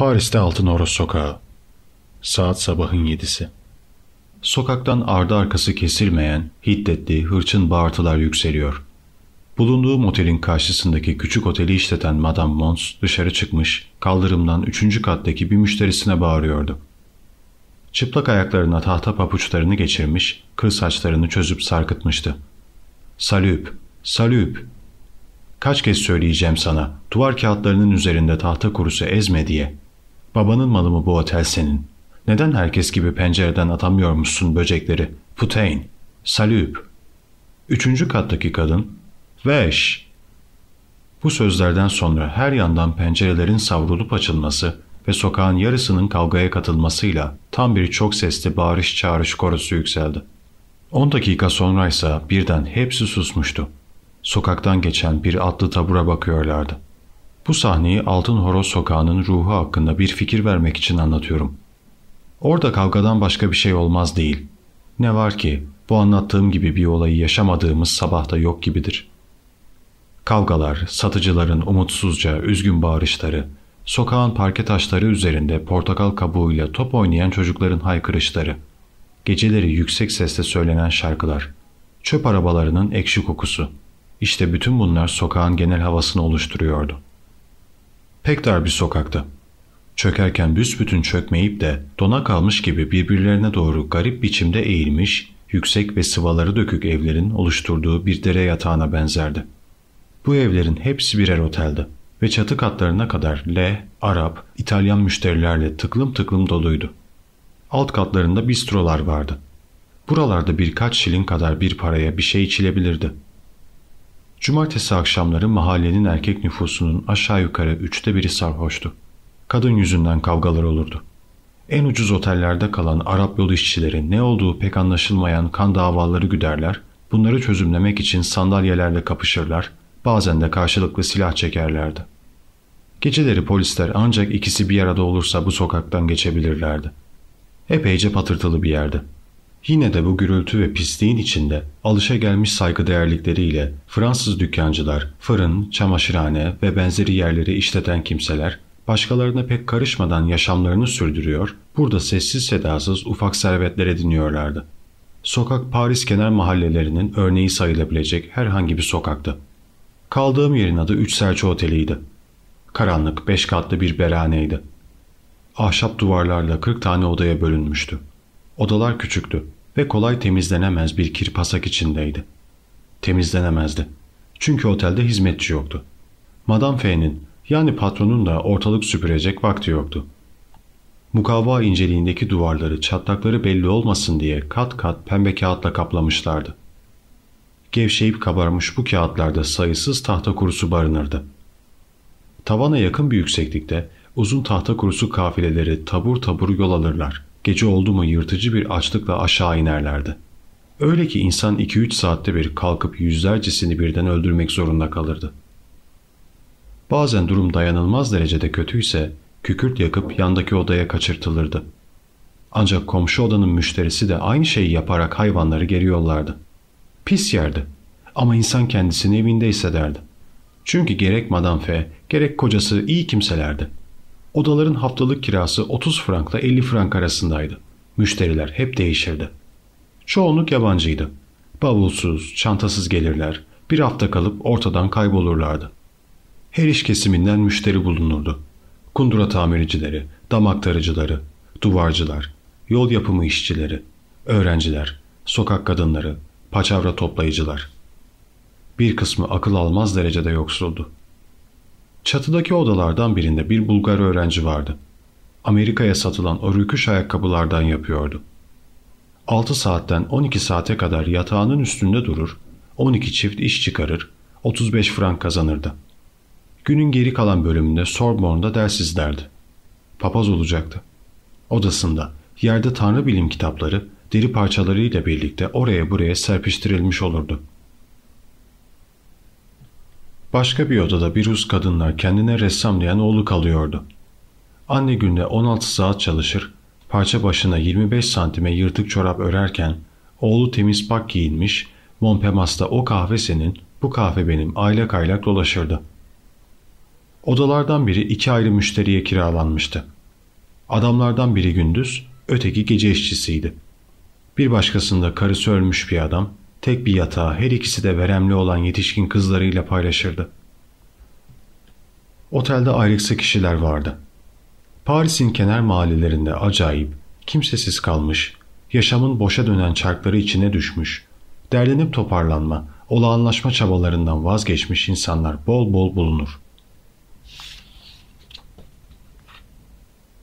Paris'te Altın Horoz Sokağı. Saat sabahın yedisi. Sokaktan ardı arkası kesilmeyen, hiddetli, hırçın bağırtılar yükseliyor. Bulunduğu motelin karşısındaki küçük oteli işleten Madame Mons dışarı çıkmış, kaldırımdan üçüncü kattaki bir müşterisine bağırıyordu. Çıplak ayaklarına tahta papuçlarını geçirmiş, kır saçlarını çözüp sarkıtmıştı. Salüp, salüp. Kaç kez söyleyeceğim sana, duvar kağıtlarının üzerinde tahta kurusu ezme diye. Babanın malı mı bu otel senin? Neden herkes gibi pencereden atamıyormuşsun böcekleri? Putain, salüp. Üçüncü kattaki kadın, veş. Bu sözlerden sonra her yandan pencerelerin savrulup açılması ve sokağın yarısının kavgaya katılmasıyla tam bir çok sesli bağırış çağrış korosu yükseldi. On dakika sonraysa birden hepsi susmuştu. Sokaktan geçen bir atlı tabura bakıyorlardı. Bu sahneyi Altın Horoz Sokağı'nın ruhu hakkında bir fikir vermek için anlatıyorum. Orada kavgadan başka bir şey olmaz değil. Ne var ki bu anlattığım gibi bir olayı yaşamadığımız sabahta yok gibidir. Kavgalar, satıcıların umutsuzca üzgün bağırışları, sokağın parke taşları üzerinde portakal kabuğuyla top oynayan çocukların haykırışları, geceleri yüksek sesle söylenen şarkılar, çöp arabalarının ekşi kokusu. İşte bütün bunlar sokağın genel havasını oluşturuyordu. Pek dar bir sokaktı. Çökerken büsbütün çökmeyip de dona kalmış gibi birbirlerine doğru garip biçimde eğilmiş, yüksek ve sıvaları dökük evlerin oluşturduğu bir dere yatağına benzerdi. Bu evlerin hepsi birer oteldi ve çatı katlarına kadar Le, Arap, İtalyan müşterilerle tıklım tıklım doluydu. Alt katlarında bistrolar vardı. Buralarda birkaç şilin kadar bir paraya bir şey içilebilirdi. Cumartesi akşamları mahallenin erkek nüfusunun aşağı yukarı üçte biri sarhoştu. Kadın yüzünden kavgalar olurdu. En ucuz otellerde kalan Arap yol işçileri ne olduğu pek anlaşılmayan kan davaları güderler, bunları çözümlemek için sandalyelerle kapışırlar, bazen de karşılıklı silah çekerlerdi. Geceleri polisler ancak ikisi bir arada olursa bu sokaktan geçebilirlerdi. Epeyce patırtılı bir yerdi. Yine de bu gürültü ve pisliğin içinde alışa gelmiş saygıdeğerlikleriyle Fransız dükkancılar, fırın, çamaşırhane ve benzeri yerleri işleten kimseler başkalarına pek karışmadan yaşamlarını sürdürüyor, burada sessiz sedasız ufak servetler ediniyorlardı. Sokak Paris kenar mahallelerinin örneği sayılabilecek herhangi bir sokaktı. Kaldığım yerin adı Üç Serçe Oteli'ydi. Karanlık, beş katlı bir beraneydi. Ahşap duvarlarla kırk tane odaya bölünmüştü. Odalar küçüktü ve kolay temizlenemez bir kirpasak içindeydi. Temizlenemezdi. Çünkü otelde hizmetçi yoktu. Madame F'nin yani patronun da ortalık süpürecek vakti yoktu. Mukavva inceliğindeki duvarları çatlakları belli olmasın diye kat kat pembe kağıtla kaplamışlardı. Gevşeyip kabarmış bu kağıtlarda sayısız tahta kurusu barınırdı. Tavana yakın bir yükseklikte uzun tahta kurusu kafileleri tabur tabur yol alırlar. Gece oldu mu yırtıcı bir açlıkla aşağı inerlerdi. Öyle ki insan 2-3 saatte bir kalkıp yüzlercesini birden öldürmek zorunda kalırdı. Bazen durum dayanılmaz derecede kötüyse kükürt yakıp yandaki odaya kaçırtılırdı. Ancak komşu odanın müşterisi de aynı şeyi yaparak hayvanları geri yollardı. Pis yerdi ama insan kendisini evinde hissederdi. Çünkü gerek Madame F, gerek kocası iyi kimselerdi. Odaların haftalık kirası 30 frankla 50 frank arasındaydı. Müşteriler hep değişirdi. Çoğunluk yabancıydı. Bavulsuz, çantasız gelirler, bir hafta kalıp ortadan kaybolurlardı. Her iş kesiminden müşteri bulunurdu. Kundura tamircileri, damak tarıcıları, duvarcılar, yol yapımı işçileri, öğrenciler, sokak kadınları, paçavra toplayıcılar. Bir kısmı akıl almaz derecede yoksuldu. Çatıdaki odalardan birinde bir Bulgar öğrenci vardı. Amerika'ya satılan o ayakkabılardan yapıyordu. 6 saatten 12 saate kadar yatağının üstünde durur, 12 çift iş çıkarır, 35 frank kazanırdı. Günün geri kalan bölümünde Sorbonne'da ders izlerdi. Papaz olacaktı. Odasında, yerde tanrı bilim kitapları, deri parçalarıyla birlikte oraya buraya serpiştirilmiş olurdu. Başka bir odada bir Rus kadınlar kendine ressam diyen oğlu kalıyordu. Anne günde 16 saat çalışır, parça başına 25 santime yırtık çorap örerken oğlu temiz pak giyinmiş, Montparnasse'da o kahve senin, bu kahve benim aylak aylak dolaşırdı. Odalardan biri iki ayrı müşteriye kiralanmıştı. Adamlardan biri gündüz, öteki gece işçisiydi. Bir başkasında karısı ölmüş bir adam, tek bir yatağı her ikisi de veremli olan yetişkin kızlarıyla paylaşırdı. Otelde ayrıksı kişiler vardı. Paris'in kenar mahallelerinde acayip, kimsesiz kalmış, yaşamın boşa dönen çarkları içine düşmüş, derlenip toparlanma, olağanlaşma çabalarından vazgeçmiş insanlar bol bol bulunur.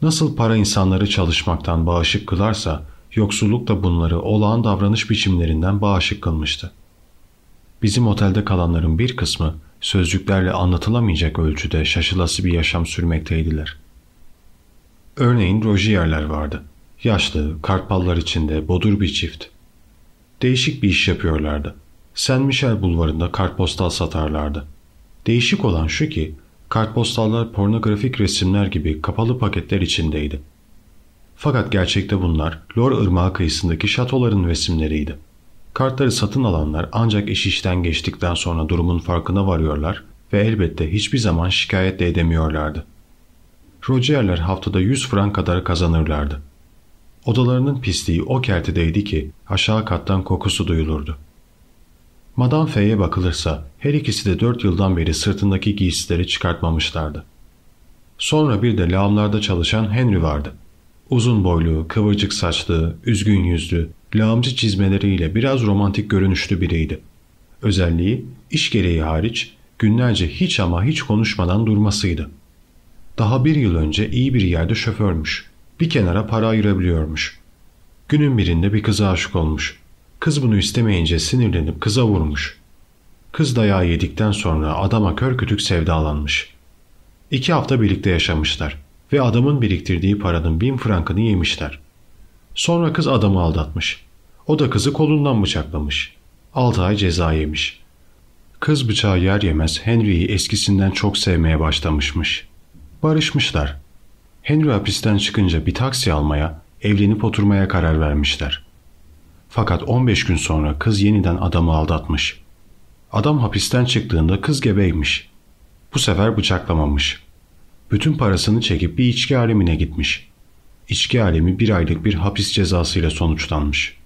Nasıl para insanları çalışmaktan bağışık kılarsa, yoksulluk da bunları olağan davranış biçimlerinden bağışık kılmıştı. Bizim otelde kalanların bir kısmı sözcüklerle anlatılamayacak ölçüde şaşılası bir yaşam sürmekteydiler. Örneğin Rogier'ler vardı. Yaşlı, kartpallar içinde bodur bir çift. Değişik bir iş yapıyorlardı. Saint Michel bulvarında kartpostal satarlardı. Değişik olan şu ki kartpostallar pornografik resimler gibi kapalı paketler içindeydi. Fakat gerçekte bunlar Lor Irmağı kıyısındaki şatoların resimleriydi. Kartları satın alanlar ancak iş işten geçtikten sonra durumun farkına varıyorlar ve elbette hiçbir zaman şikayet de edemiyorlardı. Roger'ler haftada 100 frank kadar kazanırlardı. Odalarının pisliği o kertedeydi ki aşağı kattan kokusu duyulurdu. Madame F'ye bakılırsa her ikisi de dört yıldan beri sırtındaki giysileri çıkartmamışlardı. Sonra bir de lağımlarda çalışan Henry vardı. Uzun boylu, kıvırcık saçlı, üzgün yüzlü, lağımcı çizmeleriyle biraz romantik görünüşlü biriydi. Özelliği iş gereği hariç günlerce hiç ama hiç konuşmadan durmasıydı. Daha bir yıl önce iyi bir yerde şoförmüş. Bir kenara para ayırabiliyormuş. Günün birinde bir kıza aşık olmuş. Kız bunu istemeyince sinirlenip kıza vurmuş. Kız dayağı yedikten sonra adama kör kütük sevdalanmış. İki hafta birlikte yaşamışlar ve adamın biriktirdiği paranın bin frankını yemişler. Sonra kız adamı aldatmış. O da kızı kolundan bıçaklamış. Altı ay ceza yemiş. Kız bıçağı yer yemez Henry'yi eskisinden çok sevmeye başlamışmış. Barışmışlar. Henry hapisten çıkınca bir taksi almaya, evlenip oturmaya karar vermişler. Fakat 15 gün sonra kız yeniden adamı aldatmış. Adam hapisten çıktığında kız gebeymiş. Bu sefer bıçaklamamış. Bütün parasını çekip bir içki alemine gitmiş. İçki alemi bir aylık bir hapis cezasıyla sonuçlanmış.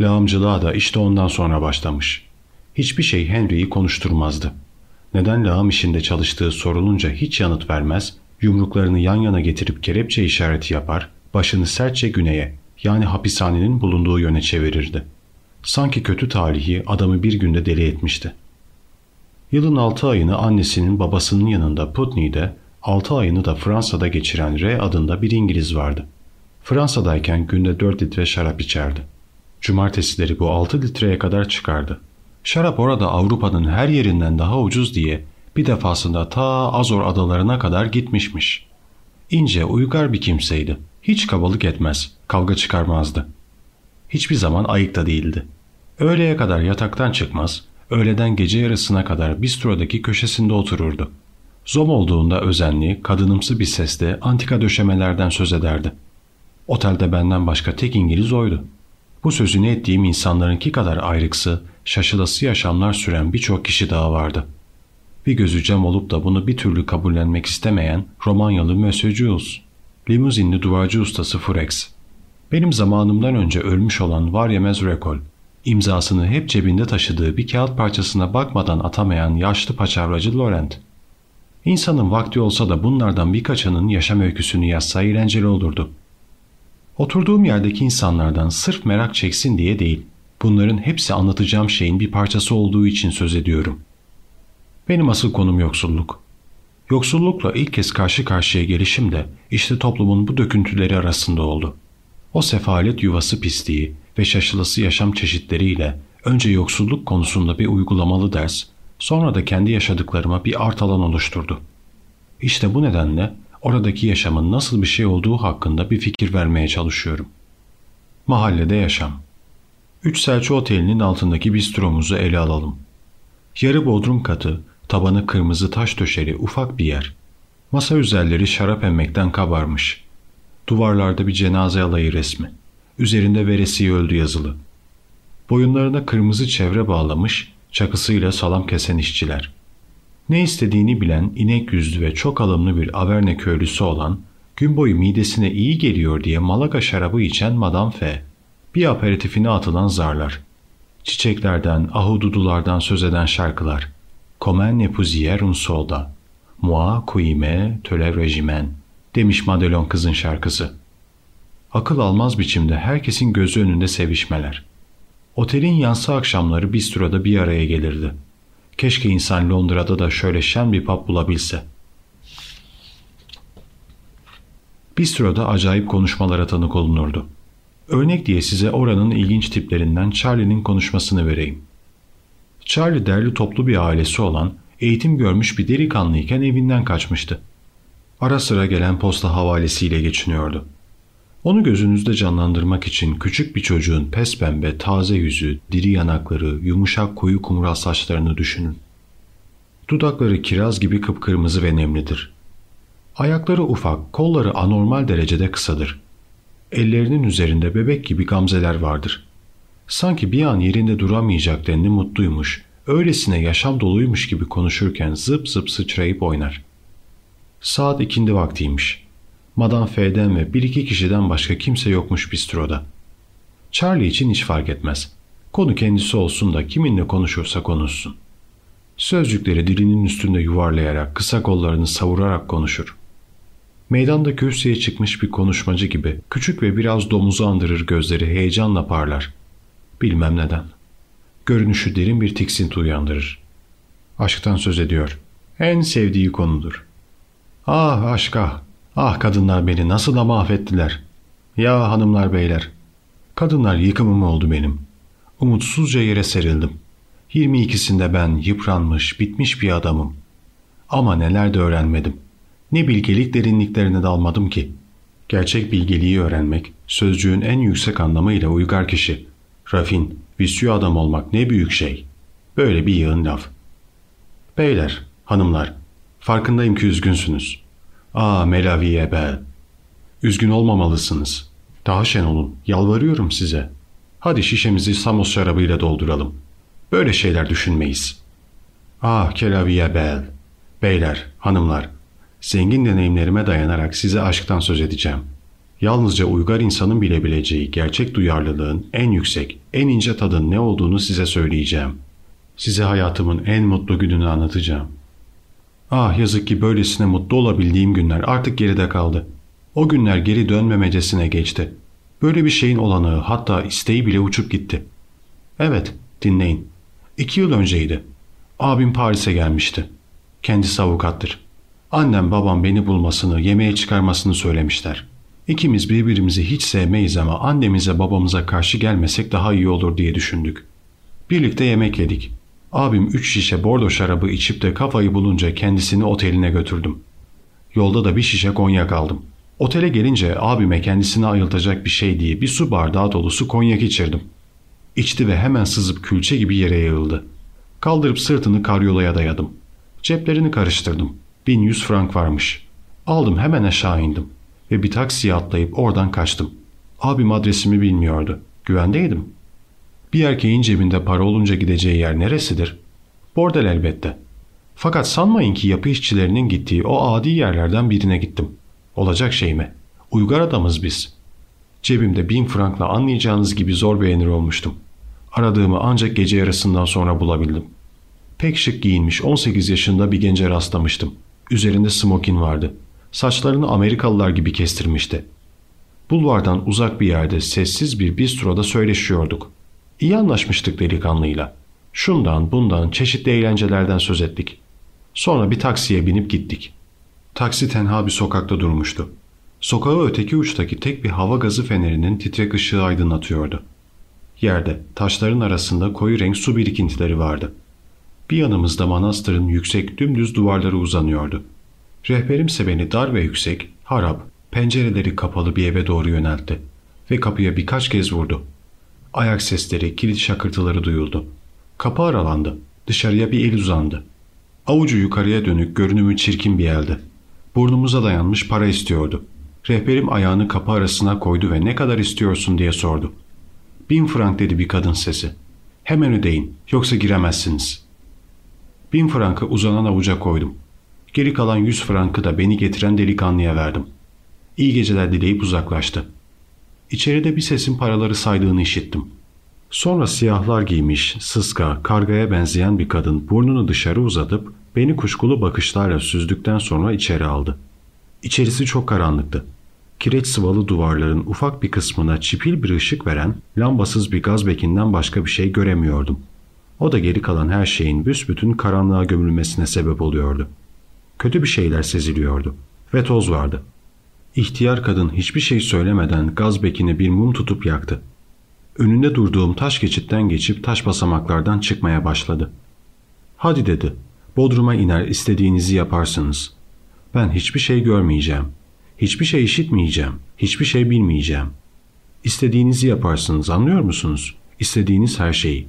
Lağımcılığa da işte ondan sonra başlamış. Hiçbir şey Henry'yi konuşturmazdı. Neden lağım işinde çalıştığı sorulunca hiç yanıt vermez, yumruklarını yan yana getirip kelepçe işareti yapar, başını sertçe güneye, yani hapishanenin bulunduğu yöne çevirirdi. Sanki kötü talihi adamı bir günde deli etmişti. Yılın altı ayını annesinin babasının yanında Putney'de, altı ayını da Fransa'da geçiren R adında bir İngiliz vardı. Fransa'dayken günde dört litre şarap içerdi. Cumartesileri bu altı litreye kadar çıkardı. Şarap orada Avrupa'nın her yerinden daha ucuz diye bir defasında ta Azor adalarına kadar gitmişmiş. İnce, uygar bir kimseydi. Hiç kabalık etmez, kavga çıkarmazdı. Hiçbir zaman ayıkta değildi. Öğleye kadar yataktan çıkmaz, öğleden gece yarısına kadar bistrodaki köşesinde otururdu. Zom olduğunda özenli, kadınımsı bir sesle antika döşemelerden söz ederdi. Otelde benden başka tek İngiliz oydu. Bu sözünü ettiğim insanlarınki kadar ayrıksı, şaşılası yaşamlar süren birçok kişi daha vardı. Bir gözü cam olup da bunu bir türlü kabullenmek istemeyen Romanyalı Monsieur Jules limuzinli duvarcı ustası Furex. Benim zamanımdan önce ölmüş olan var yemez rekol, imzasını hep cebinde taşıdığı bir kağıt parçasına bakmadan atamayan yaşlı paçavracı Laurent. İnsanın vakti olsa da bunlardan birkaçının yaşam öyküsünü yazsa eğlenceli olurdu. Oturduğum yerdeki insanlardan sırf merak çeksin diye değil, bunların hepsi anlatacağım şeyin bir parçası olduğu için söz ediyorum. Benim asıl konum yoksulluk. Yoksullukla ilk kez karşı karşıya gelişim de işte toplumun bu döküntüleri arasında oldu. O sefalet yuvası pisliği ve şaşılası yaşam çeşitleriyle önce yoksulluk konusunda bir uygulamalı ders, sonra da kendi yaşadıklarıma bir art alan oluşturdu. İşte bu nedenle oradaki yaşamın nasıl bir şey olduğu hakkında bir fikir vermeye çalışıyorum. Mahallede yaşam. Üç Selçuk Oteli'nin altındaki bistromuzu ele alalım. Yarı bodrum katı, Tabanı kırmızı taş döşeli ufak bir yer. Masa üzerleri şarap emmekten kabarmış. Duvarlarda bir cenaze alayı resmi. Üzerinde veresiye öldü yazılı. Boyunlarına kırmızı çevre bağlamış, çakısıyla salam kesen işçiler. Ne istediğini bilen inek yüzlü ve çok alımlı bir Averne köylüsü olan gün boyu midesine iyi geliyor diye Malaga şarabı içen Madame F. Bir aperatifine atılan zarlar. Çiçeklerden, ahududulardan söz eden şarkılar. Comment ne poussière un soldat? Moi couime töle regimen demiş Madelon kızın şarkısı. Akıl almaz biçimde herkesin gözü önünde sevişmeler. Otelin yansı akşamları bistroda bir araya gelirdi. Keşke insan Londra'da da şöyle şen bir pub bulabilse. Bistroda acayip konuşmalara tanık olunurdu. Örnek diye size oranın ilginç tiplerinden Charlie'nin konuşmasını vereyim. Charlie derli toplu bir ailesi olan, eğitim görmüş bir delikanlıyken evinden kaçmıştı. Ara sıra gelen posta havalesiyle geçiniyordu. Onu gözünüzde canlandırmak için küçük bir çocuğun pes pembe, taze yüzü, diri yanakları, yumuşak koyu kumral saçlarını düşünün. Dudakları kiraz gibi kıpkırmızı ve nemlidir. Ayakları ufak, kolları anormal derecede kısadır. Ellerinin üzerinde bebek gibi gamzeler vardır. Sanki bir an yerinde duramayacak denli mutluymuş, öylesine yaşam doluymuş gibi konuşurken zıp zıp sıçrayıp oynar. Saat ikindi vaktiymiş. Madame F'den ve bir iki kişiden başka kimse yokmuş bistroda. Charlie için hiç fark etmez. Konu kendisi olsun da kiminle konuşursa konuşsun. Sözcükleri dilinin üstünde yuvarlayarak, kısa kollarını savurarak konuşur. Meydanda kürsüye çıkmış bir konuşmacı gibi küçük ve biraz domuzu andırır gözleri heyecanla parlar. Bilmem neden. Görünüşü derin bir tiksinti uyandırır. Aşktan söz ediyor. En sevdiği konudur. Ah aşka, ah kadınlar beni nasıl da mahvettiler. Ya hanımlar beyler, kadınlar yıkımım oldu benim. Umutsuzca yere serildim. 22'sinde ben yıpranmış, bitmiş bir adamım. Ama neler de öğrenmedim. Ne bilgelik derinliklerine dalmadım ki. Gerçek bilgeliği öğrenmek, sözcüğün en yüksek anlamıyla uygar kişi. Rafin, visyu adam olmak ne büyük şey. Böyle bir yığın laf. Beyler, hanımlar, farkındayım ki üzgünsünüz. Aa Melaviye be. Üzgün olmamalısınız. Daha şen olun, yalvarıyorum size. Hadi şişemizi Samos şarabıyla dolduralım. Böyle şeyler düşünmeyiz. Ah Kelaviye Bel. Beyler, hanımlar, zengin deneyimlerime dayanarak size aşktan söz edeceğim. Yalnızca uygar insanın bilebileceği gerçek duyarlılığın en yüksek, en ince tadın ne olduğunu size söyleyeceğim. Size hayatımın en mutlu gününü anlatacağım. Ah yazık ki böylesine mutlu olabildiğim günler artık geride kaldı. O günler geri dönmemecesine geçti. Böyle bir şeyin olanağı hatta isteği bile uçup gitti. Evet, dinleyin. İki yıl önceydi. Abim Paris'e gelmişti. Kendisi avukattır. Annem babam beni bulmasını, yemeğe çıkarmasını söylemişler. İkimiz birbirimizi hiç sevmeyiz ama annemize babamıza karşı gelmesek daha iyi olur diye düşündük. Birlikte yemek yedik. Abim üç şişe bordo şarabı içip de kafayı bulunca kendisini oteline götürdüm. Yolda da bir şişe konyak aldım. Otele gelince abime kendisini ayıltacak bir şey diye bir su bardağı dolusu konyak içirdim. İçti ve hemen sızıp külçe gibi yere yığıldı. Kaldırıp sırtını karyolaya dayadım. Ceplerini karıştırdım. 1100 frank varmış. Aldım hemen aşağı indim. Ve bir taksiye atlayıp oradan kaçtım. Abim adresimi bilmiyordu. Güvendeydim. Bir erkeğin cebinde para olunca gideceği yer neresidir? Bordel elbette. Fakat sanmayın ki yapı işçilerinin gittiği o adi yerlerden birine gittim. Olacak şey mi? Uygar adamız biz. Cebimde bin frankla anlayacağınız gibi zor beğenir olmuştum. Aradığımı ancak gece yarısından sonra bulabildim. Pek şık giyinmiş 18 yaşında bir gence rastlamıştım. Üzerinde smokin vardı. Saçlarını Amerikalılar gibi kestirmişti. Bulvardan uzak bir yerde sessiz bir bistroda söyleşiyorduk. İyi anlaşmıştık delikanlıyla. Şundan bundan çeşitli eğlencelerden söz ettik. Sonra bir taksiye binip gittik. Taksi tenha bir sokakta durmuştu. Sokağı öteki uçtaki tek bir hava gazı fenerinin titrek ışığı aydınlatıyordu. Yerde, taşların arasında koyu renk su birikintileri vardı. Bir yanımızda manastırın yüksek dümdüz duvarları uzanıyordu. Rehberimse beni dar ve yüksek, harap, pencereleri kapalı bir eve doğru yöneltti ve kapıya birkaç kez vurdu. Ayak sesleri, kilit şakırtıları duyuldu. Kapı aralandı. Dışarıya bir el uzandı. Avucu yukarıya dönük görünümü çirkin bir eldi. Burnumuza dayanmış para istiyordu. Rehberim ayağını kapı arasına koydu ve ne kadar istiyorsun diye sordu. Bin frank dedi bir kadın sesi. Hemen ödeyin yoksa giremezsiniz. Bin frankı uzanan avuca koydum. Geri kalan yüz frankı da beni getiren delikanlıya verdim. İyi geceler dileyip uzaklaştı. İçeride bir sesin paraları saydığını işittim. Sonra siyahlar giymiş, sıska, kargaya benzeyen bir kadın burnunu dışarı uzatıp beni kuşkulu bakışlarla süzdükten sonra içeri aldı. İçerisi çok karanlıktı. Kireç sıvalı duvarların ufak bir kısmına çipil bir ışık veren lambasız bir gaz bekinden başka bir şey göremiyordum. O da geri kalan her şeyin büsbütün karanlığa gömülmesine sebep oluyordu. Kötü bir şeyler seziliyordu ve toz vardı. İhtiyar kadın hiçbir şey söylemeden gaz bekine bir mum tutup yaktı. Önünde durduğum taş geçitten geçip taş basamaklardan çıkmaya başladı. Hadi dedi, Bodrum'a iner istediğinizi yaparsınız. Ben hiçbir şey görmeyeceğim. Hiçbir şey işitmeyeceğim. Hiçbir şey bilmeyeceğim. İstediğinizi yaparsınız anlıyor musunuz? İstediğiniz her şeyi.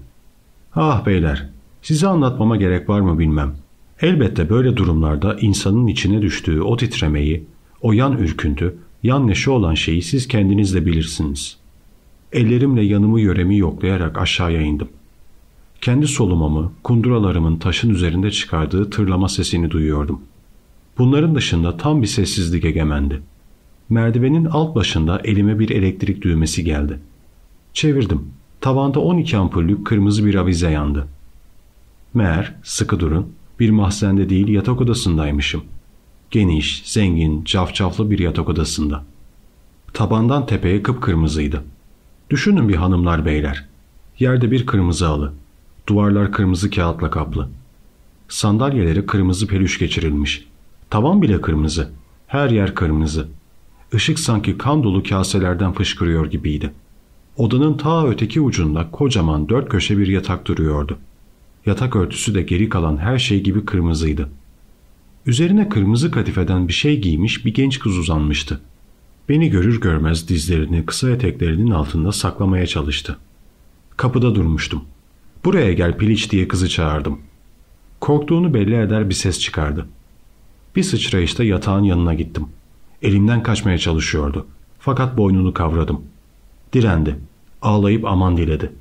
Ah beyler, size anlatmama gerek var mı bilmem. Elbette böyle durumlarda insanın içine düştüğü o titremeyi, o yan ürküntü, yan neşe olan şeyi siz kendiniz de bilirsiniz. Ellerimle yanımı yöremi yoklayarak aşağıya indim. Kendi solumamı, kunduralarımın taşın üzerinde çıkardığı tırlama sesini duyuyordum. Bunların dışında tam bir sessizlik egemendi. Merdivenin alt başında elime bir elektrik düğmesi geldi. Çevirdim. Tavanda 12 ampullük kırmızı bir avize yandı. Meğer, sıkı durun, bir mahzende değil yatak odasındaymışım. Geniş, zengin, cafcaflı bir yatak odasında. Tabandan tepeye kıpkırmızıydı. Düşünün bir hanımlar beyler. Yerde bir kırmızı alı. Duvarlar kırmızı kağıtla kaplı. Sandalyelere kırmızı pelüş geçirilmiş. Tavan bile kırmızı. Her yer kırmızı. Işık sanki kan dolu kaselerden fışkırıyor gibiydi. Odanın ta öteki ucunda kocaman dört köşe bir yatak duruyordu. Yatak örtüsü de geri kalan her şey gibi kırmızıydı. Üzerine kırmızı katifeden bir şey giymiş bir genç kız uzanmıştı. Beni görür görmez dizlerini kısa eteklerinin altında saklamaya çalıştı. Kapıda durmuştum. Buraya gel piliç diye kızı çağırdım. Korktuğunu belli eder bir ses çıkardı. Bir sıçrayışta yatağın yanına gittim. Elimden kaçmaya çalışıyordu. Fakat boynunu kavradım. Direndi. Ağlayıp aman diledi.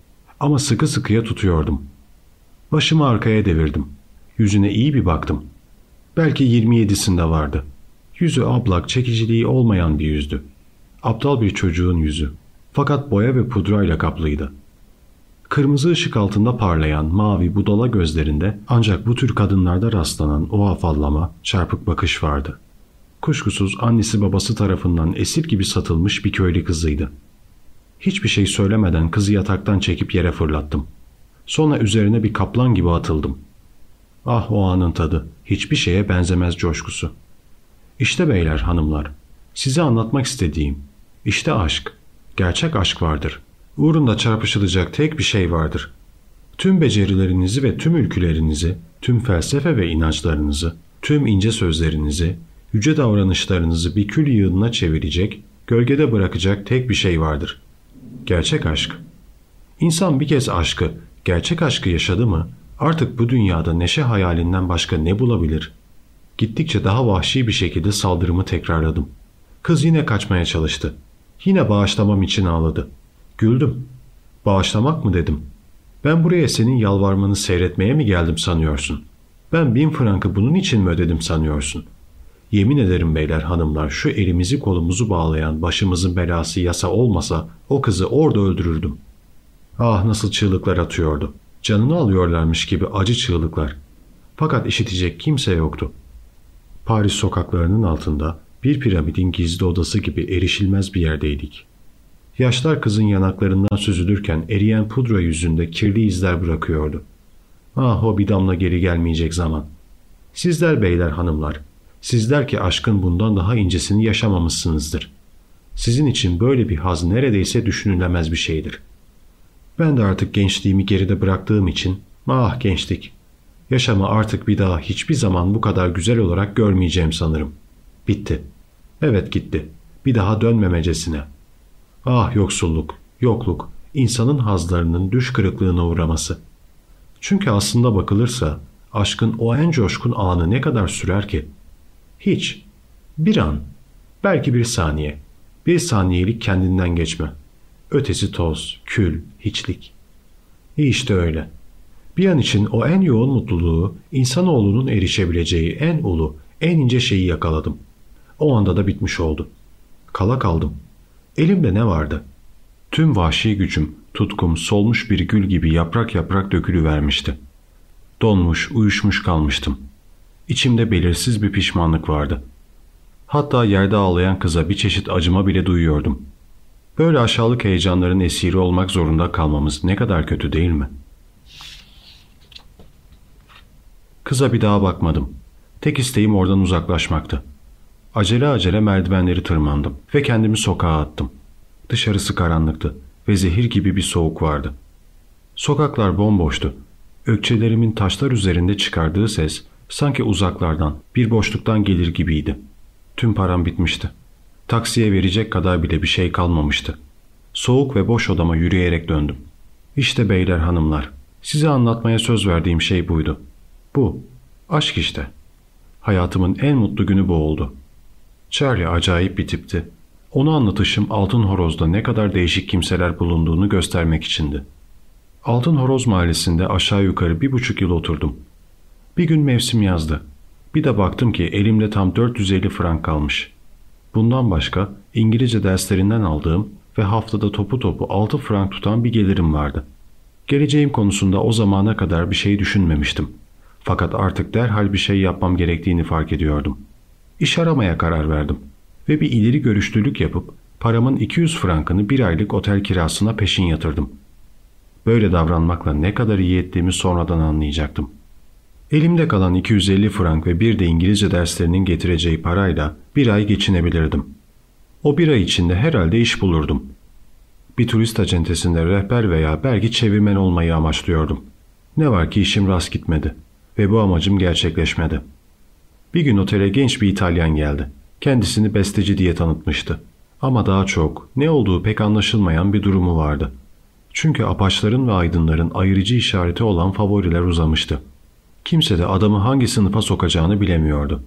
Ama sıkı sıkıya tutuyordum. Başımı arkaya devirdim. Yüzüne iyi bir baktım. Belki 27'sinde vardı. Yüzü ablak, çekiciliği olmayan bir yüzdü. Aptal bir çocuğun yüzü. Fakat boya ve pudrayla kaplıydı. Kırmızı ışık altında parlayan mavi budala gözlerinde ancak bu tür kadınlarda rastlanan o afallama, çarpık bakış vardı. Kuşkusuz annesi babası tarafından esir gibi satılmış bir köylü kızıydı. Hiçbir şey söylemeden kızı yataktan çekip yere fırlattım. Sonra üzerine bir kaplan gibi atıldım. Ah o anın tadı, hiçbir şeye benzemez coşkusu. İşte beyler hanımlar, size anlatmak istediğim, işte aşk, gerçek aşk vardır. Uğrunda çarpışılacak tek bir şey vardır. Tüm becerilerinizi ve tüm ülkülerinizi, tüm felsefe ve inançlarınızı, tüm ince sözlerinizi, yüce davranışlarınızı bir kül yığınına çevirecek, gölgede bırakacak tek bir şey vardır. Gerçek aşk. İnsan bir kez aşkı, gerçek aşkı yaşadı mı, artık bu dünyada neşe hayalinden başka ne bulabilir? Gittikçe daha vahşi bir şekilde saldırımı tekrarladım. Kız yine kaçmaya çalıştı. Yine bağışlamam için ağladı. Güldüm. Bağışlamak mı dedim. Ben buraya senin yalvarmanı seyretmeye mi geldim sanıyorsun? Ben bin frankı bunun için mi ödedim sanıyorsun? Yemin ederim beyler hanımlar şu elimizi kolumuzu bağlayan başımızın belası yasa olmasa o kızı orada öldürürdüm. Ah nasıl çığlıklar atıyordu. Canını alıyorlarmış gibi acı çığlıklar. Fakat işitecek kimse yoktu. Paris sokaklarının altında bir piramidin gizli odası gibi erişilmez bir yerdeydik. Yaşlar kızın yanaklarından süzülürken eriyen pudra yüzünde kirli izler bırakıyordu. Ah o bir damla geri gelmeyecek zaman. Sizler beyler hanımlar, sizler ki aşkın bundan daha incesini yaşamamışsınızdır. Sizin için böyle bir haz neredeyse düşünülemez bir şeydir. Ben de artık gençliğimi geride bıraktığım için, ah gençlik, yaşamı artık bir daha hiçbir zaman bu kadar güzel olarak görmeyeceğim sanırım. Bitti. Evet gitti. Bir daha dönmemecesine.'' Ah yoksulluk, yokluk, insanın hazlarının düş kırıklığına uğraması. Çünkü aslında bakılırsa aşkın o en coşkun anı ne kadar sürer ki? Hiç. Bir an. Belki bir saniye. Bir saniyelik kendinden geçme. Ötesi toz, kül, hiçlik. İşte öyle. Bir an için o en yoğun mutluluğu, insanoğlunun erişebileceği en ulu, en ince şeyi yakaladım. O anda da bitmiş oldu. Kala kaldım. Elimde ne vardı? Tüm vahşi gücüm, tutkum solmuş bir gül gibi yaprak yaprak dökülüvermişti. Donmuş, uyuşmuş kalmıştım. İçimde belirsiz bir pişmanlık vardı. Hatta yerde ağlayan kıza bir çeşit acıma bile duyuyordum. Böyle aşağılık heyecanların esiri olmak zorunda kalmamız ne kadar kötü değil mi? Kıza bir daha bakmadım. Tek isteğim oradan uzaklaşmaktı. Acele acele merdivenleri tırmandım ve kendimi sokağa attım. Dışarısı karanlıktı ve zehir gibi bir soğuk vardı. Sokaklar bomboştu. Ökçelerimin taşlar üzerinde çıkardığı ses sanki uzaklardan, bir boşluktan gelir gibiydi. Tüm param bitmişti. Taksiye verecek kadar bile bir şey kalmamıştı. Soğuk ve boş odama yürüyerek döndüm. İşte beyler hanımlar, size anlatmaya söz verdiğim şey buydu. Bu, aşk işte. Hayatımın en mutlu günü bu oldu. Charlie acayip bir tipti. Onu anlatışım Altın Horoz'da ne kadar değişik kimseler bulunduğunu göstermek içindi. Altın Horoz mahallesinde aşağı yukarı bir buçuk yıl oturdum. Bir gün mevsim yazdı. Bir de baktım ki elimde tam 450 frank kalmış. Bundan başka İngilizce derslerinden aldığım ve haftada topu topu 6 frank tutan bir gelirim vardı. Geleceğim konusunda o zamana kadar bir şey düşünmemiştim. Fakat artık derhal bir şey yapmam gerektiğini fark ediyordum. İş aramaya karar verdim ve bir ileri görüşlülük yapıp paramın 200 frankını bir aylık otel kirasına peşin yatırdım. Böyle davranmakla ne kadar iyi ettiğimi sonradan anlayacaktım. Elimde kalan 250 frank ve bir de İngilizce derslerinin getireceği parayla bir ay geçinebilirdim. O bir ay içinde herhalde iş bulurdum. Bir turist acentesinde rehber veya belki çevirmen olmayı amaçlıyordum. Ne var ki işim rast gitmedi ve bu amacım gerçekleşmedi. Bir gün otele genç bir İtalyan geldi. Kendisini besteci diye tanıtmıştı. Ama daha çok ne olduğu pek anlaşılmayan bir durumu vardı. Çünkü apaçların ve aydınların ayırıcı işareti olan favoriler uzamıştı. Kimse de adamı hangi sınıfa sokacağını bilemiyordu.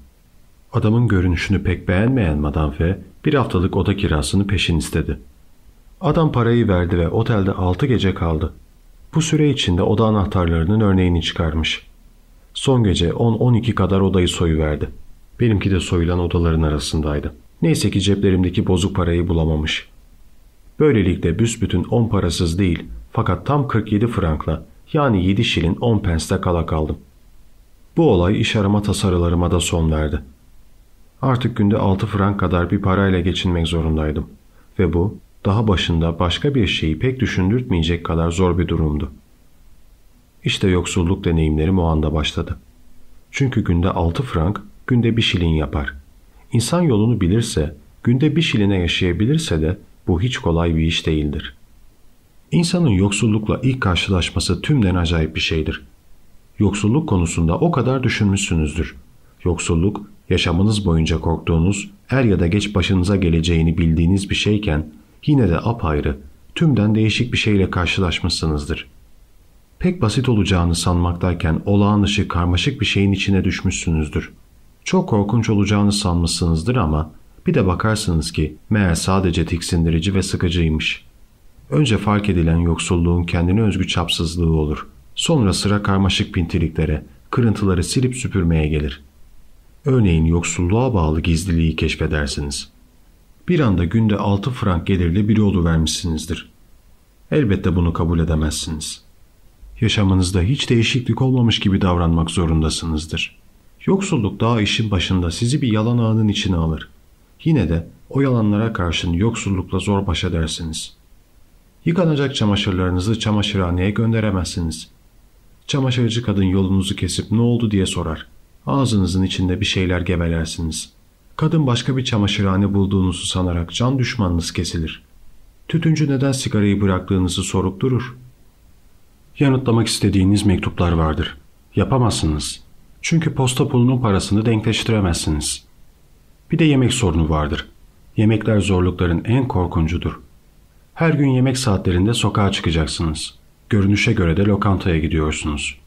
Adamın görünüşünü pek beğenmeyen Madame F bir haftalık oda kirasını peşin istedi. Adam parayı verdi ve otelde altı gece kaldı. Bu süre içinde oda anahtarlarının örneğini çıkarmış. Son gece 10-12 kadar odayı soyuverdi. Benimki de soyulan odaların arasındaydı. Neyse ki ceplerimdeki bozuk parayı bulamamış. Böylelikle büsbütün 10 parasız değil fakat tam 47 frankla yani 7 şilin 10 pense kala kaldım. Bu olay iş arama tasarılarıma da son verdi. Artık günde 6 frank kadar bir parayla geçinmek zorundaydım. Ve bu daha başında başka bir şeyi pek düşündürtmeyecek kadar zor bir durumdu. İşte yoksulluk deneyimlerim o anda başladı. Çünkü günde 6 frank günde bir şilin yapar. İnsan yolunu bilirse, günde bir şiline yaşayabilirse de bu hiç kolay bir iş değildir. İnsanın yoksullukla ilk karşılaşması tümden acayip bir şeydir. Yoksulluk konusunda o kadar düşünmüşsünüzdür. Yoksulluk, yaşamınız boyunca korktuğunuz, er ya da geç başınıza geleceğini bildiğiniz bir şeyken, yine de apayrı, tümden değişik bir şeyle karşılaşmışsınızdır. Pek basit olacağını sanmaktayken olağan dışı karmaşık bir şeyin içine düşmüşsünüzdür. Çok korkunç olacağını sanmışsınızdır ama bir de bakarsınız ki meğer sadece tiksindirici ve sıkıcıymış. Önce fark edilen yoksulluğun kendine özgü çapsızlığı olur. Sonra sıra karmaşık pintiliklere, kırıntıları silip süpürmeye gelir. Örneğin yoksulluğa bağlı gizliliği keşfedersiniz. Bir anda günde 6 frank gelirli biri vermişsinizdir. Elbette bunu kabul edemezsiniz. Yaşamınızda hiç değişiklik olmamış gibi davranmak zorundasınızdır. Yoksulluk daha işin başında sizi bir yalan ağının içine alır. Yine de o yalanlara karşın yoksullukla zor baş edersiniz. Yıkanacak çamaşırlarınızı çamaşırhaneye gönderemezsiniz. Çamaşırcı kadın yolunuzu kesip ne oldu diye sorar. Ağzınızın içinde bir şeyler gevelersiniz. Kadın başka bir çamaşırhane bulduğunuzu sanarak can düşmanınız kesilir. Tütüncü neden sigarayı bıraktığınızı sorup durur. Yanıtlamak istediğiniz mektuplar vardır. Yapamazsınız. Çünkü posta pulunun parasını denkleştiremezsiniz. Bir de yemek sorunu vardır. Yemekler zorlukların en korkuncudur. Her gün yemek saatlerinde sokağa çıkacaksınız. Görünüşe göre de lokantaya gidiyorsunuz.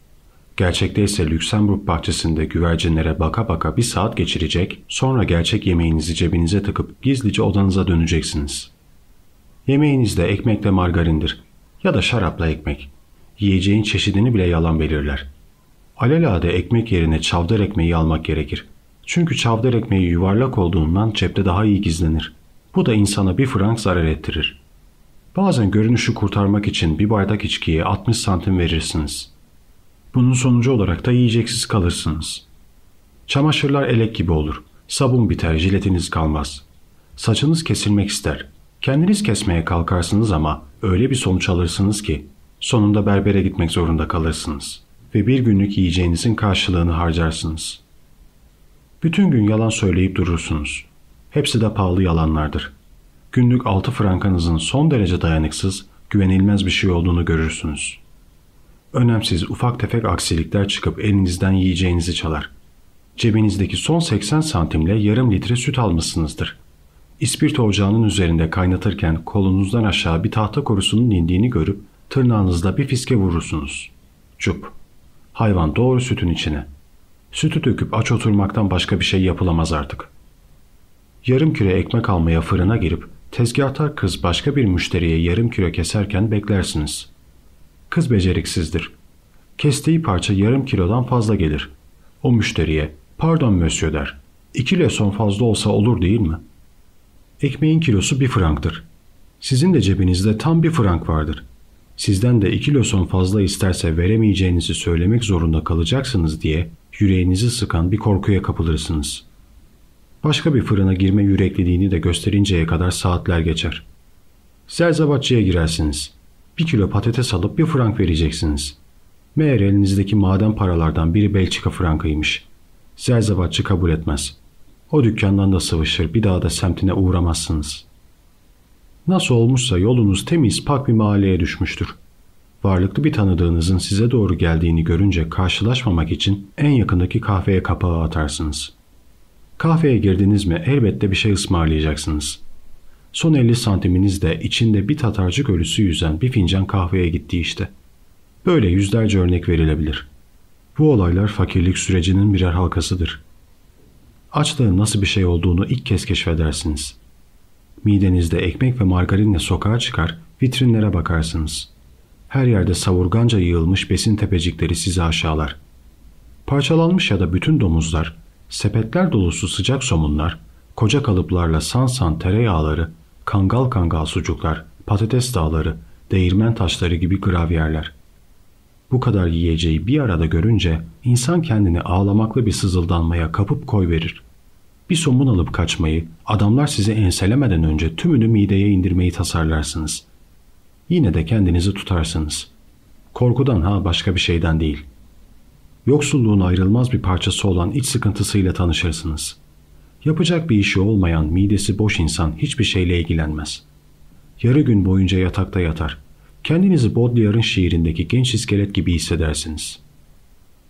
Gerçekte ise Lüksemburg bahçesinde güvercinlere baka baka bir saat geçirecek, sonra gerçek yemeğinizi cebinize takıp gizlice odanıza döneceksiniz. Yemeğiniz de ekmekle margarindir ya da şarapla ekmek. yiyeceğin çeşidini bile yalan belirler. Alelade ekmek yerine çavdar ekmeği almak gerekir. Çünkü çavdar ekmeği yuvarlak olduğundan cepte daha iyi gizlenir. Bu da insana bir frank zarar ettirir. Bazen görünüşü kurtarmak için bir bardak içkiye 60 santim verirsiniz. Bunun sonucu olarak da yiyeceksiz kalırsınız. Çamaşırlar elek gibi olur. Sabun biter, jiletiniz kalmaz. Saçınız kesilmek ister. Kendiniz kesmeye kalkarsınız ama öyle bir sonuç alırsınız ki sonunda berbere gitmek zorunda kalırsınız ve bir günlük yiyeceğinizin karşılığını harcarsınız. Bütün gün yalan söyleyip durursunuz. Hepsi de pahalı yalanlardır. Günlük 6 frankanızın son derece dayanıksız, güvenilmez bir şey olduğunu görürsünüz. Önemsiz ufak tefek aksilikler çıkıp elinizden yiyeceğinizi çalar. Cebinizdeki son 80 santimle yarım litre süt almışsınızdır. İspirto ocağının üzerinde kaynatırken kolunuzdan aşağı bir tahta korusunun indiğini görüp tırnağınızla bir fiske vurursunuz. Cup. Hayvan doğru sütün içine. Sütü döküp aç oturmaktan başka bir şey yapılamaz artık. Yarım kilo ekmek almaya fırına girip tezgahtar kız başka bir müşteriye yarım kilo keserken beklersiniz. Kız beceriksizdir. Kestiği parça yarım kilodan fazla gelir. O müşteriye pardon mösyö der. İki leson fazla olsa olur değil mi? Ekmeğin kilosu bir franktır. Sizin de cebinizde tam bir frank vardır. Sizden de iki leson fazla isterse veremeyeceğinizi söylemek zorunda kalacaksınız diye yüreğinizi sıkan bir korkuya kapılırsınız. Başka bir fırına girme yürekliliğini de gösterinceye kadar saatler geçer. Zerzavatçıya girersiniz. Bir kilo patates alıp bir frank vereceksiniz. Meğer elinizdeki maden paralardan biri Belçika frankıymış. Zerzavatçı kabul etmez. O dükkandan da sıvışır bir daha da semtine uğramazsınız. Nasıl olmuşsa yolunuz temiz pak bir mahalleye düşmüştür. Varlıklı bir tanıdığınızın size doğru geldiğini görünce karşılaşmamak için en yakındaki kahveye kapağı atarsınız. Kahveye girdiniz mi elbette bir şey ısmarlayacaksınız. Son 50 santiminiz de içinde bir tatarcık ölüsü yüzen bir fincan kahveye gitti işte. Böyle yüzlerce örnek verilebilir. Bu olaylar fakirlik sürecinin birer halkasıdır. Açlığın nasıl bir şey olduğunu ilk kez keşfedersiniz. Midenizde ekmek ve margarinle sokağa çıkar, vitrinlere bakarsınız. Her yerde savurganca yığılmış besin tepecikleri sizi aşağılar. Parçalanmış ya da bütün domuzlar, sepetler dolusu sıcak somunlar, koca kalıplarla sansan tereyağları, kangal kangal sucuklar, patates dağları, değirmen taşları gibi gravyerler. Bu kadar yiyeceği bir arada görünce insan kendini ağlamaklı bir sızıldanmaya kapıp koy verir. Bir somun alıp kaçmayı, adamlar sizi enselemeden önce tümünü mideye indirmeyi tasarlarsınız. Yine de kendinizi tutarsınız. Korkudan ha başka bir şeyden değil. Yoksulluğun ayrılmaz bir parçası olan iç sıkıntısıyla tanışırsınız. Yapacak bir işi olmayan midesi boş insan hiçbir şeyle ilgilenmez. Yarı gün boyunca yatakta yatar. Kendinizi Baudelaire'ın şiirindeki genç iskelet gibi hissedersiniz.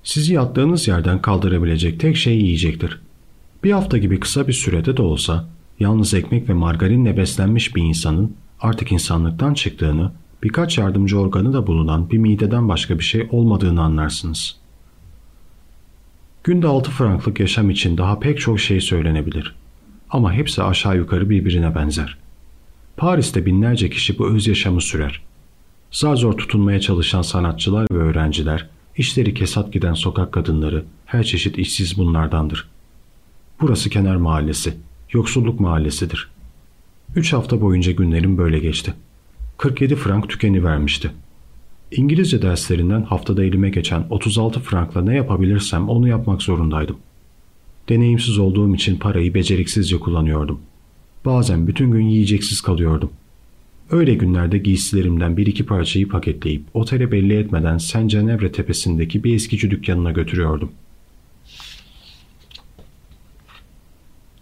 Sizi yattığınız yerden kaldırabilecek tek şey yiyecektir. Bir hafta gibi kısa bir sürede de olsa yalnız ekmek ve margarinle beslenmiş bir insanın artık insanlıktan çıktığını, birkaç yardımcı organı da bulunan bir mideden başka bir şey olmadığını anlarsınız. Günde 6 franklık yaşam için daha pek çok şey söylenebilir. Ama hepsi aşağı yukarı birbirine benzer. Paris'te binlerce kişi bu öz yaşamı sürer. Zar zor tutunmaya çalışan sanatçılar ve öğrenciler, işleri kesat giden sokak kadınları, her çeşit işsiz bunlardandır. Burası kenar mahallesi, yoksulluk mahallesidir. Üç hafta boyunca günlerim böyle geçti. 47 frank tükeni vermişti. İngilizce derslerinden haftada elime geçen 36 frankla ne yapabilirsem onu yapmak zorundaydım. Deneyimsiz olduğum için parayı beceriksizce kullanıyordum. Bazen bütün gün yiyeceksiz kalıyordum. Öyle günlerde giysilerimden bir iki parçayı paketleyip otele belli etmeden Saint Cenevre tepesindeki bir eskici dükkanına götürüyordum.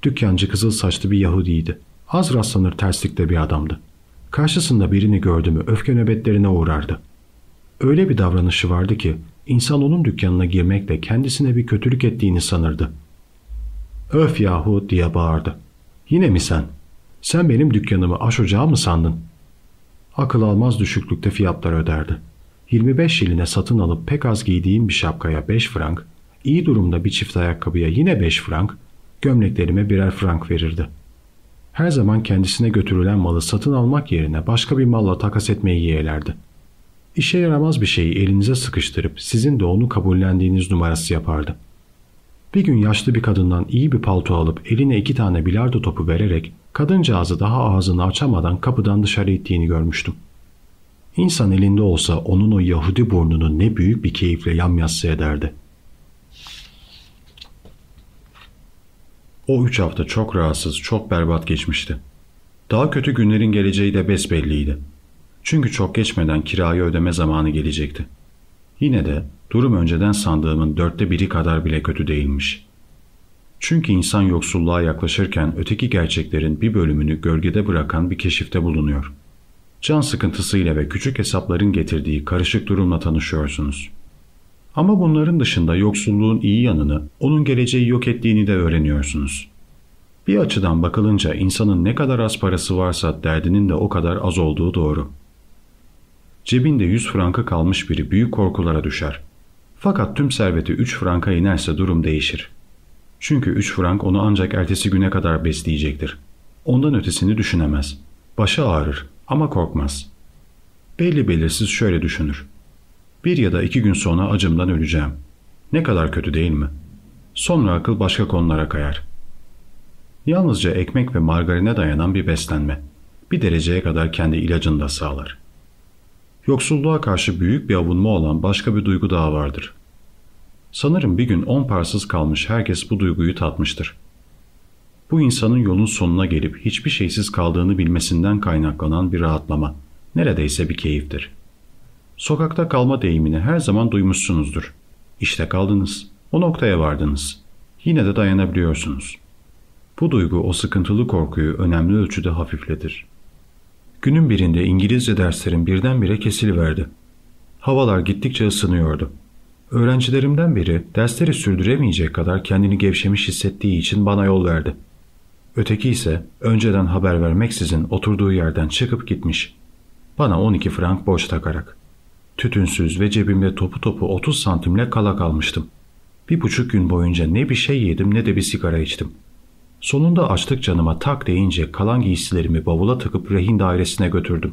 Dükkancı kızıl saçlı bir Yahudiydi. Az rastlanır terslikte bir adamdı. Karşısında birini gördü mü öfke nöbetlerine uğrardı. Öyle bir davranışı vardı ki insan onun dükkanına girmekle kendisine bir kötülük ettiğini sanırdı. Öf yahu diye bağırdı. Yine mi sen? Sen benim dükkanımı aş ocağı mı sandın? Akıl almaz düşüklükte fiyatlar öderdi. 25 yiline satın alıp pek az giydiğim bir şapkaya 5 frank, iyi durumda bir çift ayakkabıya yine 5 frank, gömleklerime birer frank verirdi. Her zaman kendisine götürülen malı satın almak yerine başka bir malla takas etmeyi yeğlerdi. İşe yaramaz bir şeyi elinize sıkıştırıp sizin de onu kabullendiğiniz numarası yapardı. Bir gün yaşlı bir kadından iyi bir palto alıp eline iki tane bilardo topu vererek kadıncağızı daha ağzını açamadan kapıdan dışarı ittiğini görmüştüm. İnsan elinde olsa onun o Yahudi burnunu ne büyük bir keyifle yamyassı ederdi. O üç hafta çok rahatsız, çok berbat geçmişti. Daha kötü günlerin geleceği de besbelliydi. Çünkü çok geçmeden kirayı ödeme zamanı gelecekti. Yine de durum önceden sandığımın dörtte biri kadar bile kötü değilmiş. Çünkü insan yoksulluğa yaklaşırken öteki gerçeklerin bir bölümünü gölgede bırakan bir keşifte bulunuyor. Can sıkıntısıyla ve küçük hesapların getirdiği karışık durumla tanışıyorsunuz. Ama bunların dışında yoksulluğun iyi yanını, onun geleceği yok ettiğini de öğreniyorsunuz. Bir açıdan bakılınca insanın ne kadar az parası varsa derdinin de o kadar az olduğu doğru. Cebinde 100 franka kalmış biri büyük korkulara düşer. Fakat tüm serveti 3 franka inerse durum değişir. Çünkü 3 frank onu ancak ertesi güne kadar besleyecektir. Ondan ötesini düşünemez. Başı ağrır ama korkmaz. Belli belirsiz şöyle düşünür. Bir ya da iki gün sonra acımdan öleceğim. Ne kadar kötü değil mi? Sonra akıl başka konulara kayar. Yalnızca ekmek ve margarine dayanan bir beslenme. Bir dereceye kadar kendi ilacını da sağlar. Yoksulluğa karşı büyük bir avunma olan başka bir duygu daha vardır. Sanırım bir gün on parsız kalmış herkes bu duyguyu tatmıştır. Bu insanın yolun sonuna gelip hiçbir şeysiz kaldığını bilmesinden kaynaklanan bir rahatlama, neredeyse bir keyiftir. Sokakta kalma deyimini her zaman duymuşsunuzdur. İşte kaldınız, o noktaya vardınız. Yine de dayanabiliyorsunuz. Bu duygu o sıkıntılı korkuyu önemli ölçüde hafifletir. Günün birinde İngilizce derslerim birdenbire kesiliverdi. Havalar gittikçe ısınıyordu. Öğrencilerimden biri dersleri sürdüremeyecek kadar kendini gevşemiş hissettiği için bana yol verdi. Öteki ise önceden haber vermeksizin oturduğu yerden çıkıp gitmiş. Bana 12 frank borç takarak. Tütünsüz ve cebimde topu topu 30 santimle kala kalmıştım. Bir buçuk gün boyunca ne bir şey yedim ne de bir sigara içtim. Sonunda açlık canıma tak deyince kalan giysilerimi bavula tıkıp rehin dairesine götürdüm.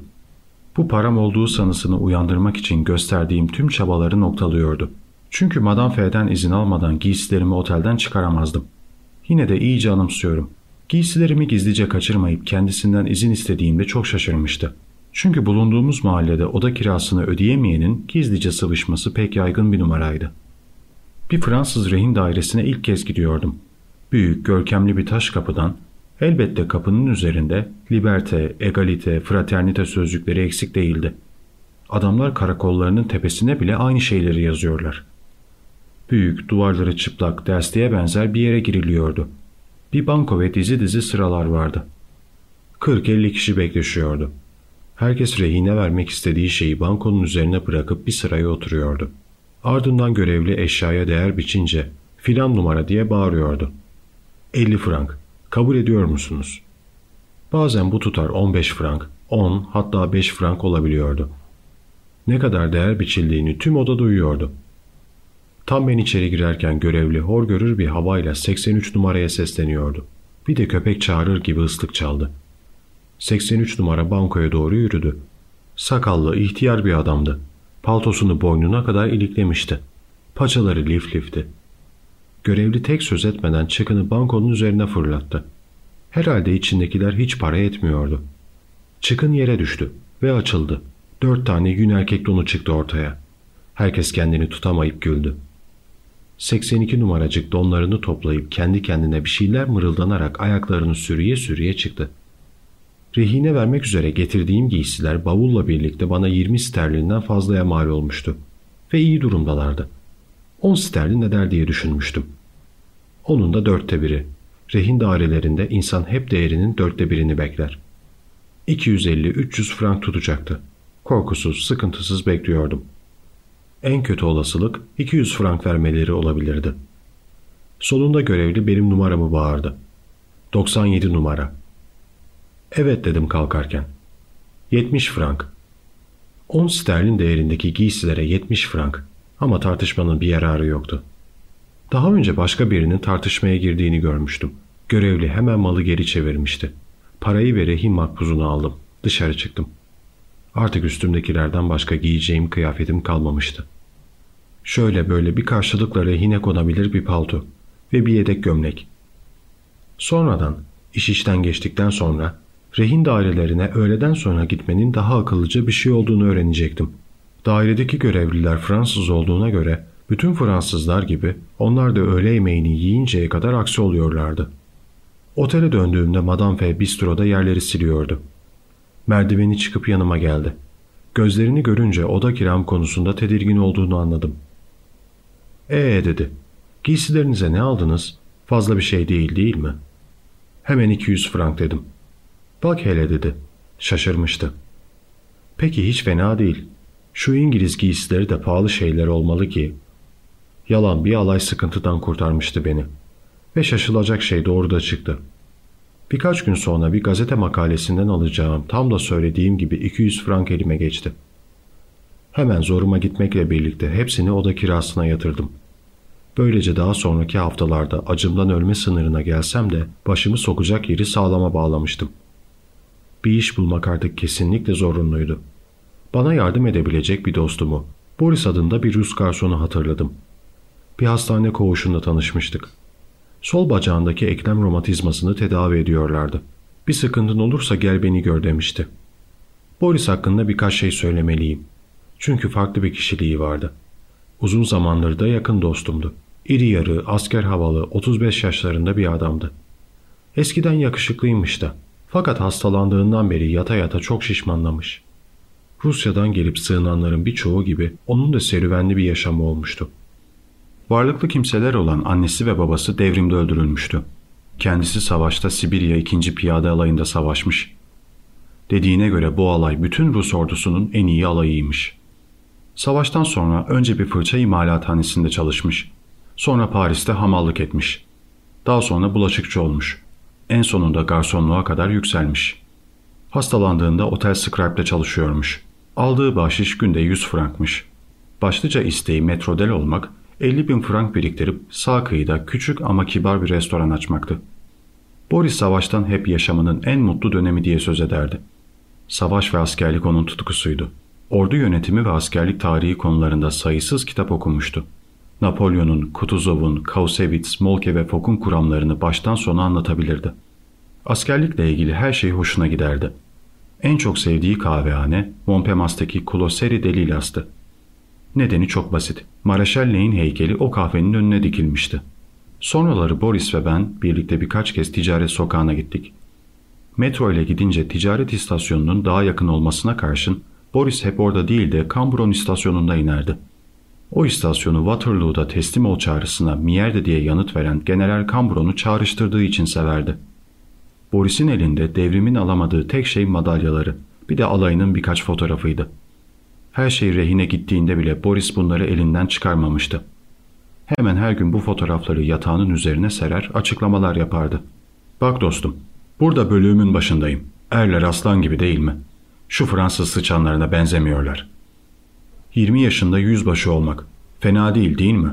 Bu param olduğu sanısını uyandırmak için gösterdiğim tüm çabaları noktalıyordu. Çünkü Madame F'den izin almadan giysilerimi otelden çıkaramazdım. Yine de iyice anımsıyorum. Giysilerimi gizlice kaçırmayıp kendisinden izin istediğimde çok şaşırmıştı. Çünkü bulunduğumuz mahallede oda kirasını ödeyemeyenin gizlice sıvışması pek yaygın bir numaraydı. Bir Fransız rehin dairesine ilk kez gidiyordum. Büyük, görkemli bir taş kapıdan, elbette kapının üzerinde liberte, egalite, fraternite sözcükleri eksik değildi. Adamlar karakollarının tepesine bile aynı şeyleri yazıyorlar. Büyük, duvarları çıplak, dersliğe benzer bir yere giriliyordu. Bir banko ve dizi dizi sıralar vardı. 40-50 kişi bekleşiyordu. Herkes rehine vermek istediği şeyi bankonun üzerine bırakıp bir sıraya oturuyordu. Ardından görevli eşyaya değer biçince filan numara diye bağırıyordu. 50 frank. Kabul ediyor musunuz? Bazen bu tutar 15 frank, 10 hatta 5 frank olabiliyordu. Ne kadar değer biçildiğini tüm oda duyuyordu. Tam ben içeri girerken görevli hor görür bir havayla 83 numaraya sesleniyordu. Bir de köpek çağırır gibi ıslık çaldı. 83 numara bankoya doğru yürüdü. Sakallı, ihtiyar bir adamdı. Paltosunu boynuna kadar iliklemişti. Paçaları lif lifti. Görevli tek söz etmeden çıkını bankonun üzerine fırlattı. Herhalde içindekiler hiç para etmiyordu. Çıkın yere düştü ve açıldı. Dört tane yün erkek donu çıktı ortaya. Herkes kendini tutamayıp güldü. 82 numaracık donlarını toplayıp kendi kendine bir şeyler mırıldanarak ayaklarını sürüye sürüye çıktı. Rehine vermek üzere getirdiğim giysiler bavulla birlikte bana 20 sterlinden fazlaya mal olmuştu. Ve iyi durumdalardı. 10 sterlin eder diye düşünmüştüm. Onun da dörtte biri. Rehin dairelerinde insan hep değerinin dörtte birini bekler. 250-300 frank tutacaktı. Korkusuz, sıkıntısız bekliyordum. En kötü olasılık 200 frank vermeleri olabilirdi. Sonunda görevli benim numaramı bağırdı. 97 numara. Evet dedim kalkarken. 70 frank. 10 sterlin değerindeki giysilere 70 frank ama tartışmanın bir yararı yoktu. Daha önce başka birinin tartışmaya girdiğini görmüştüm. Görevli hemen malı geri çevirmişti. Parayı ve rehin makbuzunu aldım. Dışarı çıktım. Artık üstümdekilerden başka giyeceğim kıyafetim kalmamıştı. Şöyle böyle bir karşılıkla rehine konabilir bir palto ve bir yedek gömlek. Sonradan, iş işten geçtikten sonra rehin dairelerine öğleden sonra gitmenin daha akıllıca bir şey olduğunu öğrenecektim. Dairedeki görevliler Fransız olduğuna göre bütün Fransızlar gibi onlar da öğle yemeğini yiyinceye kadar aksi oluyorlardı. Otele döndüğümde Madame F. bistroda yerleri siliyordu. Merdiveni çıkıp yanıma geldi. Gözlerini görünce oda kiram konusunda tedirgin olduğunu anladım. Ee dedi. Giysilerinize ne aldınız? Fazla bir şey değil değil mi? Hemen 200 frank dedim. Bak hele dedi. Şaşırmıştı. Peki hiç fena değil. Şu İngiliz giysileri de pahalı şeyler olmalı ki. Yalan bir alay sıkıntıdan kurtarmıştı beni. Ve şaşılacak şey doğru da çıktı. Birkaç gün sonra bir gazete makalesinden alacağım tam da söylediğim gibi 200 frank elime geçti. Hemen zoruma gitmekle birlikte hepsini oda kirasına yatırdım. Böylece daha sonraki haftalarda acımdan ölme sınırına gelsem de başımı sokacak yeri sağlama bağlamıştım. Bir iş bulmak artık kesinlikle zorunluydu. Bana yardım edebilecek bir dostumu, Boris adında bir Rus garsonu hatırladım. Bir hastane koğuşunda tanışmıştık. Sol bacağındaki eklem romatizmasını tedavi ediyorlardı. Bir sıkıntın olursa gel beni gör demişti. Boris hakkında birkaç şey söylemeliyim. Çünkü farklı bir kişiliği vardı. Uzun zamandır da yakın dostumdu. İri yarı, asker havalı, 35 yaşlarında bir adamdı. Eskiden yakışıklıymış da. Fakat hastalandığından beri yata yata çok şişmanlamış. Rusya'dan gelip sığınanların birçoğu gibi onun da serüvenli bir yaşamı olmuştu. Varlıklı kimseler olan annesi ve babası devrimde öldürülmüştü. Kendisi savaşta Sibirya 2. Piyade Alayı'nda savaşmış. Dediğine göre bu alay bütün Rus ordusunun en iyi alayıymış. Savaştan sonra önce bir fırça imalathanesinde çalışmış. Sonra Paris'te hamallık etmiş. Daha sonra bulaşıkçı olmuş. En sonunda garsonluğa kadar yükselmiş. Hastalandığında otel Scribe'de çalışıyormuş. Aldığı bahşiş günde 100 frankmış. Başlıca isteği metrodel olmak 50 bin frank biriktirip sağ kıyıda küçük ama kibar bir restoran açmaktı. Boris savaştan hep yaşamının en mutlu dönemi diye söz ederdi. Savaş ve askerlik onun tutkusuydu. Ordu yönetimi ve askerlik tarihi konularında sayısız kitap okumuştu. Napolyon'un, Kutuzov'un, Kausevitz, Molke ve Fock'un kuramlarını baştan sona anlatabilirdi. Askerlikle ilgili her şey hoşuna giderdi. En çok sevdiği kahvehane Montparnasse'daki Kuloseri Delilas'tı. Nedeni çok basit. Mareşal Ney'in heykeli o kahvenin önüne dikilmişti. Sonraları Boris ve ben birlikte birkaç kez ticaret sokağına gittik. Metro ile gidince ticaret istasyonunun daha yakın olmasına karşın Boris hep orada değil de Cambron istasyonunda inerdi. O istasyonu Waterloo'da teslim ol çağrısına Mierde diye yanıt veren General Cambron'u çağrıştırdığı için severdi. Boris'in elinde devrimin alamadığı tek şey madalyaları, bir de alayının birkaç fotoğrafıydı. Her şey rehine gittiğinde bile Boris bunları elinden çıkarmamıştı. Hemen her gün bu fotoğrafları yatağının üzerine serer, açıklamalar yapardı. Bak dostum, burada bölüğümün başındayım. Erler aslan gibi değil mi? Şu Fransız sıçanlarına benzemiyorlar. 20 yaşında yüzbaşı olmak. Fena değil değil mi?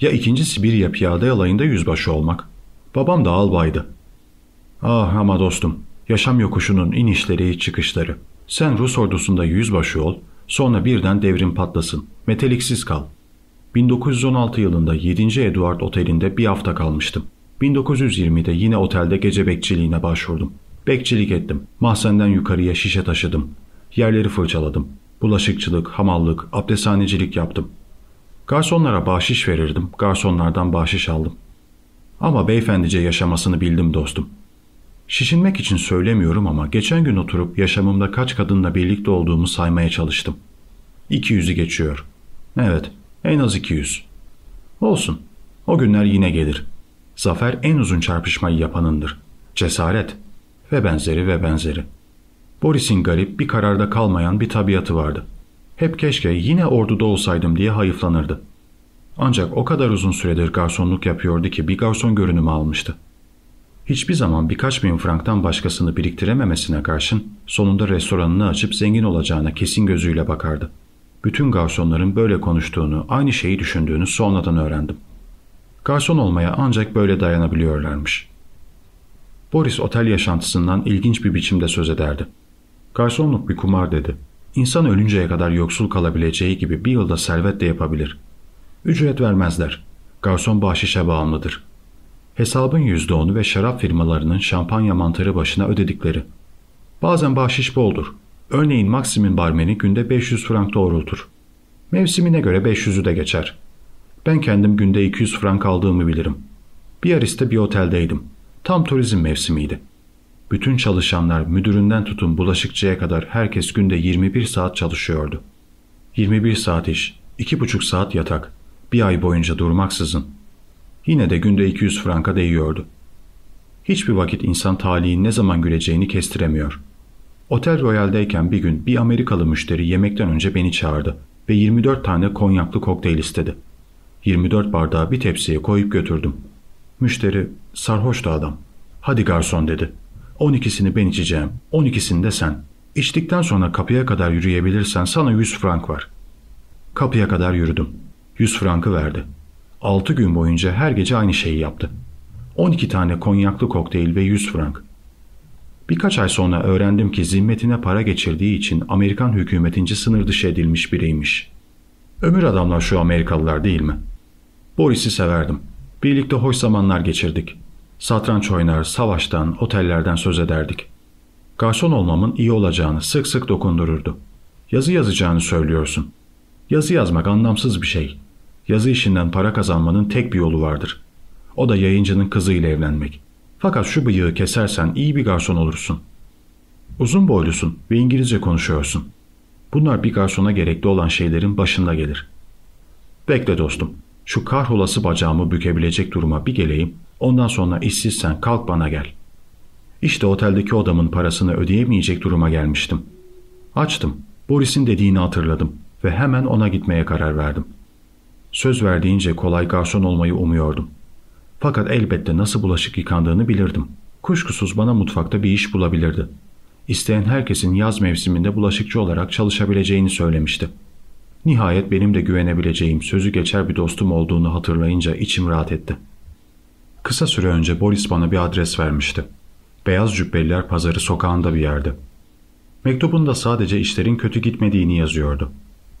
Ya ikinci Sibirya piyade alayında yüzbaşı olmak. Babam da albaydı. Ah ama dostum, yaşam yokuşunun inişleri çıkışları. Sen Rus ordusunda yüzbaşı ol, Sonra birden devrim patlasın. Meteliksiz kal. 1916 yılında 7. Eduard Oteli'nde bir hafta kalmıştım. 1920'de yine otelde gece bekçiliğine başvurdum. Bekçilik ettim. Mahzenden yukarıya şişe taşıdım. Yerleri fırçaladım. Bulaşıkçılık, hamallık, abdesthanecilik yaptım. Garsonlara bahşiş verirdim. Garsonlardan bahşiş aldım. Ama beyefendice yaşamasını bildim dostum. Şişinmek için söylemiyorum ama geçen gün oturup yaşamımda kaç kadınla birlikte olduğumu saymaya çalıştım. 200'ü geçiyor. Evet, en az 200. Olsun. O günler yine gelir. Zafer en uzun çarpışmayı yapanındır. Cesaret ve benzeri ve benzeri. Boris'in garip bir kararda kalmayan bir tabiatı vardı. Hep keşke yine orduda olsaydım diye hayıflanırdı. Ancak o kadar uzun süredir garsonluk yapıyordu ki bir garson görünümü almıştı. Hiçbir zaman birkaç bin franktan başkasını biriktirememesine karşın sonunda restoranını açıp zengin olacağına kesin gözüyle bakardı. Bütün garsonların böyle konuştuğunu, aynı şeyi düşündüğünü sonradan öğrendim. Garson olmaya ancak böyle dayanabiliyorlarmış. Boris otel yaşantısından ilginç bir biçimde söz ederdi. Garsonluk bir kumar dedi. İnsan ölünceye kadar yoksul kalabileceği gibi bir yılda servet de yapabilir. Ücret vermezler. Garson bahşişe bağımlıdır. Hesabın yüzde onu ve şarap firmalarının şampanya mantarı başına ödedikleri. Bazen bahşiş boldur. Örneğin Maxim'in barmeni günde 500 frank doğrultur. Mevsimine göre 500'ü de geçer. Ben kendim günde 200 frank aldığımı bilirim. Bir ariste bir oteldeydim. Tam turizm mevsimiydi. Bütün çalışanlar müdüründen tutun bulaşıkçıya kadar herkes günde 21 saat çalışıyordu. 21 saat iş, 2,5 saat yatak, bir ay boyunca durmaksızın. Yine de günde 200 franka değiyordu. Hiçbir vakit insan talihin ne zaman güleceğini kestiremiyor. Otel Royal'deyken bir gün bir Amerikalı müşteri yemekten önce beni çağırdı ve 24 tane konyaklı kokteyl istedi. 24 bardağı bir tepsiye koyup götürdüm. Müşteri, sarhoştu adam. Hadi garson dedi. 12'sini ben içeceğim, 12'sini de sen. İçtikten sonra kapıya kadar yürüyebilirsen sana 100 frank var. Kapıya kadar yürüdüm. 100 frankı verdi. 6 gün boyunca her gece aynı şeyi yaptı. 12 tane konyaklı kokteyl ve 100 frank. Birkaç ay sonra öğrendim ki zimmetine para geçirdiği için Amerikan hükümetince sınır dışı edilmiş biriymiş. Ömür adamlar şu Amerikalılar değil mi? Boris'i severdim. Birlikte hoş zamanlar geçirdik. Satranç oynar, savaştan, otellerden söz ederdik. Garson olmamın iyi olacağını sık sık dokundururdu. Yazı yazacağını söylüyorsun. Yazı yazmak anlamsız bir şey. Yazı işinden para kazanmanın tek bir yolu vardır. O da yayıncının kızıyla evlenmek. Fakat şu bıyığı kesersen iyi bir garson olursun. Uzun boylusun ve İngilizce konuşuyorsun. Bunlar bir garsona gerekli olan şeylerin başında gelir. Bekle dostum. Şu kahrolası bacağımı bükebilecek duruma bir geleyim. Ondan sonra işsizsen kalk bana gel. İşte oteldeki odamın parasını ödeyemeyecek duruma gelmiştim. Açtım. Boris'in dediğini hatırladım ve hemen ona gitmeye karar verdim. Söz verdiğince kolay garson olmayı umuyordum. Fakat elbette nasıl bulaşık yıkandığını bilirdim. Kuşkusuz bana mutfakta bir iş bulabilirdi. İsteyen herkesin yaz mevsiminde bulaşıkçı olarak çalışabileceğini söylemişti. Nihayet benim de güvenebileceğim sözü geçer bir dostum olduğunu hatırlayınca içim rahat etti. Kısa süre önce Boris bana bir adres vermişti. Beyaz Cübbeliler Pazarı sokağında bir yerde. Mektubunda sadece işlerin kötü gitmediğini yazıyordu.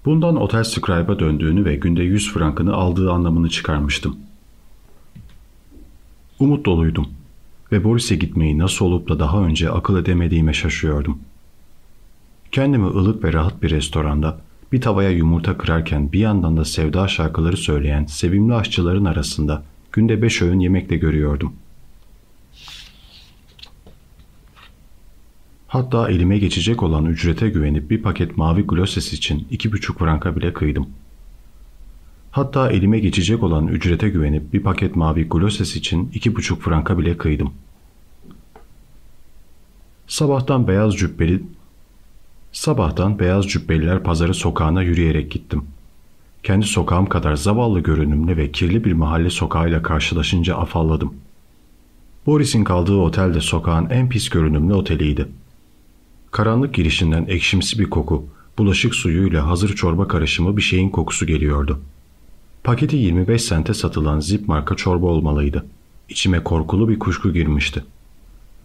Bundan Otel Scribe'a döndüğünü ve günde 100 frankını aldığı anlamını çıkarmıştım. Umut doluydum ve Boris'e gitmeyi nasıl olup da daha önce akıl edemediğime şaşıyordum. Kendimi ılık ve rahat bir restoranda bir tavaya yumurta kırarken bir yandan da sevda şarkıları söyleyen sevimli aşçıların arasında günde beş öğün yemekle görüyordum. Hatta elime geçecek olan ücrete güvenip bir paket mavi glosses için iki buçuk franka bile kıydım. Hatta elime geçecek olan ücrete güvenip bir paket mavi glosses için iki buçuk franka bile kıydım. Sabahtan beyaz cübbeli Sabahtan beyaz cübbeliler pazarı sokağına yürüyerek gittim. Kendi sokağım kadar zavallı görünümlü ve kirli bir mahalle sokağıyla karşılaşınca afalladım. Boris'in kaldığı otel de sokağın en pis görünümlü oteliydi. Karanlık girişinden ekşimsi bir koku, bulaşık suyuyla hazır çorba karışımı bir şeyin kokusu geliyordu. Paketi 25 sente satılan zip marka çorba olmalıydı. İçime korkulu bir kuşku girmişti.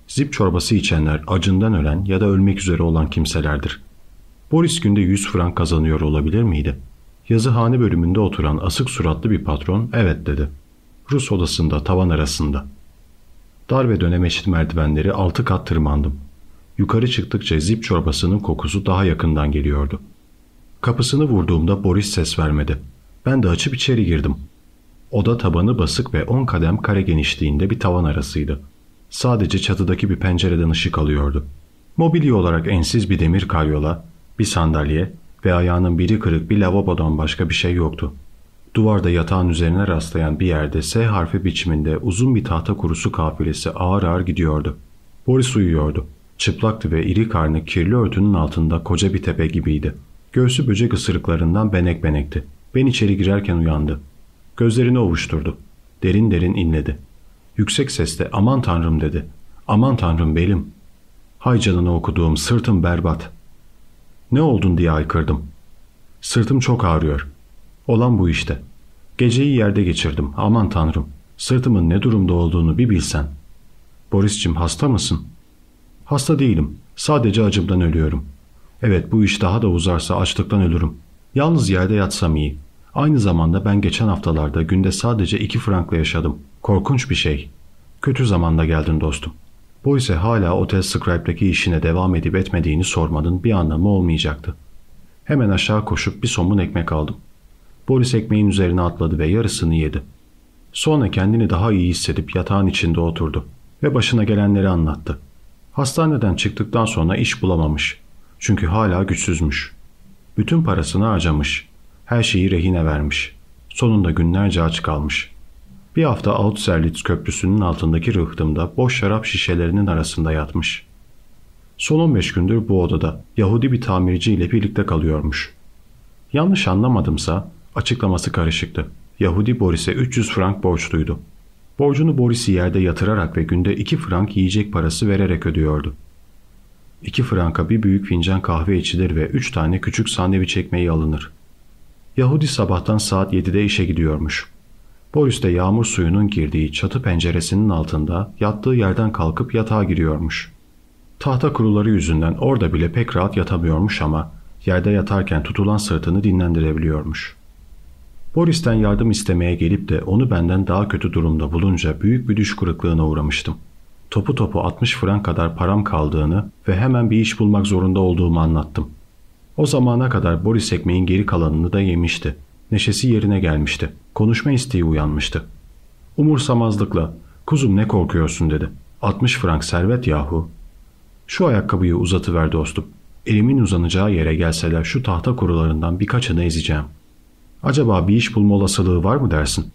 Zip çorbası içenler acından ölen ya da ölmek üzere olan kimselerdir. Boris günde 100 frank kazanıyor olabilir miydi? Yazıhane bölümünde oturan asık suratlı bir patron evet dedi. Rus odasında tavan arasında. Dar ve dönemeçli merdivenleri altı kat tırmandım. Yukarı çıktıkça zip çorbasının kokusu daha yakından geliyordu. Kapısını vurduğumda Boris ses vermedi. Ben de açıp içeri girdim. Oda tabanı basık ve on kadem kare genişliğinde bir tavan arasıydı. Sadece çatıdaki bir pencereden ışık alıyordu. Mobilya olarak ensiz bir demir karyola, bir sandalye ve ayağının biri kırık bir lavabodan başka bir şey yoktu. Duvarda yatağın üzerine rastlayan bir yerde S harfi biçiminde uzun bir tahta kurusu kafilesi ağır ağır gidiyordu. Boris uyuyordu. Çıplaktı ve iri karnı kirli örtünün altında koca bir tepe gibiydi. Göğsü böcek ısırıklarından benek benekti. Ben içeri girerken uyandı. Gözlerini ovuşturdu. Derin derin inledi. Yüksek sesle aman tanrım dedi. Aman tanrım belim. Hay canını okuduğum sırtım berbat. Ne oldun diye aykırdım. Sırtım çok ağrıyor. Olan bu işte. Geceyi yerde geçirdim. Aman tanrım. Sırtımın ne durumda olduğunu bir bilsen. Boris'cim hasta mısın? Hasta değilim. Sadece acımdan ölüyorum. Evet bu iş daha da uzarsa açlıktan ölürüm. Yalnız yerde yatsam iyi. Aynı zamanda ben geçen haftalarda günde sadece iki frankla yaşadım. Korkunç bir şey. Kötü zamanda geldin dostum. Bu ise hala Otel Scribe'daki işine devam edip etmediğini sormanın bir anlamı olmayacaktı. Hemen aşağı koşup bir somun ekmek aldım. Boris ekmeğin üzerine atladı ve yarısını yedi. Sonra kendini daha iyi hissedip yatağın içinde oturdu ve başına gelenleri anlattı. Hastaneden çıktıktan sonra iş bulamamış. Çünkü hala güçsüzmüş. Bütün parasını harcamış. Her şeyi rehine vermiş. Sonunda günlerce aç kalmış. Bir hafta Austerlitz köprüsünün altındaki rıhtımda boş şarap şişelerinin arasında yatmış. Son 15 gündür bu odada Yahudi bir tamirci ile birlikte kalıyormuş. Yanlış anlamadımsa açıklaması karışıktı. Yahudi Boris'e 300 frank borçluydu. Borcunu Boris'i yerde yatırarak ve günde 2 frank yiyecek parası vererek ödüyordu. 2 franka bir büyük fincan kahve içilir ve 3 tane küçük sandviç ekmeği alınır. Yahudi sabahtan saat 7'de işe gidiyormuş. Boris de yağmur suyunun girdiği çatı penceresinin altında yattığı yerden kalkıp yatağa giriyormuş. Tahta kuruları yüzünden orada bile pek rahat yatamıyormuş ama yerde yatarken tutulan sırtını dinlendirebiliyormuş. Boris'ten yardım istemeye gelip de onu benden daha kötü durumda bulunca büyük bir düş kırıklığına uğramıştım. Topu topu 60 frank kadar param kaldığını ve hemen bir iş bulmak zorunda olduğumu anlattım. O zamana kadar Boris ekmeğin geri kalanını da yemişti. Neşesi yerine gelmişti. Konuşma isteği uyanmıştı. Umursamazlıkla ''Kuzum ne korkuyorsun?'' dedi. ''60 frank servet yahu.'' ''Şu ayakkabıyı uzatıver dostum. Elimin uzanacağı yere gelseler şu tahta kurularından birkaçını ezeceğim. Acaba bir iş bulma olasılığı var mı dersin?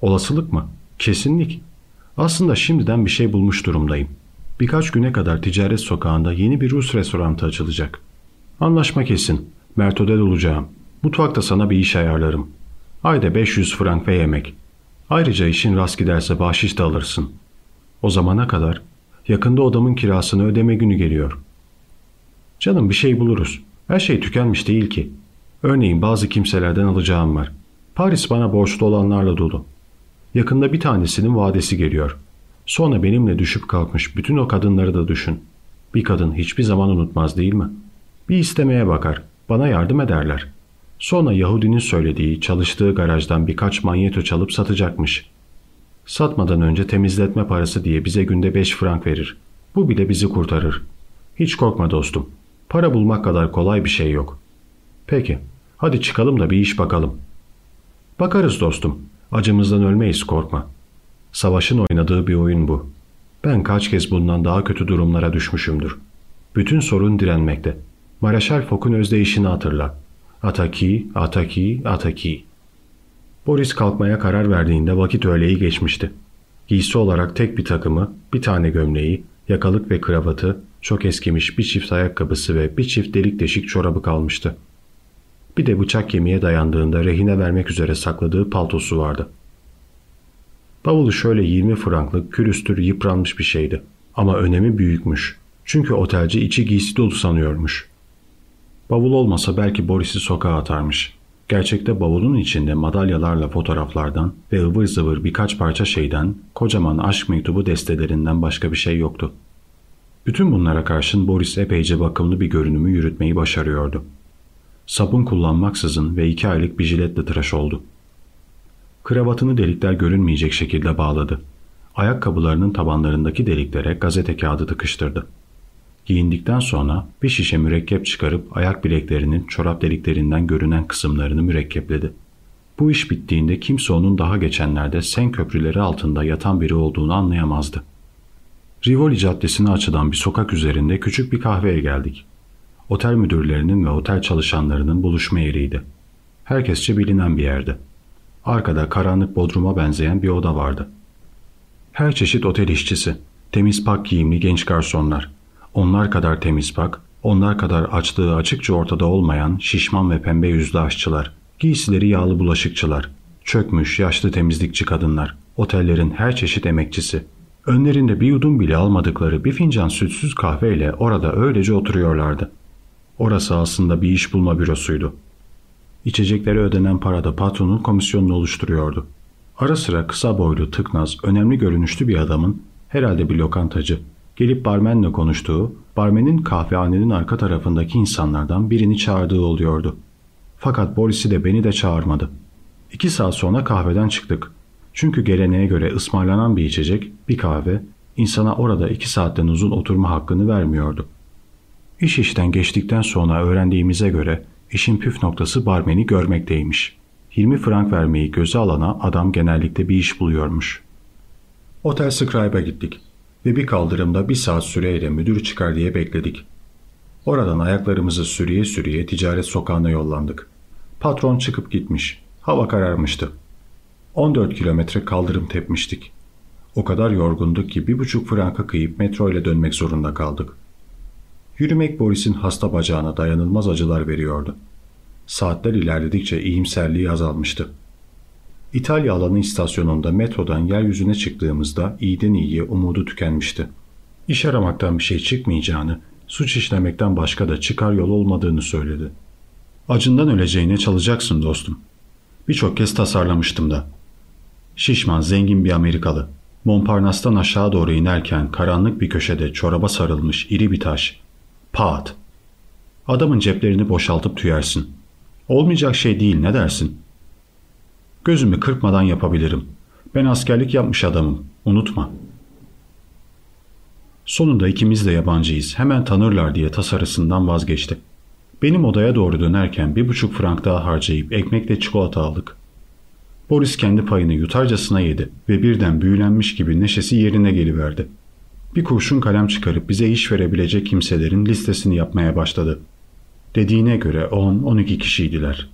Olasılık mı? Kesinlik. Aslında şimdiden bir şey bulmuş durumdayım. Birkaç güne kadar ticaret sokağında yeni bir Rus restoranı açılacak. Anlaşma kesin. Mertodel olacağım. Mutfakta sana bir iş ayarlarım. Ayda 500 frank ve yemek. Ayrıca işin rast giderse bahşiş de alırsın. O zamana kadar yakında odamın kirasını ödeme günü geliyor. Canım bir şey buluruz. Her şey tükenmiş değil ki. Örneğin bazı kimselerden alacağım var. Paris bana borçlu olanlarla dolu. Yakında bir tanesinin vadesi geliyor. Sonra benimle düşüp kalkmış bütün o kadınları da düşün. Bir kadın hiçbir zaman unutmaz değil mi? Bir istemeye bakar. Bana yardım ederler. Sonra Yahudinin söylediği çalıştığı garajdan birkaç manyeto çalıp satacakmış. Satmadan önce temizletme parası diye bize günde 5 frank verir. Bu bile bizi kurtarır. Hiç korkma dostum. Para bulmak kadar kolay bir şey yok. Peki, hadi çıkalım da bir iş bakalım. Bakarız dostum. Acımızdan ölmeyiz korkma. Savaşın oynadığı bir oyun bu. Ben kaç kez bundan daha kötü durumlara düşmüşümdür. Bütün sorun direnmekte. Mareşal Fock'un özdeyişini hatırla. Ataki, Ataki, Ataki. Boris kalkmaya karar verdiğinde vakit öğleyi geçmişti. Giysi olarak tek bir takımı, bir tane gömleği, yakalık ve kravatı, çok eskimiş bir çift ayakkabısı ve bir çift delik deşik çorabı kalmıştı. Bir de bıçak kemiğe dayandığında rehine vermek üzere sakladığı paltosu vardı. Bavulu şöyle 20 franklık külüstür yıpranmış bir şeydi. Ama önemi büyükmüş. Çünkü otelci içi giysi dolu sanıyormuş. Bavul olmasa belki Boris'i sokağa atarmış. Gerçekte bavulun içinde madalyalarla fotoğraflardan ve ıvır zıvır birkaç parça şeyden, kocaman aşk mektubu destelerinden başka bir şey yoktu. Bütün bunlara karşın Boris epeyce bakımlı bir görünümü yürütmeyi başarıyordu. Sabun kullanmaksızın ve iki aylık bir jiletle tıraş oldu. Kravatını delikler görünmeyecek şekilde bağladı. Ayakkabılarının tabanlarındaki deliklere gazete kağıdı tıkıştırdı. Giyindikten sonra bir şişe mürekkep çıkarıp ayak bileklerinin çorap deliklerinden görünen kısımlarını mürekkepledi. Bu iş bittiğinde kimse onun daha geçenlerde sen köprüleri altında yatan biri olduğunu anlayamazdı. Rivoli Caddesi'ne açılan bir sokak üzerinde küçük bir kahveye geldik. Otel müdürlerinin ve otel çalışanlarının buluşma yeriydi. Herkesçe bilinen bir yerdi. Arkada karanlık bodruma benzeyen bir oda vardı. Her çeşit otel işçisi, temiz pak giyimli genç garsonlar, onlar kadar temiz pak, onlar kadar açlığı açıkça ortada olmayan şişman ve pembe yüzlü aşçılar, giysileri yağlı bulaşıkçılar, çökmüş yaşlı temizlikçi kadınlar, otellerin her çeşit emekçisi. Önlerinde bir yudum bile almadıkları bir fincan sütsüz kahveyle orada öylece oturuyorlardı. Orası aslında bir iş bulma bürosuydu. İçeceklere ödenen parada patronun komisyonunu oluşturuyordu. Ara sıra kısa boylu, tıknaz, önemli görünüşlü bir adamın, herhalde bir lokantacı, gelip barmenle konuştuğu, barmenin kahvehanenin arka tarafındaki insanlardan birini çağırdığı oluyordu. Fakat Boris'i de beni de çağırmadı. İki saat sonra kahveden çıktık. Çünkü geleneğe göre ısmarlanan bir içecek, bir kahve, insana orada iki saatten uzun oturma hakkını vermiyordu. İş işten geçtikten sonra öğrendiğimize göre işin püf noktası barmeni görmekteymiş. 20 frank vermeyi göze alana adam genellikle bir iş buluyormuş. Otel Scribe'a gittik ve bir kaldırımda bir saat süreyle müdür çıkar diye bekledik. Oradan ayaklarımızı sürüye sürüye ticaret sokağına yollandık. Patron çıkıp gitmiş. Hava kararmıştı. 14 kilometre kaldırım tepmiştik. O kadar yorgunduk ki bir buçuk franka kıyıp metro ile dönmek zorunda kaldık. Yürümek Boris'in hasta bacağına dayanılmaz acılar veriyordu. Saatler ilerledikçe iyimserliği azalmıştı. İtalya alanı istasyonunda metrodan yeryüzüne çıktığımızda iyiden iyiye umudu tükenmişti. İş aramaktan bir şey çıkmayacağını, suç işlemekten başka da çıkar yol olmadığını söyledi. Acından öleceğine çalacaksın dostum. Birçok kez tasarlamıştım da. Şişman, zengin bir Amerikalı. Montparnasse'tan aşağı doğru inerken karanlık bir köşede çoraba sarılmış iri bir taş. Pat. Adamın ceplerini boşaltıp tüyersin. Olmayacak şey değil ne dersin? Gözümü kırpmadan yapabilirim. Ben askerlik yapmış adamım. Unutma. Sonunda ikimiz de yabancıyız. Hemen tanırlar diye tasarısından vazgeçti. Benim odaya doğru dönerken bir buçuk frank daha harcayıp ekmekle çikolata aldık. Boris kendi payını yutarcasına yedi ve birden büyülenmiş gibi neşesi yerine geliverdi. Bir kurşun kalem çıkarıp bize iş verebilecek kimselerin listesini yapmaya başladı. Dediğine göre 10-12 kişiydiler.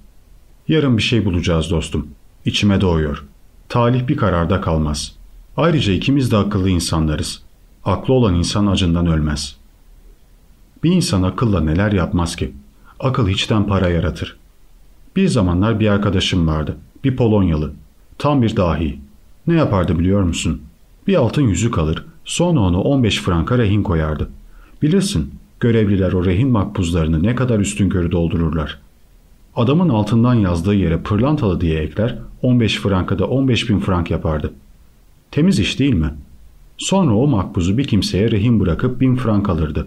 Yarın bir şey bulacağız dostum. İçime doğuyor. Talih bir kararda kalmaz. Ayrıca ikimiz de akıllı insanlarız. Aklı olan insan acından ölmez. Bir insan akılla neler yapmaz ki? Akıl hiçten para yaratır. Bir zamanlar bir arkadaşım vardı. Bir Polonyalı. Tam bir dahi. Ne yapardı biliyor musun? Bir altın yüzük alır, sonra onu 15 franka rehin koyardı. Bilirsin, görevliler o rehin makbuzlarını ne kadar üstün körü doldururlar. Adamın altından yazdığı yere pırlantalı diye ekler, 15 franka da 15 bin frank yapardı. Temiz iş değil mi? Sonra o makbuzu bir kimseye rehin bırakıp bin frank alırdı.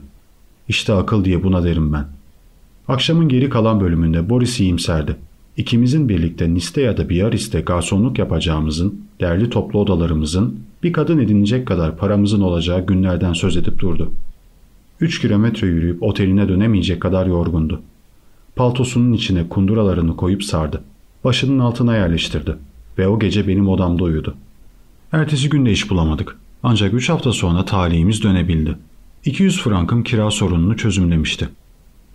İşte akıl diye buna derim ben. Akşamın geri kalan bölümünde Boris iyimserdi. İkimizin birlikte Niste ya da Biarris'te garsonluk yapacağımızın, derli toplu odalarımızın, bir kadın edinecek kadar paramızın olacağı günlerden söz edip durdu. Üç kilometre yürüyüp oteline dönemeyecek kadar yorgundu. Paltosunun içine kunduralarını koyup sardı. Başının altına yerleştirdi ve o gece benim odamda uyudu. Ertesi günde iş bulamadık. Ancak üç hafta sonra talihimiz dönebildi. 200 frankın kira sorununu çözümlemişti.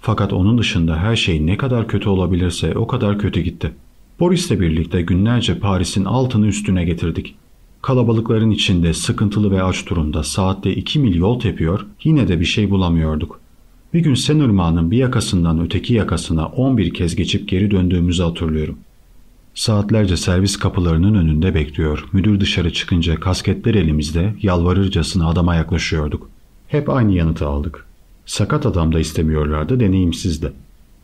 Fakat onun dışında her şey ne kadar kötü olabilirse o kadar kötü gitti. Boris'le birlikte günlerce Paris'in altını üstüne getirdik. Kalabalıkların içinde sıkıntılı ve aç durumda saatte iki mil yol tepiyor yine de bir şey bulamıyorduk. Bir gün Sen Irmağı'nın bir yakasından öteki yakasına 11 kez geçip geri döndüğümüzü hatırlıyorum. Saatlerce servis kapılarının önünde bekliyor. Müdür dışarı çıkınca kasketler elimizde yalvarırcasına adama yaklaşıyorduk. Hep aynı yanıtı aldık. Sakat adam da istemiyorlardı, deneyimsizdi.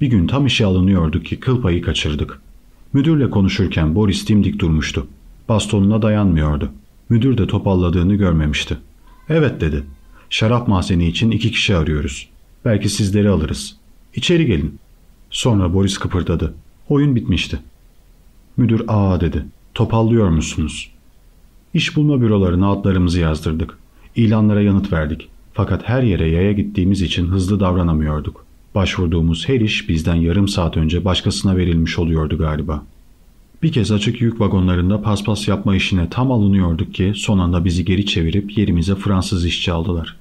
Bir gün tam işe alınıyorduk ki kıl payı kaçırdık. Müdürle konuşurken Boris dimdik durmuştu. Bastonuna dayanmıyordu. Müdür de topalladığını görmemişti. Evet dedi. Şarap mahzeni için iki kişi arıyoruz. Belki sizleri alırız. İçeri gelin. Sonra Boris kıpırdadı. Oyun bitmişti. Müdür aa dedi. Topallıyor musunuz? İş bulma bürolarına adlarımızı yazdırdık. İlanlara yanıt verdik. Fakat her yere yaya gittiğimiz için hızlı davranamıyorduk. Başvurduğumuz her iş bizden yarım saat önce başkasına verilmiş oluyordu galiba. Bir kez açık yük vagonlarında paspas yapma işine tam alınıyorduk ki son anda bizi geri çevirip yerimize Fransız işçi aldılar.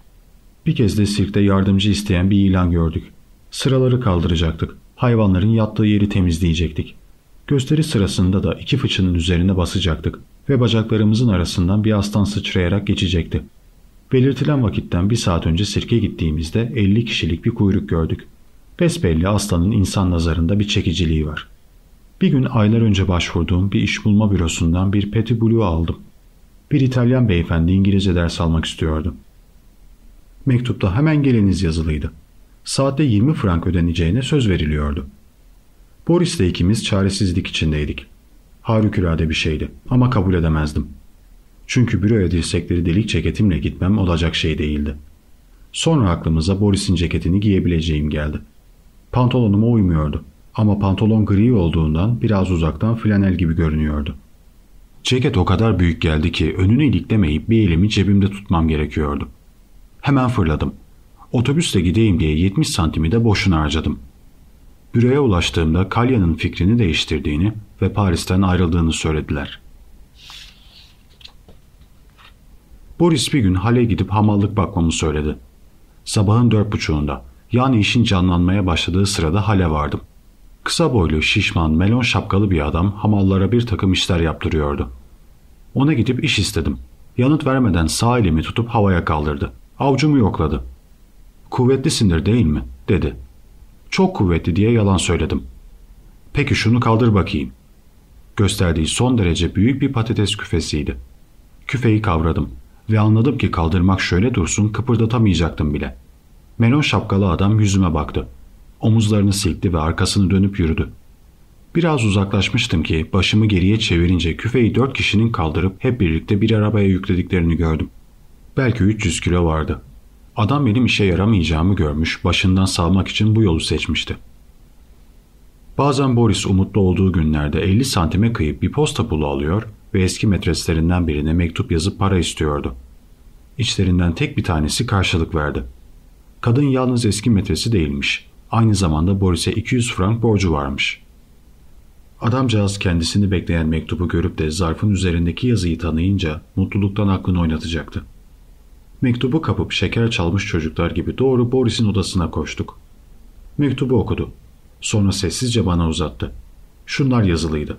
Bir kez de sirkte yardımcı isteyen bir ilan gördük. Sıraları kaldıracaktık. Hayvanların yattığı yeri temizleyecektik. Gösteri sırasında da iki fıçının üzerine basacaktık ve bacaklarımızın arasından bir aslan sıçrayarak geçecekti. Belirtilen vakitten bir saat önce sirke gittiğimizde 50 kişilik bir kuyruk gördük. Besbelli aslanın insan nazarında bir çekiciliği var. Bir gün aylar önce başvurduğum bir iş bulma bürosundan bir petit blue aldım. Bir İtalyan beyefendi İngilizce ders almak istiyordu. Mektupta hemen geliniz yazılıydı. Saatte 20 frank ödeneceğine söz veriliyordu. Boris'le ikimiz çaresizlik içindeydik. Harikulade bir şeydi ama kabul edemezdim. Çünkü büroya dirsekleri delik ceketimle gitmem olacak şey değildi. Sonra aklımıza Boris'in ceketini giyebileceğim geldi. Pantolonuma uymuyordu ama pantolon gri olduğundan biraz uzaktan flanel gibi görünüyordu. Ceket o kadar büyük geldi ki önünü iliklemeyip bir elimi cebimde tutmam gerekiyordu. Hemen fırladım. Otobüsle gideyim diye 70 santimi de boşuna harcadım. Büroya ulaştığımda Kalya'nın fikrini değiştirdiğini ve Paris'ten ayrıldığını söylediler. Boris bir gün hale gidip hamallık bakmamı söyledi. Sabahın dört buçuğunda yani işin canlanmaya başladığı sırada hale vardım. Kısa boylu, şişman, melon şapkalı bir adam hamallara bir takım işler yaptırıyordu. Ona gidip iş istedim. Yanıt vermeden sağ elimi tutup havaya kaldırdı. Avcumu yokladı. Kuvvetlisindir değil mi? dedi. Çok kuvvetli diye yalan söyledim. Peki şunu kaldır bakayım. Gösterdiği son derece büyük bir patates küfesiydi. Küfeyi kavradım ve anladım ki kaldırmak şöyle dursun kıpırdatamayacaktım bile. Melon şapkalı adam yüzüme baktı. Omuzlarını silkti ve arkasını dönüp yürüdü. Biraz uzaklaşmıştım ki başımı geriye çevirince küfeyi dört kişinin kaldırıp hep birlikte bir arabaya yüklediklerini gördüm. Belki 300 kilo vardı. Adam benim işe yaramayacağımı görmüş, başından salmak için bu yolu seçmişti. Bazen Boris umutlu olduğu günlerde 50 santime kıyıp bir posta pulu alıyor ve eski metreslerinden birine mektup yazıp para istiyordu. İçlerinden tek bir tanesi karşılık verdi. Kadın yalnız eski metresi değilmiş. Aynı zamanda Boris'e 200 frank borcu varmış. Adamcağız kendisini bekleyen mektubu görüp de zarfın üzerindeki yazıyı tanıyınca mutluluktan aklını oynatacaktı. Mektubu kapıp şeker çalmış çocuklar gibi doğru Boris'in odasına koştuk. Mektubu okudu. Sonra sessizce bana uzattı. Şunlar yazılıydı.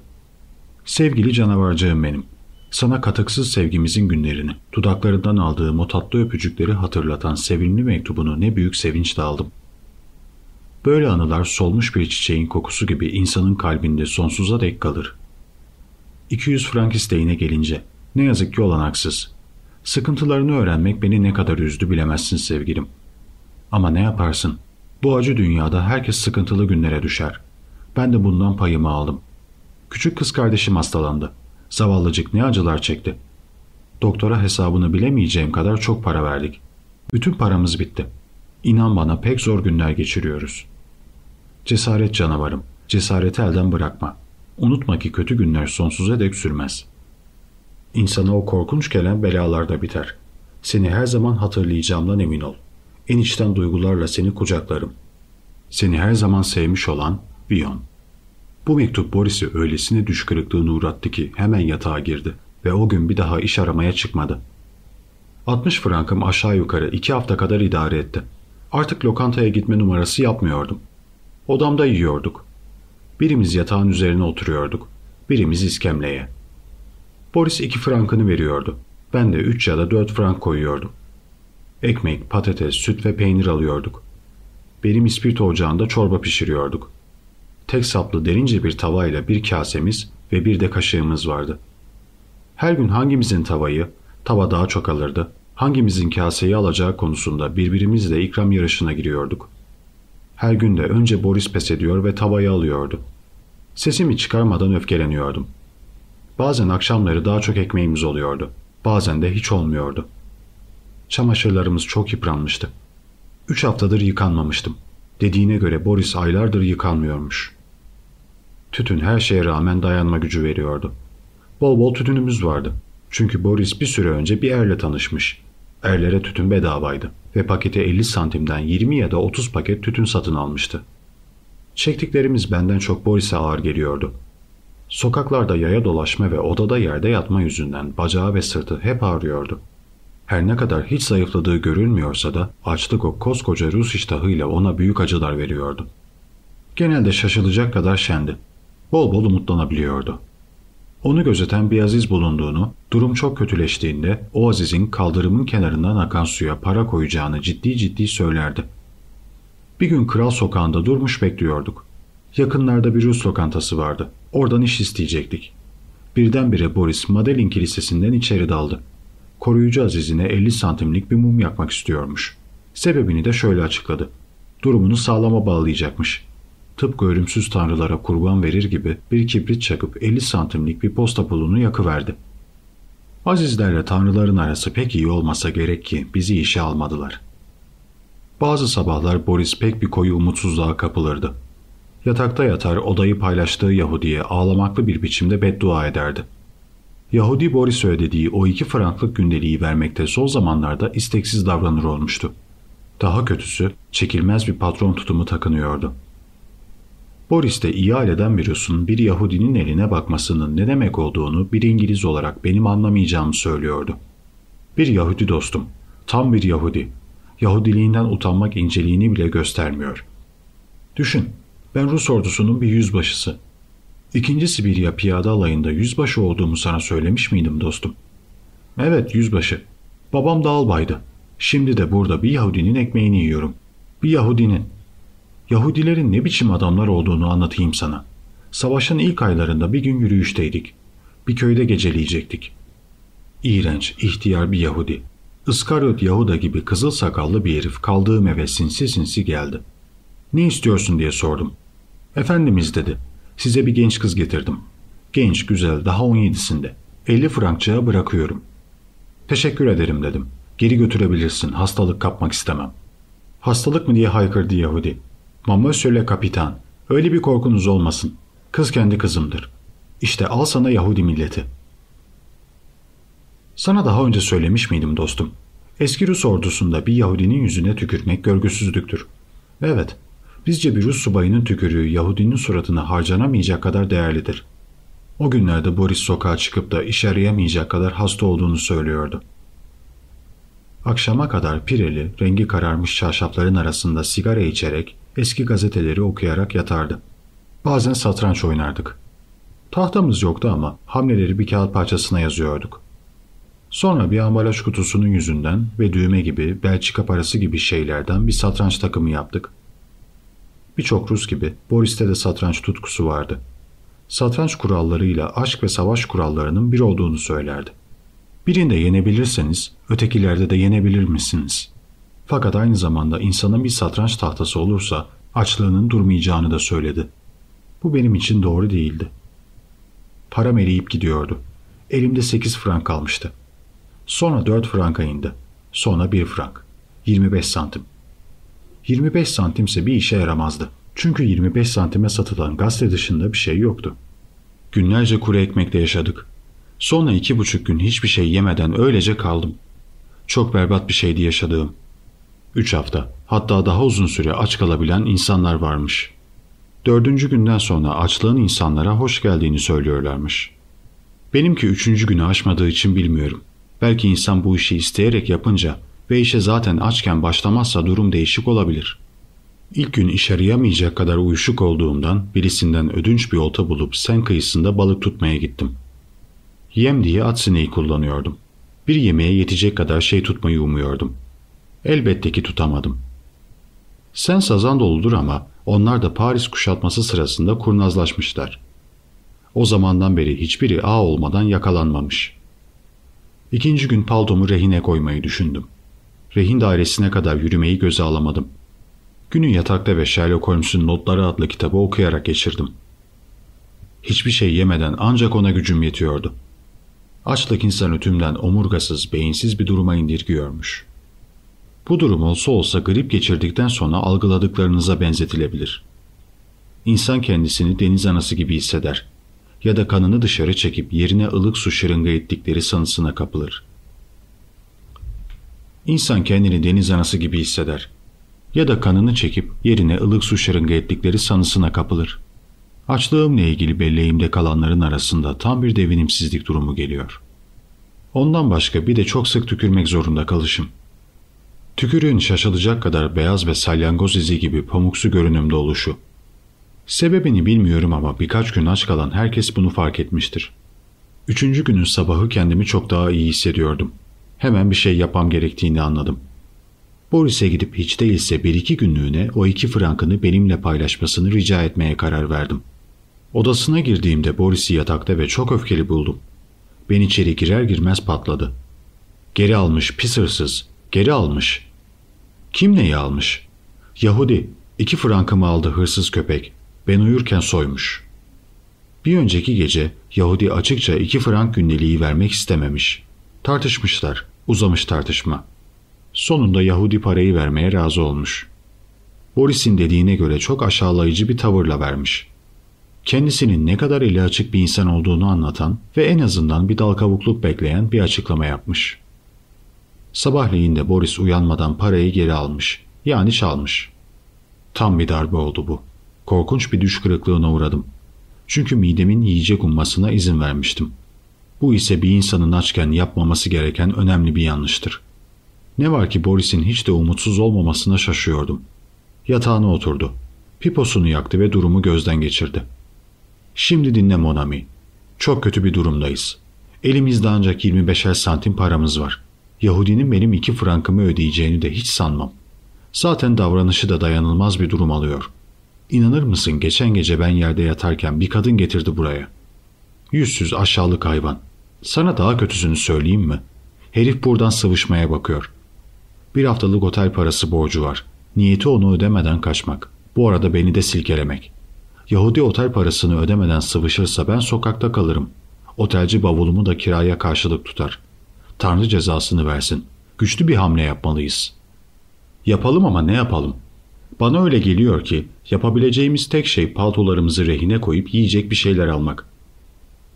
Sevgili canavarcığım benim. Sana katıksız sevgimizin günlerini, dudaklarından aldığım o tatlı öpücükleri hatırlatan sevimli mektubunu ne büyük sevinçle aldım. Böyle anılar solmuş bir çiçeğin kokusu gibi insanın kalbinde sonsuza dek kalır. 200 frank isteğine gelince, ne yazık ki olanaksız. Sıkıntılarını öğrenmek beni ne kadar üzdü bilemezsin sevgilim. Ama ne yaparsın? Bu acı dünyada herkes sıkıntılı günlere düşer. Ben de bundan payımı aldım. Küçük kız kardeşim hastalandı. Zavallıcık ne acılar çekti. Doktora hesabını bilemeyeceğim kadar çok para verdik. Bütün paramız bitti. İnan bana pek zor günler geçiriyoruz. Cesaret canavarım. Cesareti elden bırakma. Unutma ki kötü günler sonsuza dek sürmez. İnsana o korkunç gelen belalarda biter. Seni her zaman hatırlayacağımdan emin ol. En içten duygularla seni kucaklarım. Seni her zaman sevmiş olan Vion. Bu mektup Boris'i öylesine düş kırıklığına uğrattı ki hemen yatağa girdi ve o gün bir daha iş aramaya çıkmadı. 60 frankım aşağı yukarı iki hafta kadar idare etti. Artık lokantaya gitme numarası yapmıyordum. Odamda yiyorduk. Birimiz yatağın üzerine oturuyorduk. Birimiz iskemleye. Boris iki frankını veriyordu. Ben de üç ya da dört frank koyuyordum. Ekmek, patates, süt ve peynir alıyorduk. Benim ispirto ocağında çorba pişiriyorduk. Tek saplı derince bir tavayla bir kasemiz ve bir de kaşığımız vardı. Her gün hangimizin tavayı, tava daha çok alırdı, hangimizin kaseyi alacağı konusunda birbirimizle ikram yarışına giriyorduk. Her gün de önce Boris pes ediyor ve tavayı alıyordu. Sesimi çıkarmadan öfkeleniyordum. Bazen akşamları daha çok ekmeğimiz oluyordu. Bazen de hiç olmuyordu. Çamaşırlarımız çok yıpranmıştı. Üç haftadır yıkanmamıştım. Dediğine göre Boris aylardır yıkanmıyormuş. Tütün her şeye rağmen dayanma gücü veriyordu. Bol bol tütünümüz vardı. Çünkü Boris bir süre önce bir erle tanışmış. Erlere tütün bedavaydı ve pakete 50 santimden 20 ya da 30 paket tütün satın almıştı. Çektiklerimiz benden çok Boris'e ağır geliyordu. Sokaklarda yaya dolaşma ve odada yerde yatma yüzünden bacağı ve sırtı hep ağrıyordu. Her ne kadar hiç zayıfladığı görülmüyorsa da açlık o koskoca Rus iştahıyla ona büyük acılar veriyordu. Genelde şaşılacak kadar şendi. Bol bol umutlanabiliyordu. Onu gözeten bir aziz bulunduğunu, durum çok kötüleştiğinde o azizin kaldırımın kenarından akan suya para koyacağını ciddi ciddi söylerdi. Bir gün Kral Sokağı'nda durmuş bekliyorduk. Yakınlarda bir Rus lokantası vardı. Oradan iş isteyecektik. Birdenbire Boris Madelin Kilisesi'nden içeri daldı. Koruyucu Aziz'ine 50 santimlik bir mum yakmak istiyormuş. Sebebini de şöyle açıkladı. Durumunu sağlama bağlayacakmış. Tıpkı ölümsüz tanrılara kurban verir gibi bir kibrit çakıp 50 santimlik bir posta pulunu yakıverdi. Azizlerle tanrıların arası pek iyi olmasa gerek ki bizi işe almadılar. Bazı sabahlar Boris pek bir koyu umutsuzluğa kapılırdı. Yatakta yatar odayı paylaştığı Yahudi'ye ağlamaklı bir biçimde beddua ederdi. Yahudi Boris ödediği o iki franklık gündeliği vermekte son zamanlarda isteksiz davranır olmuştu. Daha kötüsü çekilmez bir patron tutumu takınıyordu. Boris de iyi aileden bir Rus'un bir Yahudinin eline bakmasının ne demek olduğunu bir İngiliz olarak benim anlamayacağımı söylüyordu. Bir Yahudi dostum, tam bir Yahudi. Yahudiliğinden utanmak inceliğini bile göstermiyor. Düşün, ben Rus ordusunun bir yüzbaşısı. İkinci Sibirya piyade alayında yüzbaşı olduğumu sana söylemiş miydim dostum? Evet, yüzbaşı. Babam da albaydı. Şimdi de burada bir Yahudinin ekmeğini yiyorum. Bir Yahudinin. Yahudilerin ne biçim adamlar olduğunu anlatayım sana. Savaşın ilk aylarında bir gün yürüyüşteydik. Bir köyde geceleyecektik. İğrenç, ihtiyar bir Yahudi. Iskaryot Yahuda gibi kızıl sakallı bir herif kaldığım eve sinsi sinsi geldi. Ne istiyorsun diye sordum. Efendimiz dedi. Size bir genç kız getirdim. Genç, güzel, daha 17'sinde. 50 frankçıya bırakıyorum. Teşekkür ederim dedim. Geri götürebilirsin, hastalık kapmak istemem. Hastalık mı diye haykırdı Yahudi. Monsieur kapitan, öyle bir korkunuz olmasın. Kız kendi kızımdır. İşte al sana Yahudi milleti. Sana daha önce söylemiş miydim dostum? Eski Rus ordusunda bir Yahudinin yüzüne tükürmek görgüsüzlüktür. Evet, bizce bir Rus subayının tükürüğü Yahudinin suratına harcanamayacak kadar değerlidir. O günlerde Boris sokağa çıkıp da iş arayamayacak kadar hasta olduğunu söylüyordu. Akşama kadar pireli, rengi kararmış çarşafların arasında sigara içerek, eski gazeteleri okuyarak yatardı. Bazen satranç oynardık. Tahtamız yoktu ama hamleleri bir kağıt parçasına yazıyorduk. Sonra bir ambalaj kutusunun yüzünden ve düğme gibi Belçika parası gibi şeylerden bir satranç takımı yaptık. Birçok Rus gibi Boris'te de satranç tutkusu vardı. Satranç kurallarıyla aşk ve savaş kurallarının bir olduğunu söylerdi. Birinde yenebilirseniz ötekilerde de yenebilir misiniz? Fakat aynı zamanda insanın bir satranç tahtası olursa açlığının durmayacağını da söyledi. Bu benim için doğru değildi. Param eriyip gidiyordu. Elimde 8 frank kalmıştı. Sonra 4 franka indi. Sonra 1 frank. 25 santim. 25 santimse bir işe yaramazdı. Çünkü 25 santime satılan gazete dışında bir şey yoktu. Günlerce kuru ekmekle yaşadık. Sonra iki buçuk gün hiçbir şey yemeden öylece kaldım. Çok berbat bir şeydi yaşadığım. Üç hafta, hatta daha uzun süre aç kalabilen insanlar varmış. Dördüncü günden sonra açlığın insanlara hoş geldiğini söylüyorlarmış. Benimki üçüncü günü aşmadığı için bilmiyorum. Belki insan bu işi isteyerek yapınca ve işe zaten açken başlamazsa durum değişik olabilir. İlk gün iş arayamayacak kadar uyuşuk olduğumdan birisinden ödünç bir olta bulup sen kıyısında balık tutmaya gittim. Yem diye at sineği kullanıyordum. Bir yemeğe yetecek kadar şey tutmayı umuyordum. Elbette ki tutamadım. Sen sazan doludur ama onlar da Paris kuşatması sırasında kurnazlaşmışlar. O zamandan beri hiçbiri ağ olmadan yakalanmamış. İkinci gün paltomu rehine koymayı düşündüm. Rehin dairesine kadar yürümeyi göze alamadım. Günü yatakta ve Sherlock Holmes'un Notları adlı kitabı okuyarak geçirdim. Hiçbir şey yemeden ancak ona gücüm yetiyordu. Açlık insanı tümden omurgasız, beyinsiz bir duruma indirgiyormuş. Bu durum olsa olsa grip geçirdikten sonra algıladıklarınıza benzetilebilir. İnsan kendisini deniz anası gibi hisseder ya da kanını dışarı çekip yerine ılık su şırınga ettikleri sanısına kapılır. İnsan kendini deniz anası gibi hisseder ya da kanını çekip yerine ılık su şırınga ettikleri sanısına kapılır. Açlığımla ilgili belleğimde kalanların arasında tam bir devinimsizlik durumu geliyor. Ondan başka bir de çok sık tükürmek zorunda kalışım. Tükürüğün şaşılacak kadar beyaz ve salyangoz izi gibi pamuksu görünümde oluşu. Sebebini bilmiyorum ama birkaç gün aç kalan herkes bunu fark etmiştir. Üçüncü günün sabahı kendimi çok daha iyi hissediyordum. Hemen bir şey yapmam gerektiğini anladım. Boris'e gidip hiç değilse bir iki günlüğüne o iki frankını benimle paylaşmasını rica etmeye karar verdim. Odasına girdiğimde Boris'i yatakta ve çok öfkeli buldum. Ben içeri girer girmez patladı. Geri almış pis hırsız, geri almış. Kim neyi almış? Yahudi, iki frankımı aldı hırsız köpek. Ben uyurken soymuş. Bir önceki gece Yahudi açıkça iki frank gündeliği vermek istememiş. Tartışmışlar, uzamış tartışma. Sonunda Yahudi parayı vermeye razı olmuş. Boris'in dediğine göre çok aşağılayıcı bir tavırla vermiş. Kendisinin ne kadar eli açık bir insan olduğunu anlatan ve en azından bir dal kavukluk bekleyen bir açıklama yapmış. Sabahleyin de Boris uyanmadan parayı geri almış. Yani çalmış. Tam bir darbe oldu bu. Korkunç bir düş kırıklığına uğradım. Çünkü midemin yiyecek ummasına izin vermiştim. Bu ise bir insanın açken yapmaması gereken önemli bir yanlıştır. Ne var ki Boris'in hiç de umutsuz olmamasına şaşıyordum. Yatağına oturdu. Piposunu yaktı ve durumu gözden geçirdi. Şimdi dinle Monami. Çok kötü bir durumdayız. Elimizde ancak 25'er santim paramız var. Yahudinin benim iki frankımı ödeyeceğini de hiç sanmam. Zaten davranışı da dayanılmaz bir durum alıyor. İnanır mısın geçen gece ben yerde yatarken bir kadın getirdi buraya. Yüzsüz aşağılık hayvan. Sana daha kötüsünü söyleyeyim mi? Herif buradan sıvışmaya bakıyor. Bir haftalık otel parası borcu var. Niyeti onu ödemeden kaçmak. Bu arada beni de silkelemek. Yahudi otel parasını ödemeden sıvışırsa ben sokakta kalırım. Otelci bavulumu da kiraya karşılık tutar. Tanrı cezasını versin. Güçlü bir hamle yapmalıyız. Yapalım ama ne yapalım? Bana öyle geliyor ki yapabileceğimiz tek şey paltolarımızı rehine koyup yiyecek bir şeyler almak.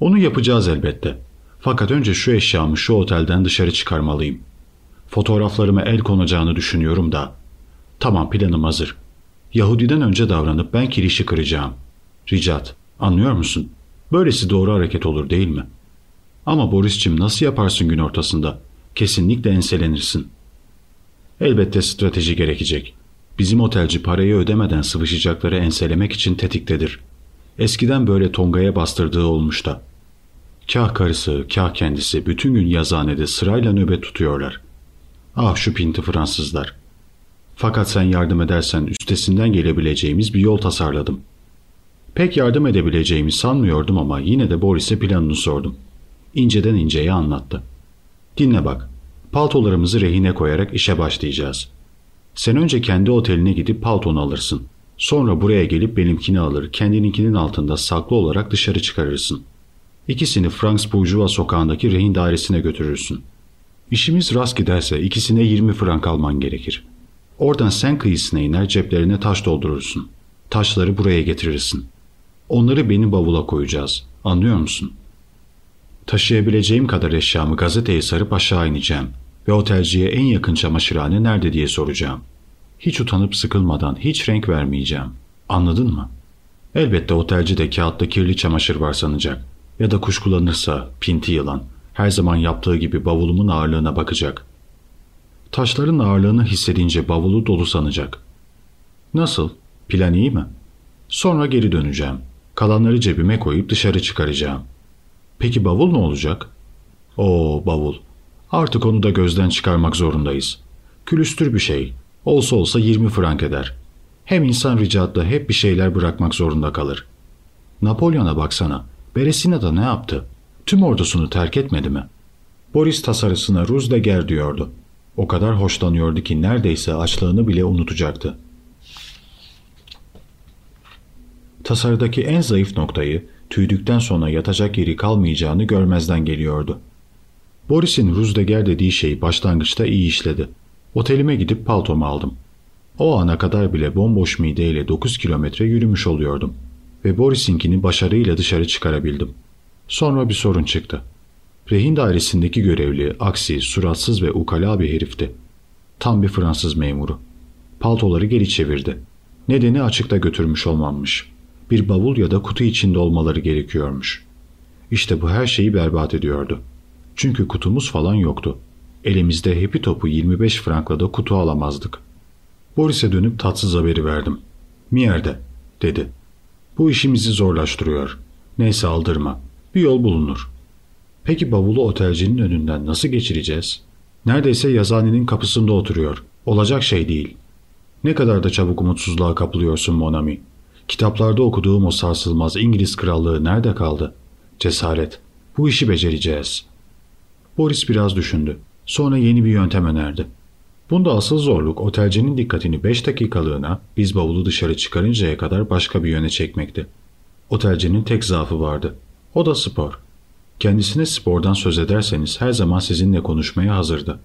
Onu yapacağız elbette. Fakat önce şu eşyamı şu otelden dışarı çıkarmalıyım. Fotoğraflarıma el konacağını düşünüyorum da. Tamam planım hazır. Yahudiden önce davranıp ben kirişi kıracağım. Ricat, anlıyor musun? Böylesi doğru hareket olur değil mi? Ama Boris'cim nasıl yaparsın gün ortasında? Kesinlikle enselenirsin. Elbette strateji gerekecek. Bizim otelci parayı ödemeden sıvışacakları enselemek için tetiktedir. Eskiden böyle Tonga'ya bastırdığı olmuş da. Kah karısı, kah kendisi bütün gün yazanede sırayla nöbet tutuyorlar. Ah şu pinti Fransızlar. Fakat sen yardım edersen üstesinden gelebileceğimiz bir yol tasarladım. Pek yardım edebileceğimi sanmıyordum ama yine de Boris'e planını sordum. İnceden inceye anlattı. Dinle bak, paltolarımızı rehine koyarak işe başlayacağız. Sen önce kendi oteline gidip paltonu alırsın. Sonra buraya gelip benimkini alır, kendininkinin altında saklı olarak dışarı çıkarırsın. İkisini Franks Bourgeois sokağındaki rehin dairesine götürürsün. İşimiz rast giderse ikisine 20 frank alman gerekir. Oradan sen kıyısına iner ceplerine taş doldurursun. Taşları buraya getirirsin. Onları benim bavula koyacağız. Anlıyor musun? Taşıyabileceğim kadar eşyamı gazeteye sarıp aşağı ineceğim ve otelciye en yakın çamaşırhane nerede diye soracağım. Hiç utanıp sıkılmadan hiç renk vermeyeceğim. Anladın mı? Elbette otelci de kağıtta kirli çamaşır var sanacak. Ya da kuşkulanırsa pinti yılan her zaman yaptığı gibi bavulumun ağırlığına bakacak. Taşların ağırlığını hissedince bavulu dolu sanacak. Nasıl? Plan iyi mi? Sonra geri döneceğim. Kalanları cebime koyup dışarı çıkaracağım. Peki bavul ne olacak? Oo bavul. Artık onu da gözden çıkarmak zorundayız. Külüstür bir şey. Olsa olsa 20 frank eder. Hem insan ricatta hep bir şeyler bırakmak zorunda kalır. Napolyon'a baksana. Beresina da ne yaptı? Tüm ordusunu terk etmedi mi? Boris tasarısına Ruz de Ger diyordu. O kadar hoşlanıyordu ki neredeyse açlığını bile unutacaktı. Tasarıdaki en zayıf noktayı tüydükten sonra yatacak yeri kalmayacağını görmezden geliyordu. Boris'in Ruzdeger dediği şey başlangıçta iyi işledi. Otelime gidip paltomu aldım. O ana kadar bile bomboş mideyle 9 kilometre yürümüş oluyordum. Ve Boris'inkini başarıyla dışarı çıkarabildim. Sonra bir sorun çıktı. Rehin dairesindeki görevli, aksi, suratsız ve ukala bir herifti. Tam bir Fransız memuru. Paltoları geri çevirdi. Nedeni açıkta götürmüş olmamış. Bir bavul ya da kutu içinde olmaları gerekiyormuş. İşte bu her şeyi berbat ediyordu. Çünkü kutumuz falan yoktu. Elimizde hepi topu 25 frankla da kutu alamazdık. Boris'e dönüp tatsız haberi verdim. Mier'de, dedi. Bu işimizi zorlaştırıyor. Neyse aldırma. Bir yol bulunur. Peki bavulu otelcinin önünden nasıl geçireceğiz? Neredeyse yazaninin kapısında oturuyor. Olacak şey değil. Ne kadar da çabuk umutsuzluğa kapılıyorsun Monami. Kitaplarda okuduğum o sarsılmaz İngiliz krallığı nerede kaldı? Cesaret. Bu işi becereceğiz. Boris biraz düşündü. Sonra yeni bir yöntem önerdi. Bunda asıl zorluk otelcinin dikkatini 5 dakikalığına biz bavulu dışarı çıkarıncaya kadar başka bir yöne çekmekti. Otelcinin tek zaafı vardı. O da spor. Kendisine spordan söz ederseniz her zaman sizinle konuşmaya hazırdı.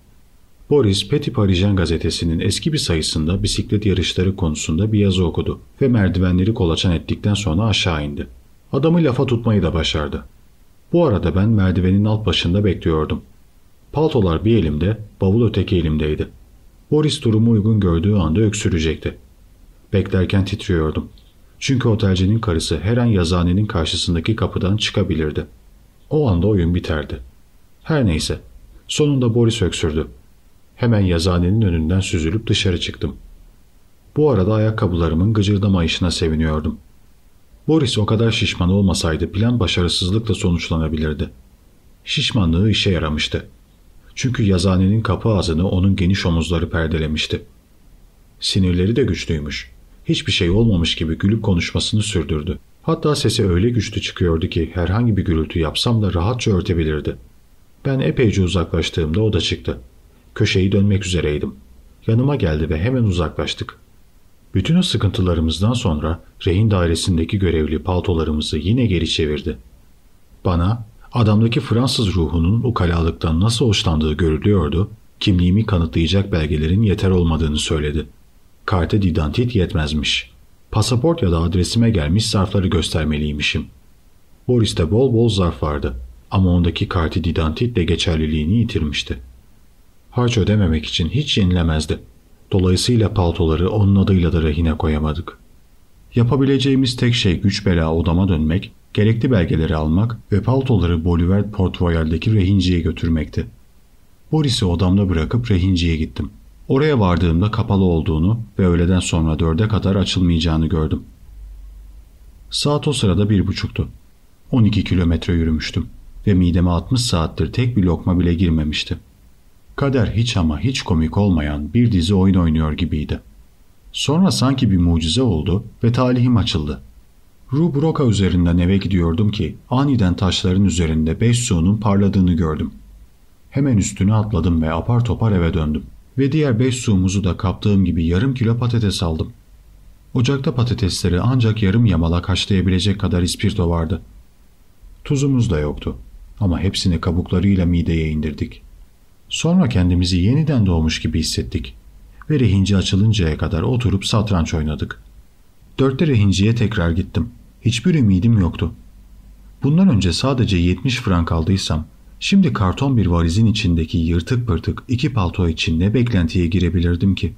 Boris Petit Parisien gazetesinin eski bir sayısında bisiklet yarışları konusunda bir yazı okudu ve merdivenleri kolaçan ettikten sonra aşağı indi. Adamı lafa tutmayı da başardı. Bu arada ben merdivenin alt başında bekliyordum. Paltolar bir elimde, bavul öteki elimdeydi. Boris durumu uygun gördüğü anda öksürecekti. Beklerken titriyordum. Çünkü otelcinin karısı her an yazıhanenin karşısındaki kapıdan çıkabilirdi. O anda oyun biterdi. Her neyse. Sonunda Boris öksürdü. Hemen yazıhanenin önünden süzülüp dışarı çıktım. Bu arada ayakkabılarımın gıcırdamayışına seviniyordum. Boris o kadar şişman olmasaydı plan başarısızlıkla sonuçlanabilirdi. Şişmanlığı işe yaramıştı. Çünkü yazıhanenin kapı ağzını onun geniş omuzları perdelemişti. Sinirleri de güçlüymüş. Hiçbir şey olmamış gibi gülüp konuşmasını sürdürdü. Hatta sesi öyle güçlü çıkıyordu ki herhangi bir gürültü yapsam da rahatça örtebilirdi. Ben epeyce uzaklaştığımda o da çıktı. Köşeyi dönmek üzereydim. Yanıma geldi ve hemen uzaklaştık. Bütün o sıkıntılarımızdan sonra rehin dairesindeki görevli paltolarımızı yine geri çevirdi. Bana adamdaki Fransız ruhunun ukalalıktan nasıl hoşlandığı görülüyordu, kimliğimi kanıtlayacak belgelerin yeter olmadığını söyledi. Karte didantit yetmezmiş. Pasaport ya da adresime gelmiş zarfları göstermeliymişim. Boris'te bol bol zarf vardı ama ondaki karti didantit de geçerliliğini yitirmişti. Harç ödememek için hiç yenilemezdi. Dolayısıyla paltoları onun adıyla da rehine koyamadık. Yapabileceğimiz tek şey güç bela odama dönmek, gerekli belgeleri almak ve paltoları Bolivar Port Royal'deki rehinciye götürmekti. Boris'i odamda bırakıp rehinciye gittim. Oraya vardığımda kapalı olduğunu ve öğleden sonra dörde kadar açılmayacağını gördüm. Saat o sırada bir buçuktu. 12 kilometre yürümüştüm ve mideme 60 saattir tek bir lokma bile girmemişti. Kader hiç ama hiç komik olmayan bir dizi oyun oynuyor gibiydi. Sonra sanki bir mucize oldu ve talihim açıldı. Rubroka üzerinden eve gidiyordum ki aniden taşların üzerinde beş su'nun parladığını gördüm. Hemen üstüne atladım ve apar topar eve döndüm. Ve diğer beş su'muzu da kaptığım gibi yarım kilo patates aldım. Ocakta patatesleri ancak yarım yamalak haşlayabilecek kadar ispirto vardı. Tuzumuz da yoktu ama hepsini kabuklarıyla mideye indirdik. Sonra kendimizi yeniden doğmuş gibi hissettik ve rehinci açılıncaya kadar oturup satranç oynadık. Dörtte rehinciye tekrar gittim. Hiçbir ümidim yoktu. Bundan önce sadece 70 frank aldıysam, şimdi karton bir valizin içindeki yırtık pırtık iki palto için ne beklentiye girebilirdim ki?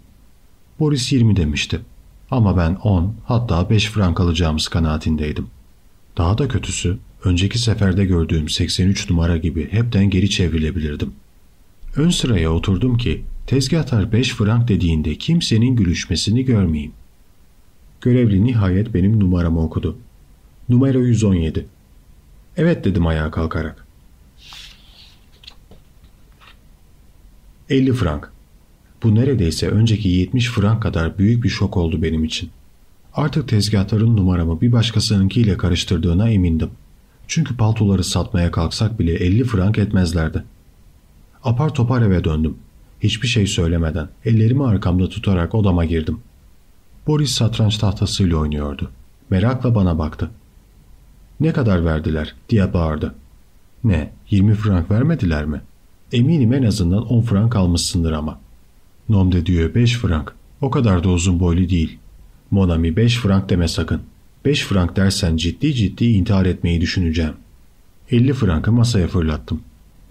Boris 20 demişti. Ama ben 10 hatta 5 frank alacağımız kanaatindeydim. Daha da kötüsü, önceki seferde gördüğüm 83 numara gibi hepten geri çevrilebilirdim.'' Ön sıraya oturdum ki tezgahtar 5 frank dediğinde kimsenin gülüşmesini görmeyeyim. Görevli nihayet benim numaramı okudu. Numara 117. Evet dedim ayağa kalkarak. 50 frank. Bu neredeyse önceki 70 frank kadar büyük bir şok oldu benim için. Artık tezgahtarın numaramı bir başkasınınkiyle karıştırdığına emindim. Çünkü paltoları satmaya kalksak bile 50 frank etmezlerdi.'' Apar topar eve döndüm. Hiçbir şey söylemeden ellerimi arkamda tutarak odama girdim. Boris satranç tahtasıyla oynuyordu. Merakla bana baktı. Ne kadar verdiler diye bağırdı. Ne 20 frank vermediler mi? Eminim en azından 10 frank almışsındır ama. Nom de diyor 5 frank. O kadar da uzun boylu değil. Monami 5 frank deme sakın. 5 frank dersen ciddi ciddi intihar etmeyi düşüneceğim. 50 frankı masaya fırlattım.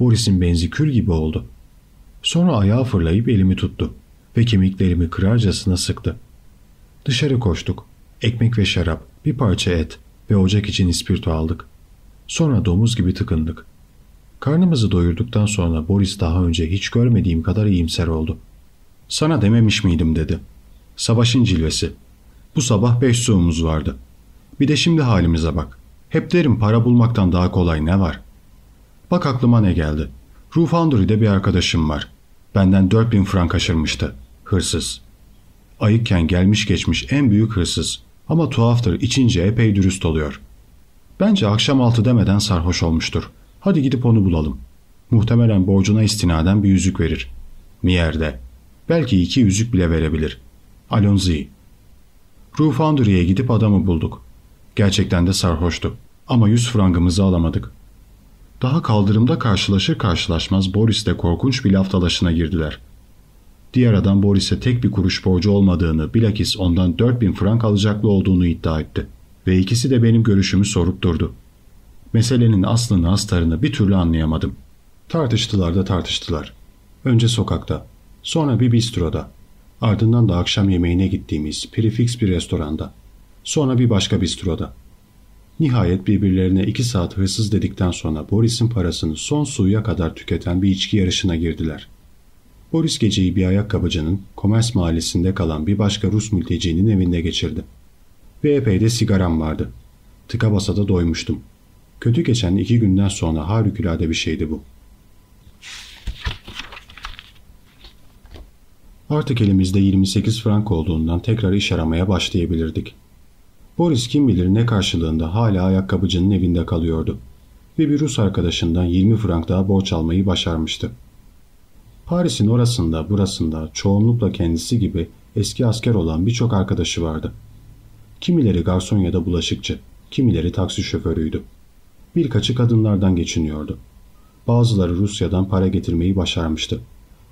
Boris'in benzi kül gibi oldu. Sonra ayağa fırlayıp elimi tuttu ve kemiklerimi kırarcasına sıktı. Dışarı koştuk. Ekmek ve şarap, bir parça et ve ocak için ispirto aldık. Sonra domuz gibi tıkındık. Karnımızı doyurduktan sonra Boris daha önce hiç görmediğim kadar iyimser oldu. Sana dememiş miydim dedi. Savaşın cilvesi. Bu sabah beş suumuz vardı. Bir de şimdi halimize bak. Hep derim para bulmaktan daha kolay ne var? Bak aklıma ne geldi. Rufanduri'de bir arkadaşım var. Benden 4000 frank aşırmıştı. Hırsız. Ayıkken gelmiş geçmiş en büyük hırsız. Ama tuhaftır içince epey dürüst oluyor. Bence akşam altı demeden sarhoş olmuştur. Hadi gidip onu bulalım. Muhtemelen borcuna istinaden bir yüzük verir. Mier'de. Belki iki yüzük bile verebilir. Alonzi. Rufanduri'ye gidip adamı bulduk. Gerçekten de sarhoştu. Ama yüz frangımızı alamadık. Daha kaldırımda karşılaşır karşılaşmaz Boris'le korkunç bir laf dalaşına girdiler. Diğer adam Boris'e tek bir kuruş borcu olmadığını, bilakis ondan 4000 frank alacaklı olduğunu iddia etti. Ve ikisi de benim görüşümü sorup durdu. Meselenin aslını astarını bir türlü anlayamadım. Tartıştılar da tartıştılar. Önce sokakta, sonra bir bistroda, ardından da akşam yemeğine gittiğimiz prefix bir restoranda, sonra bir başka bistroda. Nihayet birbirlerine iki saat hırsız dedikten sonra Boris'in parasını son suya kadar tüketen bir içki yarışına girdiler. Boris geceyi bir ayakkabıcının Komers mahallesinde kalan bir başka Rus mültecinin evinde geçirdi. Ve epey de sigaram vardı. Tıka basa da doymuştum. Kötü geçen iki günden sonra harikulade bir şeydi bu. Artık elimizde 28 frank olduğundan tekrar iş aramaya başlayabilirdik. Boris kim bilir ne karşılığında hala ayakkabıcının evinde kalıyordu ve bir Rus arkadaşından 20 frank daha borç almayı başarmıştı. Paris'in orasında burasında çoğunlukla kendisi gibi eski asker olan birçok arkadaşı vardı. Kimileri garson ya da bulaşıkçı, kimileri taksi şoförüydü. Birkaçı kadınlardan geçiniyordu. Bazıları Rusya'dan para getirmeyi başarmıştı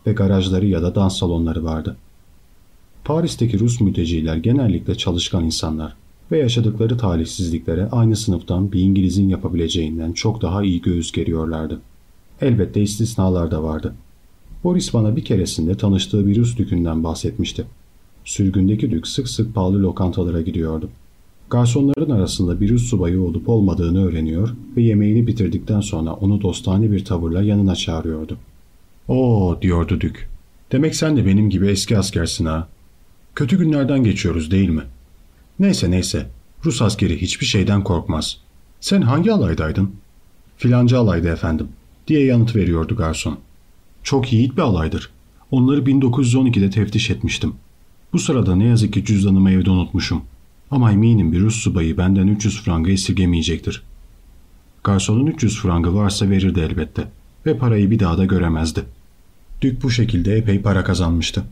ve garajları ya da dans salonları vardı. Paris'teki Rus mülteciler genellikle çalışkan insanlar ve yaşadıkları talihsizliklere aynı sınıftan bir İngiliz'in yapabileceğinden çok daha iyi göğüs geriyorlardı. Elbette istisnalar da vardı. Boris bana bir keresinde tanıştığı bir Rus dükünden bahsetmişti. Sürgündeki dük sık sık pahalı lokantalara gidiyordu. Garsonların arasında bir Rus subayı olup olmadığını öğreniyor ve yemeğini bitirdikten sonra onu dostane bir tavırla yanına çağırıyordu. ''Oo'' diyordu Dük. ''Demek sen de benim gibi eski askersin ha. Kötü günlerden geçiyoruz değil mi? Neyse neyse, Rus askeri hiçbir şeyden korkmaz. Sen hangi alaydaydın?'' ''Filanca alaydı efendim.'' diye yanıt veriyordu garson. ''Çok yiğit bir alaydır. Onları 1912'de teftiş etmiştim. Bu sırada ne yazık ki cüzdanımı evde unutmuşum. Ama eminim bir Rus subayı benden 300 franga esirgemeyecektir. Garsonun 300 frangı varsa verirdi elbette ve parayı bir daha da göremezdi. Dük bu şekilde epey para kazanmıştı.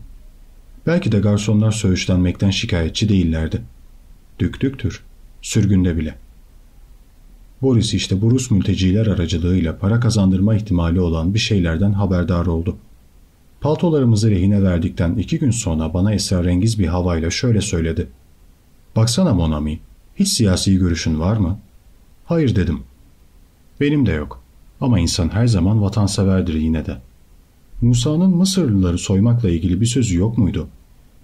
Belki de garsonlar söğüşlenmekten şikayetçi değillerdi. Dük düktür, sürgünde bile. Boris işte bu Rus mülteciler aracılığıyla para kazandırma ihtimali olan bir şeylerden haberdar oldu. Paltolarımızı rehine verdikten iki gün sonra bana esrarengiz bir havayla şöyle söyledi. Baksana Monami, hiç siyasi görüşün var mı? Hayır dedim. Benim de yok. Ama insan her zaman vatanseverdir yine de. Musa'nın Mısırlıları soymakla ilgili bir sözü yok muydu?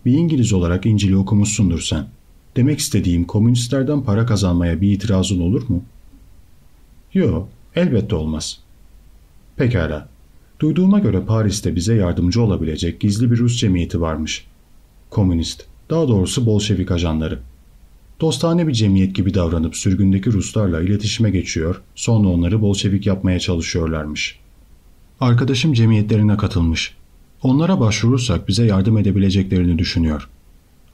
Bir İngiliz olarak İncil'i okumuşsundur sen. Demek istediğim komünistlerden para kazanmaya bir itirazın olur mu? Yok, elbette olmaz. Pekala. Duyduğuma göre Paris'te bize yardımcı olabilecek gizli bir Rus cemiyeti varmış. Komünist, daha doğrusu Bolşevik ajanları. Dostane bir cemiyet gibi davranıp sürgündeki Ruslarla iletişime geçiyor, sonra onları Bolşevik yapmaya çalışıyorlarmış. Arkadaşım cemiyetlerine katılmış. Onlara başvurursak bize yardım edebileceklerini düşünüyor.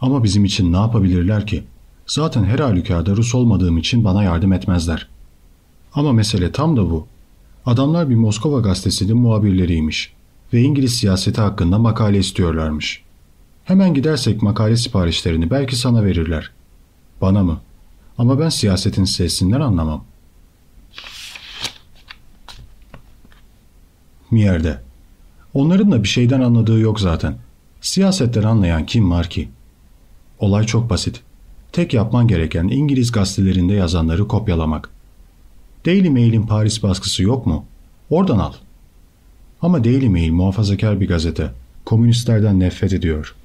Ama bizim için ne yapabilirler ki? Zaten her halükarda Rus olmadığım için bana yardım etmezler. Ama mesele tam da bu. Adamlar bir Moskova gazetesinin muhabirleriymiş ve İngiliz siyaseti hakkında makale istiyorlarmış. Hemen gidersek makale siparişlerini belki sana verirler. Bana mı? Ama ben siyasetin sesinden anlamam. Mier'de. Onların da bir şeyden anladığı yok zaten. Siyasetten anlayan kim var ki? Olay çok basit. Tek yapman gereken İngiliz gazetelerinde yazanları kopyalamak. Daily Mail'in Paris baskısı yok mu? Oradan al. Ama Daily Mail muhafazakar bir gazete. Komünistlerden nefret ediyor.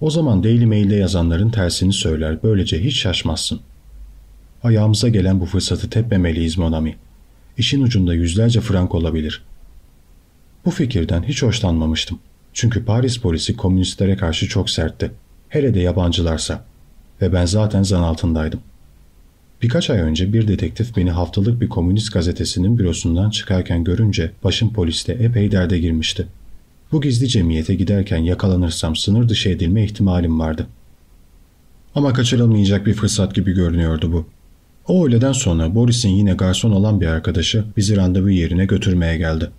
O zaman Daily Mail'de yazanların tersini söyler, böylece hiç şaşmazsın. Ayağımıza gelen bu fırsatı tepmemeliyiz Monami. İşin ucunda yüzlerce frank olabilir. Bu fikirden hiç hoşlanmamıştım. Çünkü Paris polisi komünistlere karşı çok sertti. Hele de yabancılarsa. Ve ben zaten zan altındaydım. Birkaç ay önce bir dedektif beni haftalık bir komünist gazetesinin bürosundan çıkarken görünce başım poliste epey derde girmişti. Bu gizli cemiyete giderken yakalanırsam sınır dışı edilme ihtimalim vardı. Ama kaçırılmayacak bir fırsat gibi görünüyordu bu. O öğleden sonra Boris'in yine garson olan bir arkadaşı bizi randevu yerine götürmeye geldi.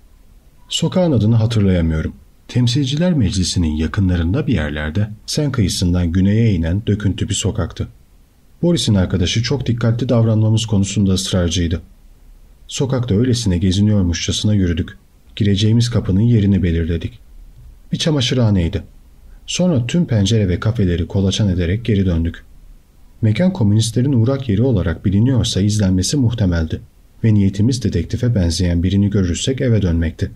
Sokağın adını hatırlayamıyorum. Temsilciler Meclisi'nin yakınlarında bir yerlerde sen kıyısından güneye inen döküntü bir sokaktı. Boris'in arkadaşı çok dikkatli davranmamız konusunda ısrarcıydı. Sokakta öylesine geziniyormuşçasına yürüdük. Gireceğimiz kapının yerini belirledik. Bir çamaşırhaneydi. Sonra tüm pencere ve kafeleri kolaçan ederek geri döndük. Mekan komünistlerin uğrak yeri olarak biliniyorsa izlenmesi muhtemeldi ve niyetimiz dedektife benzeyen birini görürsek eve dönmekti.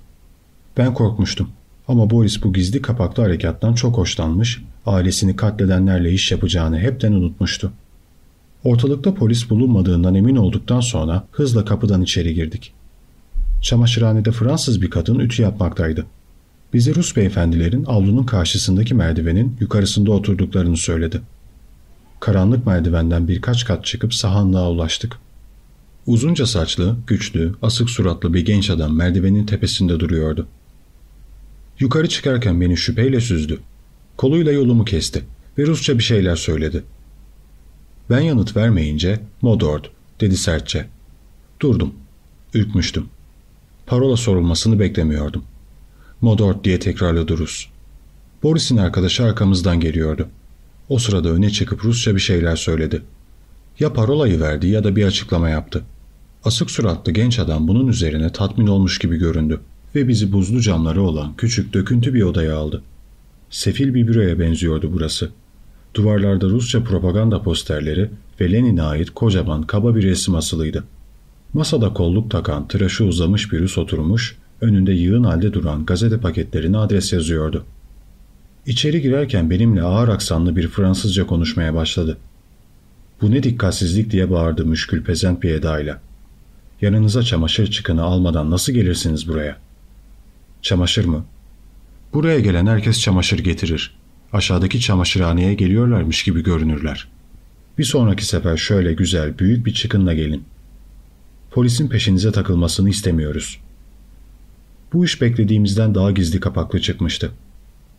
Ben korkmuştum ama Boris bu gizli kapaklı harekattan çok hoşlanmış, ailesini katledenlerle iş yapacağını hepten unutmuştu. Ortalıkta polis bulunmadığından emin olduktan sonra hızla kapıdan içeri girdik. Çamaşırhanede Fransız bir kadın ütü yapmaktaydı. Bize Rus beyefendilerin avlunun karşısındaki merdivenin yukarısında oturduklarını söyledi. Karanlık merdivenden birkaç kat çıkıp sahanlığa ulaştık. Uzunca saçlı, güçlü, asık suratlı bir genç adam merdivenin tepesinde duruyordu. Yukarı çıkarken beni şüpheyle süzdü. Koluyla yolumu kesti ve Rusça bir şeyler söyledi. Ben yanıt vermeyince Modord dedi sertçe. Durdum. Ürkmüştüm. Parola sorulmasını beklemiyordum. Modord diye tekrarladı Rus. Boris'in arkadaşı arkamızdan geliyordu. O sırada öne çıkıp Rusça bir şeyler söyledi. Ya parolayı verdi ya da bir açıklama yaptı. Asık suratlı genç adam bunun üzerine tatmin olmuş gibi göründü ve bizi buzlu camları olan küçük döküntü bir odaya aldı. Sefil bir büroya benziyordu burası. Duvarlarda Rusça propaganda posterleri ve Lenin'e ait kocaman kaba bir resim asılıydı. Masada kolluk takan, tıraşı uzamış bir Rus oturmuş, önünde yığın halde duran gazete paketlerine adres yazıyordu. İçeri girerken benimle ağır aksanlı bir Fransızca konuşmaya başladı. Bu ne dikkatsizlik diye bağırdı müşkül pezent bir edayla. Yanınıza çamaşır çıkını almadan nasıl gelirsiniz buraya? Çamaşır mı? Buraya gelen herkes çamaşır getirir. Aşağıdaki çamaşırhaneye geliyorlarmış gibi görünürler. Bir sonraki sefer şöyle güzel, büyük bir çıkınla gelin. Polisin peşinize takılmasını istemiyoruz. Bu iş beklediğimizden daha gizli kapaklı çıkmıştı.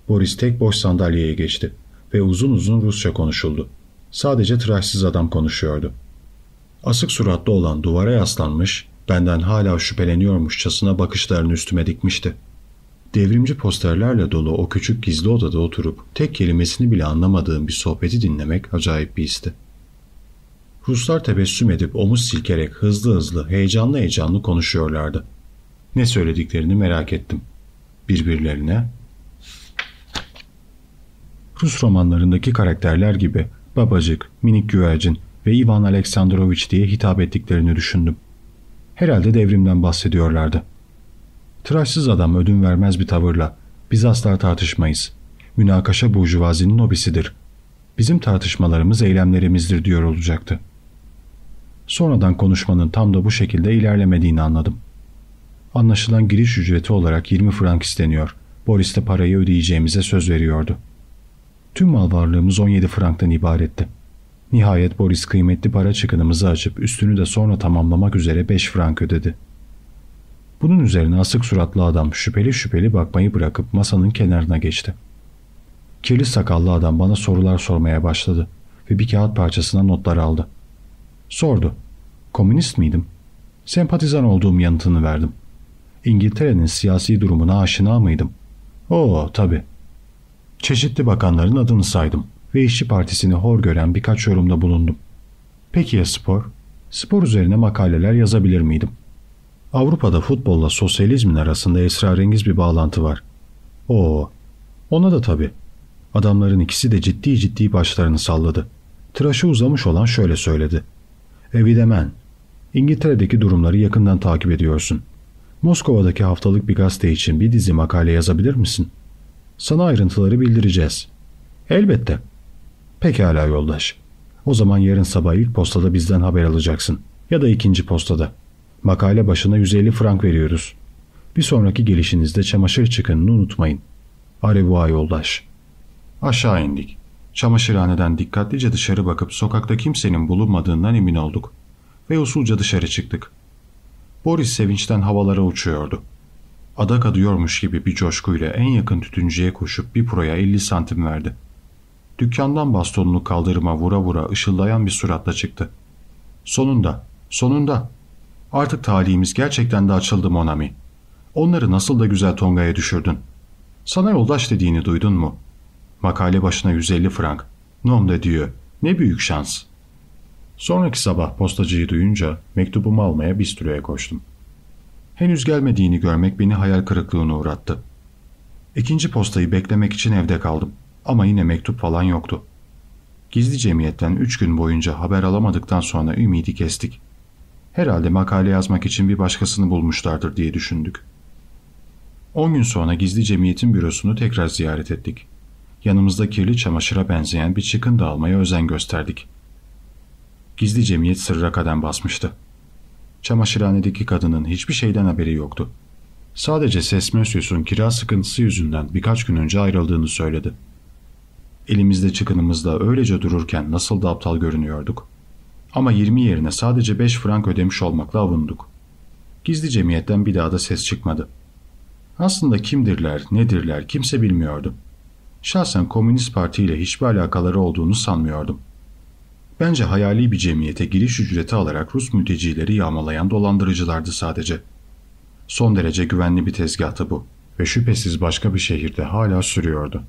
Boris tek boş sandalyeye geçti ve uzun uzun Rusça konuşuldu. Sadece tıraşsız adam konuşuyordu. Asık suratlı olan duvara yaslanmış, benden hala şüpheleniyormuşçasına bakışlarını üstüme dikmişti. Devrimci posterlerle dolu o küçük gizli odada oturup tek kelimesini bile anlamadığım bir sohbeti dinlemek acayip bir histi. Ruslar tebessüm edip omuz silkerek hızlı hızlı, heyecanlı heyecanlı konuşuyorlardı. Ne söylediklerini merak ettim. Birbirlerine Rus romanlarındaki karakterler gibi babacık, minik güvercin ve Ivan Aleksandrovich diye hitap ettiklerini düşündüm. Herhalde devrimden bahsediyorlardı. Tıraşsız adam ödün vermez bir tavırla biz asla tartışmayız. Münakaşa burjuvazinin hobisidir. Bizim tartışmalarımız eylemlerimizdir diyor olacaktı. Sonradan konuşmanın tam da bu şekilde ilerlemediğini anladım. Anlaşılan giriş ücreti olarak 20 frank isteniyor. Boris de parayı ödeyeceğimize söz veriyordu. Tüm mal varlığımız 17 franktan ibaretti. Nihayet Boris kıymetli para çıkınımızı açıp üstünü de sonra tamamlamak üzere 5 frank ödedi. Bunun üzerine asık suratlı adam şüpheli şüpheli bakmayı bırakıp masanın kenarına geçti. Kirli sakallı adam bana sorular sormaya başladı ve bir kağıt parçasına notlar aldı. Sordu. Komünist miydim? Sempatizan olduğum yanıtını verdim. İngiltere'nin siyasi durumuna aşina mıydım? Oo tabii. Çeşitli bakanların adını saydım ve işçi partisini hor gören birkaç yorumda bulundum. Peki ya spor? Spor üzerine makaleler yazabilir miydim? Avrupa'da futbolla sosyalizmin arasında esrarengiz bir bağlantı var. Oo, ona da tabii. Adamların ikisi de ciddi ciddi başlarını salladı. Tıraşı uzamış olan şöyle söyledi. Evidemen, İngiltere'deki durumları yakından takip ediyorsun. Moskova'daki haftalık bir gazete için bir dizi makale yazabilir misin? Sana ayrıntıları bildireceğiz. Elbette. Pekala yoldaş. O zaman yarın sabah ilk postada bizden haber alacaksın. Ya da ikinci postada. Makale başına 150 frank veriyoruz. Bir sonraki gelişinizde çamaşır çıkınını unutmayın. Arevua yoldaş. Aşağı indik. Çamaşırhaneden dikkatlice dışarı bakıp sokakta kimsenin bulunmadığından emin olduk. Ve usulca dışarı çıktık. Boris sevinçten havalara uçuyordu. Adak adıyormuş gibi bir coşkuyla en yakın tütüncüye koşup bir proya 50 santim verdi. Dükkandan bastonunu kaldırıma vura vura ışıldayan bir suratla çıktı. Sonunda, sonunda. Artık talihimiz gerçekten de açıldı Monami. Onları nasıl da güzel Tonga'ya düşürdün. Sana yoldaş dediğini duydun mu? Makale başına 150 frank. Nom de diyor. Ne büyük şans. Sonraki sabah postacıyı duyunca mektubumu almaya bistüroya koştum. Henüz gelmediğini görmek beni hayal kırıklığına uğrattı. İkinci postayı beklemek için evde kaldım. Ama yine mektup falan yoktu. Gizli cemiyetten üç gün boyunca haber alamadıktan sonra ümidi kestik. Herhalde makale yazmak için bir başkasını bulmuşlardır diye düşündük. On gün sonra gizli cemiyetin bürosunu tekrar ziyaret ettik. Yanımızda kirli çamaşıra benzeyen bir çıkın almaya özen gösterdik. Gizli cemiyet sırra kadem basmıştı. Çamaşırhanedeki kadının hiçbir şeyden haberi yoktu. Sadece Ses Mösyös'ün kira sıkıntısı yüzünden birkaç gün önce ayrıldığını söyledi. Elimizde çıkınımızla öylece dururken nasıl da aptal görünüyorduk. Ama 20 yerine sadece 5 frank ödemiş olmakla avunduk. Gizli cemiyetten bir daha da ses çıkmadı. Aslında kimdirler, nedirler kimse bilmiyordu. Şahsen Komünist Parti ile hiçbir alakaları olduğunu sanmıyordum. Bence hayali bir cemiyete giriş ücreti alarak Rus mültecileri yağmalayan dolandırıcılardı sadece. Son derece güvenli bir tezgahtı bu ve şüphesiz başka bir şehirde hala sürüyordu.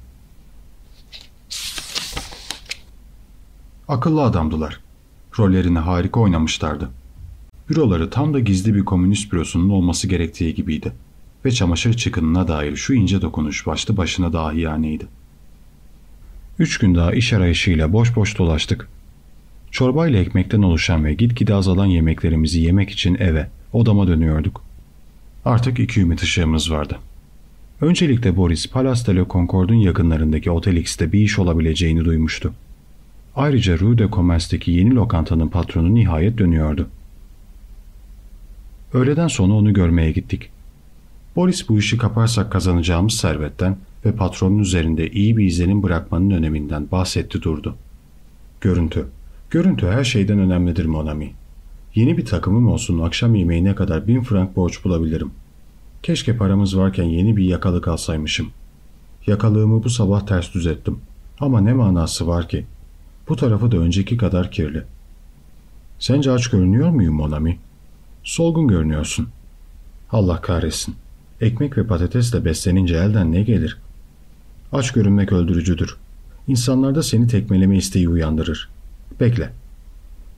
Akıllı adamdılar. Rollerini harika oynamışlardı. Büroları tam da gizli bir komünist bürosunun olması gerektiği gibiydi. Ve çamaşır çıkınına dair şu ince dokunuş başlı başına dahiyaneydi. Üç gün daha iş arayışıyla boş boş dolaştık. Çorbayla ekmekten oluşan ve gitgide azalan yemeklerimizi yemek için eve, odama dönüyorduk. Artık iki ümit ışığımız vardı. Öncelikle Boris, Palace de Le Concord'un yakınlarındaki Otel X'te bir iş olabileceğini duymuştu. Ayrıca Rue de Commerce'deki yeni lokantanın patronu nihayet dönüyordu. Öğleden sonra onu görmeye gittik. Boris bu işi kaparsak kazanacağımız servetten ve patronun üzerinde iyi bir izlenim bırakmanın öneminden bahsetti durdu. Görüntü. Görüntü her şeyden önemlidir Monami. Yeni bir takımım olsun akşam yemeğine kadar bin frank borç bulabilirim. Keşke paramız varken yeni bir yakalık alsaymışım. Yakalığımı bu sabah ters düzelttim. Ama ne manası var ki? Bu tarafı da önceki kadar kirli. Sence aç görünüyor muyum Monami? Solgun görünüyorsun. Allah kahretsin. Ekmek ve patatesle beslenince elden ne gelir? Aç görünmek öldürücüdür. İnsanlarda seni tekmeleme isteği uyandırır. Bekle.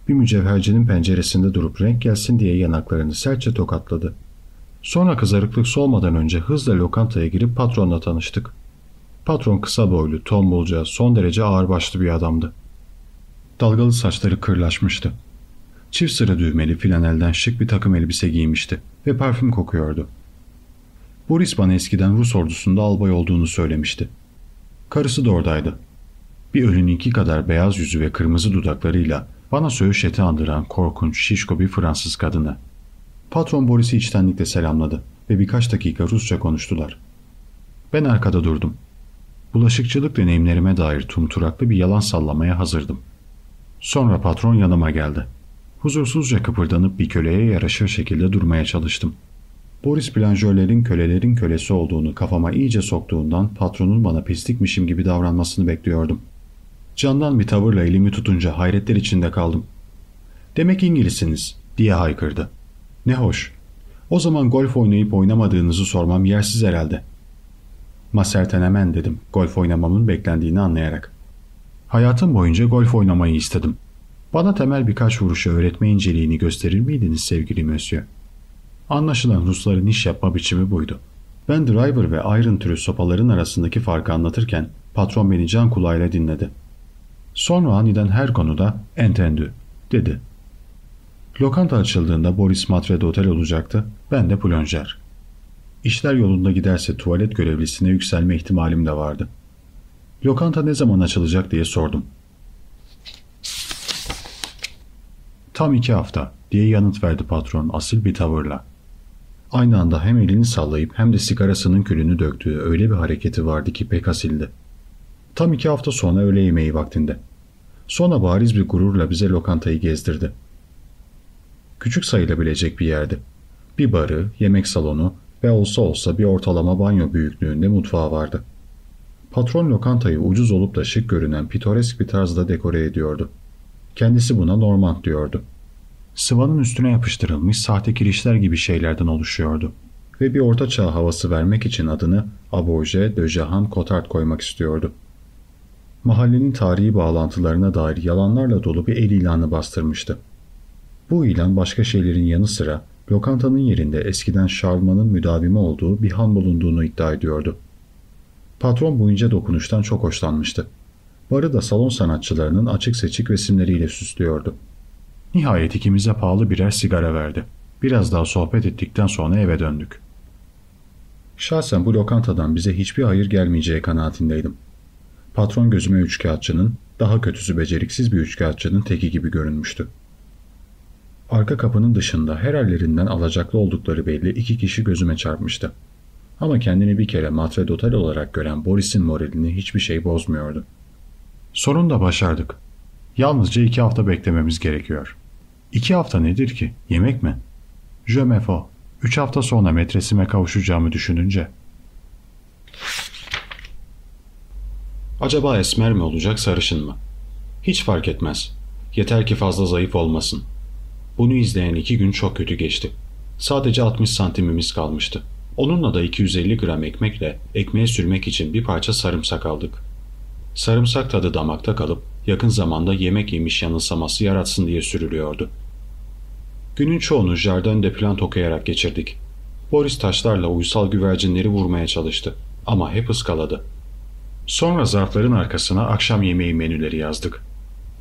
Bir mücevhercinin penceresinde durup renk gelsin diye yanaklarını sertçe tokatladı. Sonra kızarıklık solmadan önce hızla lokantaya girip patronla tanıştık. Patron kısa boylu, tombulca, son derece ağırbaşlı bir adamdı. Dalgalı saçları kırlaşmıştı. Çift sıra düğmeli flanelden şık bir takım elbise giymişti ve parfüm kokuyordu. Boris bana eskiden Rus ordusunda albay olduğunu söylemişti. Karısı da oradaydı. Bir ölünün iki kadar beyaz yüzü ve kırmızı dudaklarıyla bana söğüş eti andıran korkunç, şişko bir Fransız kadını. Patron Boris'i içtenlikle selamladı ve birkaç dakika Rusça konuştular. Ben arkada durdum. Bulaşıkçılık deneyimlerime dair tumturaklı bir yalan sallamaya hazırdım. Sonra patron yanıma geldi. Huzursuzca kıpırdanıp bir köleye yaraşır şekilde durmaya çalıştım. Boris planjörlerin kölelerin kölesi olduğunu kafama iyice soktuğundan patronun bana pislikmişim gibi davranmasını bekliyordum. Candan bir tavırla elimi tutunca hayretler içinde kaldım. Demek İngilizsiniz diye haykırdı. Ne hoş. O zaman golf oynayıp oynamadığınızı sormam yersiz herhalde. Masertenemen dedim golf oynamamın beklendiğini anlayarak. Hayatım boyunca golf oynamayı istedim. Bana temel birkaç vuruşu öğretme inceliğini gösterir miydiniz sevgili Monsieur? Anlaşılan Rusların iş yapma biçimi buydu. Ben driver ve iron türü sopaların arasındaki farkı anlatırken patron beni can kulağıyla dinledi. Sonra aniden her konuda entendü dedi. Lokanta açıldığında Boris Matre'de otel olacaktı, ben de plonjer. İşler yolunda giderse tuvalet görevlisine yükselme ihtimalim de vardı. Lokanta ne zaman açılacak diye sordum. Tam iki hafta diye yanıt verdi patron asil bir tavırla. Aynı anda hem elini sallayıp hem de sigarasının külünü döktüğü öyle bir hareketi vardı ki pek asildi. Tam iki hafta sonra öğle yemeği vaktinde. Sonra bariz bir gururla bize lokantayı gezdirdi. Küçük sayılabilecek bir yerdi. Bir barı, yemek salonu ve olsa olsa bir ortalama banyo büyüklüğünde mutfağı vardı. Patron lokantayı ucuz olup da şık görünen pitoresk bir tarzda dekore ediyordu. Kendisi buna Normand diyordu. Sıvanın üstüne yapıştırılmış sahte kirişler gibi şeylerden oluşuyordu. Ve bir orta çağ havası vermek için adını Aborge de Jahan Cotard koymak istiyordu. Mahallenin tarihi bağlantılarına dair yalanlarla dolu bir el ilanı bastırmıştı. Bu ilan başka şeylerin yanı sıra lokantanın yerinde eskiden Şarlman'ın müdavimi olduğu bir han bulunduğunu iddia ediyordu. Patron bu ince dokunuştan çok hoşlanmıştı. Barı da salon sanatçılarının açık seçik resimleriyle süslüyordu. Nihayet ikimize pahalı birer sigara verdi. Biraz daha sohbet ettikten sonra eve döndük. Şahsen bu lokantadan bize hiçbir hayır gelmeyeceği kanaatindeydim. Patron gözüme üçkağıtçının, daha kötüsü beceriksiz bir üçkağıtçının teki gibi görünmüştü. Arka kapının dışında her hallerinden alacaklı oldukları belli iki kişi gözüme çarpmıştı. Ama kendini bir kere matredotal olarak gören Boris'in moralini hiçbir şey bozmuyordu. Sonunda başardık. Yalnızca iki hafta beklememiz gerekiyor. İki hafta nedir ki? Yemek mi? Je me fous. Üç hafta sonra metresime kavuşacağımı düşününce. Acaba esmer mi olacak sarışın mı? Hiç fark etmez. Yeter ki fazla zayıf olmasın. Bunu izleyen iki gün çok kötü geçti. Sadece 60 santimimiz kalmıştı. Onunla da 250 gram ekmekle ekmeğe sürmek için bir parça sarımsak aldık. Sarımsak tadı damakta kalıp yakın zamanda yemek yemiş yanılsaması yaratsın diye sürülüyordu. Günün çoğunu Jardin de Plant okuyarak geçirdik. Boris taşlarla uysal güvercinleri vurmaya çalıştı ama hep ıskaladı. Sonra zarfların arkasına akşam yemeği menüleri yazdık.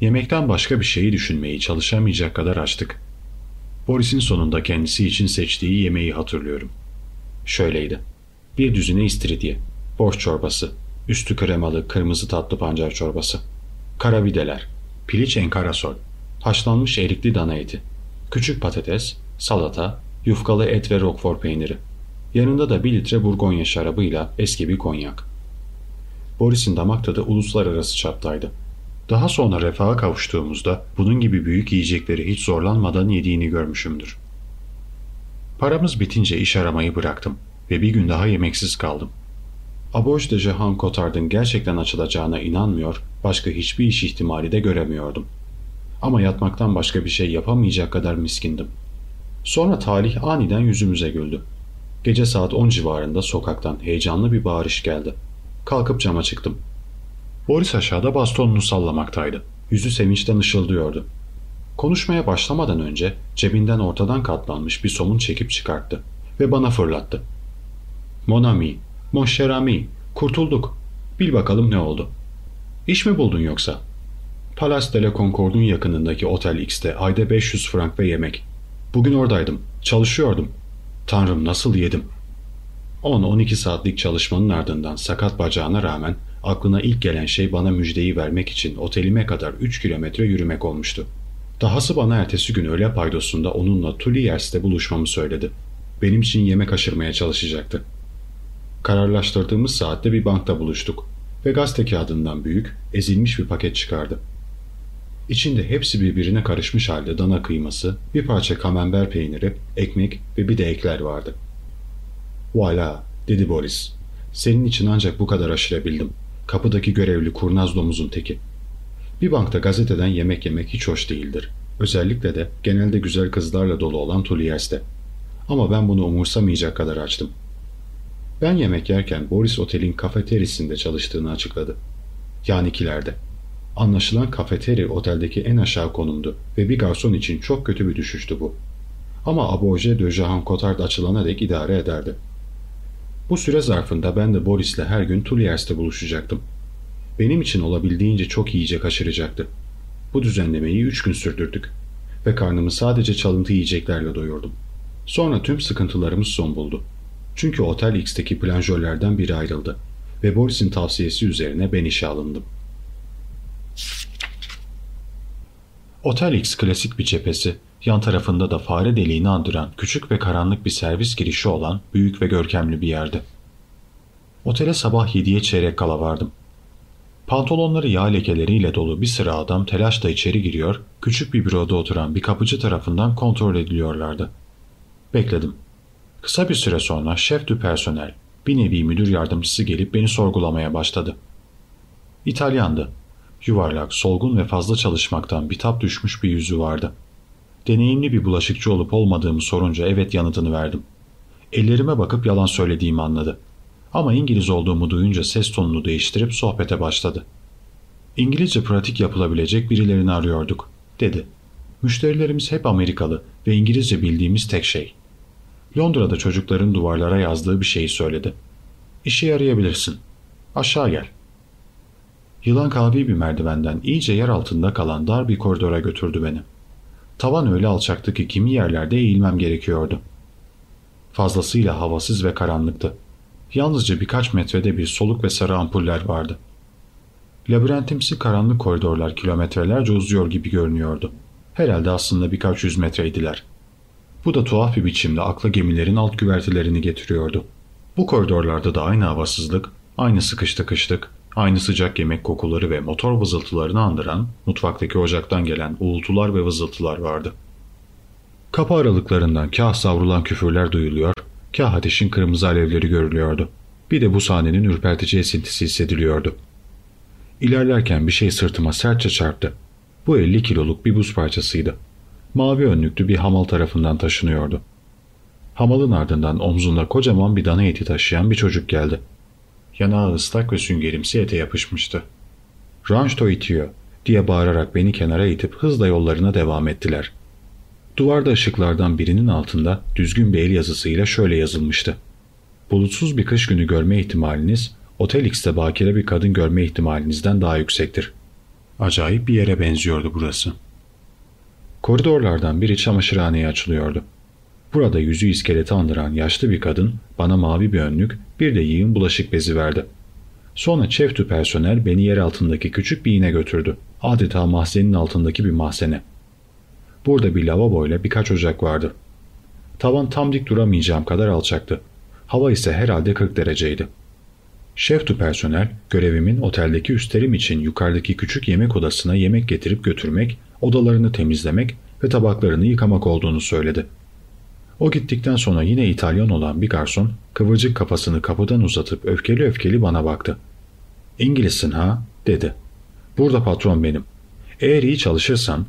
Yemekten başka bir şeyi düşünmeyi çalışamayacak kadar açtık. Boris'in sonunda kendisi için seçtiği yemeği hatırlıyorum. Şöyleydi. Bir düzine istiridye, borç çorbası, üstü kremalı kırmızı tatlı pancar çorbası, karabideler, piliç enkarasol, haşlanmış erikli dana eti, küçük patates, salata, yufkalı et ve rokfor peyniri. Yanında da bir litre burgonya şarabıyla eski bir konyak. Boris'in damak tadı uluslararası çaptaydı. Daha sonra refaha kavuştuğumuzda bunun gibi büyük yiyecekleri hiç zorlanmadan yediğini görmüşümdür. Paramız bitince iş aramayı bıraktım ve bir gün daha yemeksiz kaldım. Aboj de Jehan Cotard'ın gerçekten açılacağına inanmıyor, başka hiçbir iş ihtimali de göremiyordum. Ama yatmaktan başka bir şey yapamayacak kadar miskindim. Sonra talih aniden yüzümüze güldü. Gece saat 10 civarında sokaktan heyecanlı bir bağırış geldi. Kalkıp cama çıktım. Boris aşağıda bastonunu sallamaktaydı. Yüzü sevinçten ışıldıyordu. Konuşmaya başlamadan önce cebinden ortadan katlanmış bir somun çekip çıkarttı ve bana fırlattı. Mon ami, mon cher ami, kurtulduk. Bil bakalım ne oldu. İş mi buldun yoksa? Palace de la Concorde'un yakınındaki Otel X'te ayda 500 frank ve yemek. Bugün oradaydım, çalışıyordum. Tanrım nasıl yedim. 10-12 saatlik çalışmanın ardından sakat bacağına rağmen aklına ilk gelen şey bana müjdeyi vermek için otelime kadar 3 kilometre yürümek olmuştu. Dahası bana ertesi gün öğle paydosunda onunla Tulliers'te buluşmamı söyledi. Benim için yemek aşırmaya çalışacaktı. Kararlaştırdığımız saatte bir bankta buluştuk ve gazete kağıdından büyük, ezilmiş bir paket çıkardı. İçinde hepsi birbirine karışmış halde dana kıyması, bir parça kamember peyniri, ekmek ve bir de ekler vardı. ''Voilà'' dedi Boris. ''Senin için ancak bu kadar aşırabildim. Kapıdaki görevli kurnaz domuzun teki. Bir bankta gazeteden yemek yemek hiç hoş değildir. Özellikle de genelde güzel kızlarla dolu olan Tuliers'te. Ama ben bunu umursamayacak kadar açtım. Ben yemek yerken Boris Otel'in kafeterisinde çalıştığını açıkladı. Yanikilerde. Anlaşılan kafeteri oteldeki en aşağı konumdu ve bir garson için çok kötü bir düşüştü bu. Ama Aboje de Jean Cotard açılana dek idare ederdi. Bu süre zarfında ben de Boris'le her gün Tuliers'te buluşacaktım. Benim için olabildiğince çok yiyecek aşıracaktı. Bu düzenlemeyi üç gün sürdürdük ve karnımı sadece çalıntı yiyeceklerle doyurdum. Sonra tüm sıkıntılarımız son buldu. Çünkü Otel X'teki planjörlerden biri ayrıldı ve Boris'in tavsiyesi üzerine ben işe alındım. Otel X klasik bir cephesi, yan tarafında da fare deliğini andıran küçük ve karanlık bir servis girişi olan büyük ve görkemli bir yerdi. Otele sabah yediye çeyrek kala vardım. Pantolonları yağ lekeleriyle dolu bir sıra adam telaşla içeri giriyor, küçük bir büroda oturan bir kapıcı tarafından kontrol ediliyorlardı. Bekledim. Kısa bir süre sonra şef du personel, bir nevi müdür yardımcısı gelip beni sorgulamaya başladı. İtalyandı. Yuvarlak, solgun ve fazla çalışmaktan bitap düşmüş bir yüzü vardı. Deneyimli bir bulaşıkçı olup olmadığımı sorunca evet yanıtını verdim. Ellerime bakıp yalan söylediğimi anladı. Ama İngiliz olduğumu duyunca ses tonunu değiştirip sohbete başladı. İngilizce pratik yapılabilecek birilerini arıyorduk, dedi. Müşterilerimiz hep Amerikalı ve İngilizce bildiğimiz tek şey. Londra'da çocukların duvarlara yazdığı bir şeyi söyledi. İşe yarayabilirsin. Aşağı gel. Yılan kahvi bir merdivenden iyice yer altında kalan dar bir koridora götürdü beni. Tavan öyle alçaktı ki kimi yerlerde eğilmem gerekiyordu. Fazlasıyla havasız ve karanlıktı. Yalnızca birkaç metrede bir soluk ve sarı ampuller vardı. Labirentimsi karanlık koridorlar kilometrelerce uzuyor gibi görünüyordu. Herhalde aslında birkaç yüz metreydiler. Bu da tuhaf bir biçimde akla gemilerin alt güvertelerini getiriyordu. Bu koridorlarda da aynı havasızlık, aynı sıkış tıkışlık, aynı sıcak yemek kokuları ve motor vızıltılarını andıran mutfaktaki ocaktan gelen uğultular ve vızıltılar vardı. Kapı aralıklarından kah savrulan küfürler duyuluyor, kah ateşin kırmızı alevleri görülüyordu. Bir de bu sahnenin ürpertici esintisi hissediliyordu. İlerlerken bir şey sırtıma sertçe çarptı. Bu 50 kiloluk bir buz parçasıydı. Mavi önlüklü bir hamal tarafından taşınıyordu. Hamalın ardından omzunda kocaman bir dana eti taşıyan bir çocuk geldi. Yanağı ıslak ve süngerimsi ete yapışmıştı. ''Rançto itiyor.'' diye bağırarak beni kenara itip hızla yollarına devam ettiler. Duvarda ışıklardan birinin altında düzgün bir el yazısıyla şöyle yazılmıştı. Bulutsuz bir kış günü görme ihtimaliniz, Otel X'te bakire bir kadın görme ihtimalinizden daha yüksektir. Acayip bir yere benziyordu burası. Koridorlardan biri çamaşırhaneye açılıyordu. Burada yüzü iskeleti andıran yaşlı bir kadın bana mavi bir önlük bir de yığın bulaşık bezi verdi. Sonra çeftü personel beni yer altındaki küçük bir iğne götürdü. Adeta mahzenin altındaki bir mahzene. Burada bir lavaboyla birkaç ocak vardı. Tavan tam dik duramayacağım kadar alçaktı. Hava ise herhalde 40 dereceydi. Şeftu personel görevimin oteldeki üstlerim için yukarıdaki küçük yemek odasına yemek getirip götürmek, odalarını temizlemek ve tabaklarını yıkamak olduğunu söyledi. O gittikten sonra yine İtalyan olan bir garson kıvırcık kafasını kapıdan uzatıp öfkeli öfkeli bana baktı. İngilizsin ha? dedi. Burada patron benim. Eğer iyi çalışırsan,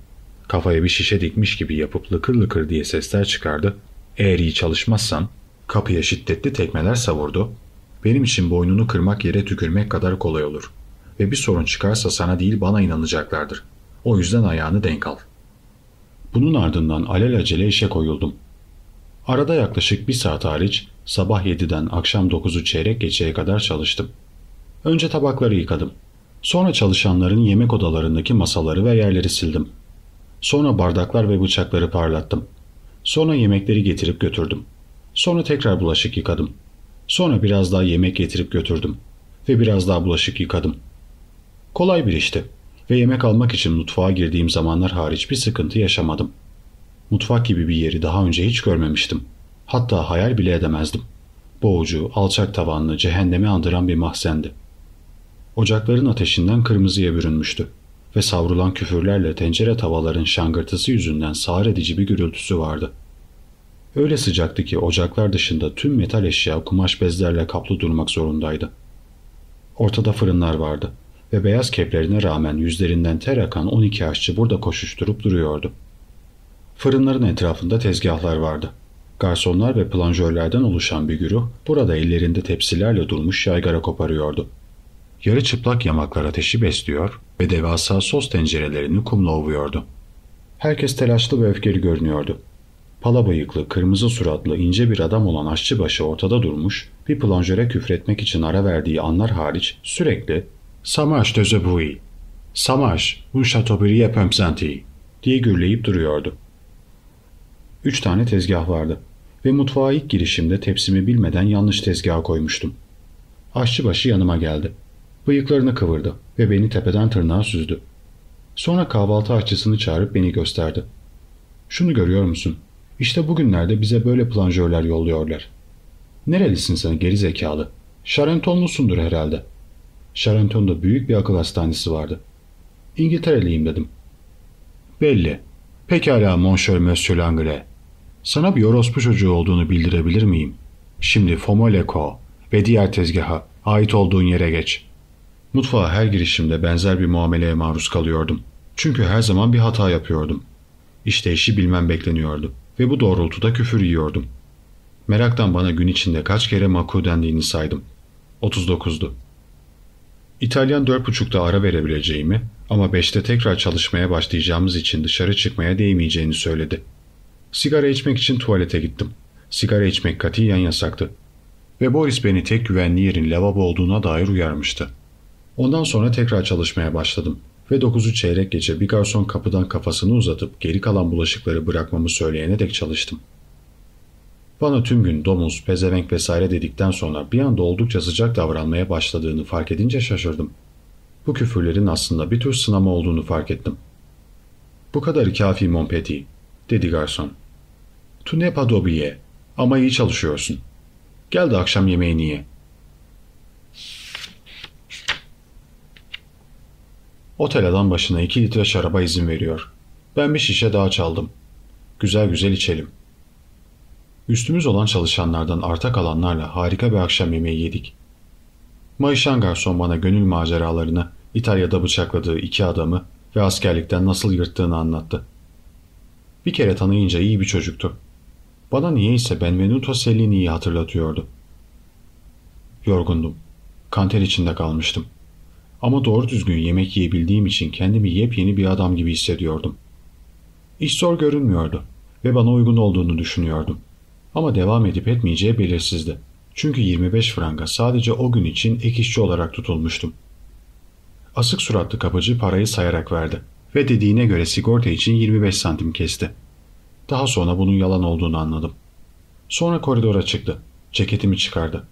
kafaya bir şişe dikmiş gibi yapıp lıkır lıkır diye sesler çıkardı. Eğer iyi çalışmazsan, kapıya şiddetli tekmeler savurdu. Benim için boynunu kırmak yere tükürmek kadar kolay olur. Ve bir sorun çıkarsa sana değil bana inanacaklardır. O yüzden ayağını denk al. Bunun ardından alelacele işe koyuldum. Arada yaklaşık bir saat hariç sabah 7'den akşam 9'u çeyrek geçeye kadar çalıştım. Önce tabakları yıkadım. Sonra çalışanların yemek odalarındaki masaları ve yerleri sildim. Sonra bardaklar ve bıçakları parlattım. Sonra yemekleri getirip götürdüm. Sonra tekrar bulaşık yıkadım. Sonra biraz daha yemek getirip götürdüm. Ve biraz daha bulaşık yıkadım. Kolay bir işti. Ve yemek almak için mutfağa girdiğim zamanlar hariç bir sıkıntı yaşamadım. Mutfak gibi bir yeri daha önce hiç görmemiştim. Hatta hayal bile edemezdim. Boğucu, alçak tavanlı, cehennemi andıran bir mahzendi. Ocakların ateşinden kırmızıya bürünmüştü ve savrulan küfürlerle tencere tavaların şangırtısı yüzünden sağır edici bir gürültüsü vardı. Öyle sıcaktı ki ocaklar dışında tüm metal eşya kumaş bezlerle kaplı durmak zorundaydı. Ortada fırınlar vardı ve beyaz keplerine rağmen yüzlerinden ter akan 12 aşçı burada koşuşturup duruyordu. Fırınların etrafında tezgahlar vardı. Garsonlar ve planjörlerden oluşan bir güruh burada ellerinde tepsilerle durmuş yaygara koparıyordu. Yarı çıplak yamaklar ateşi besliyor ve devasa sos tencerelerini kumla ovuyordu. Herkes telaşlı ve öfkeli görünüyordu. Pala bıyıklı, kırmızı suratlı, ince bir adam olan aşçıbaşı ortada durmuş, bir planjöre küfretmek için ara verdiği anlar hariç sürekli ''Samaş de zebui, samaş, un chateaubriand pömpsenti'' diye gürleyip duruyordu. Üç tane tezgah vardı ve mutfağa ilk girişimde tepsimi bilmeden yanlış tezgaha koymuştum. Aşçıbaşı yanıma geldi. Bıyıklarını kıvırdı ve beni tepeden tırnağa süzdü. Sonra kahvaltı aşçısını çağırıp beni gösterdi. Şunu görüyor musun? İşte bugünlerde bize böyle planjörler yolluyorlar. Nerelisin sen geri zekalı? Şarentonlusundur herhalde. Şarenton'da büyük bir akıl hastanesi vardı. İngiltereliyim dedim. Belli. Pekala Monsieur Monsieur Langley. Sana bir orospu çocuğu olduğunu bildirebilir miyim? Şimdi Fomoleko ve diğer tezgaha ait olduğun yere geç. Mutfağa her girişimde benzer bir muameleye maruz kalıyordum. Çünkü her zaman bir hata yapıyordum. İşte işi bilmem bekleniyordu ve bu doğrultuda küfür yiyordum. Meraktan bana gün içinde kaç kere maku dendiğini saydım. 39'du. İtalyan dört buçukta ara verebileceğimi ama beşte tekrar çalışmaya başlayacağımız için dışarı çıkmaya değmeyeceğini söyledi. Sigara içmek için tuvalete gittim. Sigara içmek katiyen yasaktı. ve Boris beni tek güvenli yerin lavabo olduğuna dair uyarmıştı. Ondan sonra tekrar çalışmaya başladım ve dokuzu çeyrek geçe bir garson kapıdan kafasını uzatıp geri kalan bulaşıkları bırakmamı söyleyene dek çalıştım. Bana tüm gün domuz, pezevenk vesaire dedikten sonra bir anda oldukça sıcak davranmaya başladığını fark edince şaşırdım. Bu küfürlerin aslında bir tür sınama olduğunu fark ettim. Bu kadar kafi mon petit, dedi garson. Tu ne pas d'oublier. Ama iyi çalışıyorsun. Gel de akşam yemeğini ye. Otel adam başına iki litre şaraba izin veriyor. Ben bir şişe daha çaldım. Güzel güzel içelim. Üstümüz olan çalışanlardan arta kalanlarla harika bir akşam yemeği yedik. Mayışan garson bana gönül maceralarını, İtalya'da bıçakladığı iki adamı ve askerlikten nasıl yırttığını anlattı. Bir kere tanıyınca iyi bir çocuktu. Bana niyeyse Benvenuto Cellini'yi hatırlatıyordu. Yorgundum. Kanter içinde kalmıştım. Ama doğru düzgün yemek yiyebildiğim için kendimi yepyeni bir adam gibi hissediyordum. İş zor görünmüyordu ve bana uygun olduğunu düşünüyordum. Ama devam edip etmeyeceği belirsizdi. Çünkü 25 franga sadece o gün için ek işçi olarak tutulmuştum. Asık suratlı kapıcı parayı sayarak verdi ve dediğine göre sigorta için 25 santim kesti. Daha sonra bunun yalan olduğunu anladım. Sonra koridora çıktı. Ceketimi çıkardı.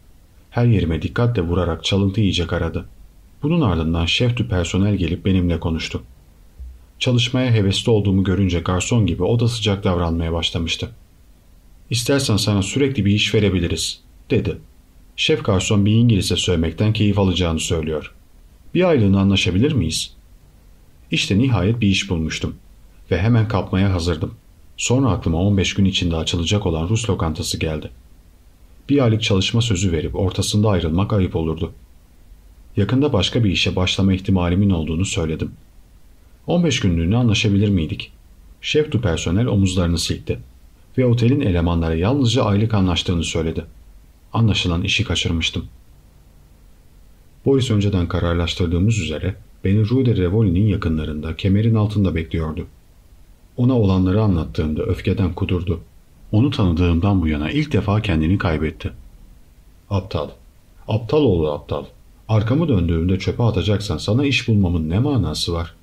Her yerime dikkatle vurarak çalıntı yiyecek aradı. Bunun ardından şeftü personel gelip benimle konuştu. Çalışmaya hevesli olduğumu görünce garson gibi o da sıcak davranmaya başlamıştı. İstersen sana sürekli bir iş verebiliriz, dedi. Şef garson bir İngilizce söylemekten keyif alacağını söylüyor. Bir aylığına anlaşabilir miyiz? İşte nihayet bir iş bulmuştum ve hemen kapmaya hazırdım. Sonra aklıma 15 gün içinde açılacak olan Rus lokantası geldi. Bir aylık çalışma sözü verip ortasında ayrılmak ayıp olurdu. Yakında başka bir işe başlama ihtimalimin olduğunu söyledim. 15 günlüğüne anlaşabilir miydik? Şef du personel omuzlarını silkti ve otelin elemanları yalnızca aylık anlaştığını söyledi. Anlaşılan işi kaçırmıştım. Boris önceden kararlaştırdığımız üzere beni Rue de Rivoli'nin yakınlarında kemerin altında bekliyordu. Ona olanları anlattığımda öfkeden kudurdu. Onu tanıdığımdan bu yana ilk defa kendini kaybetti. Aptal. Aptal oğlu aptal. Arkamı döndüğümde çöpe atacaksan sana iş bulmamın ne manası var?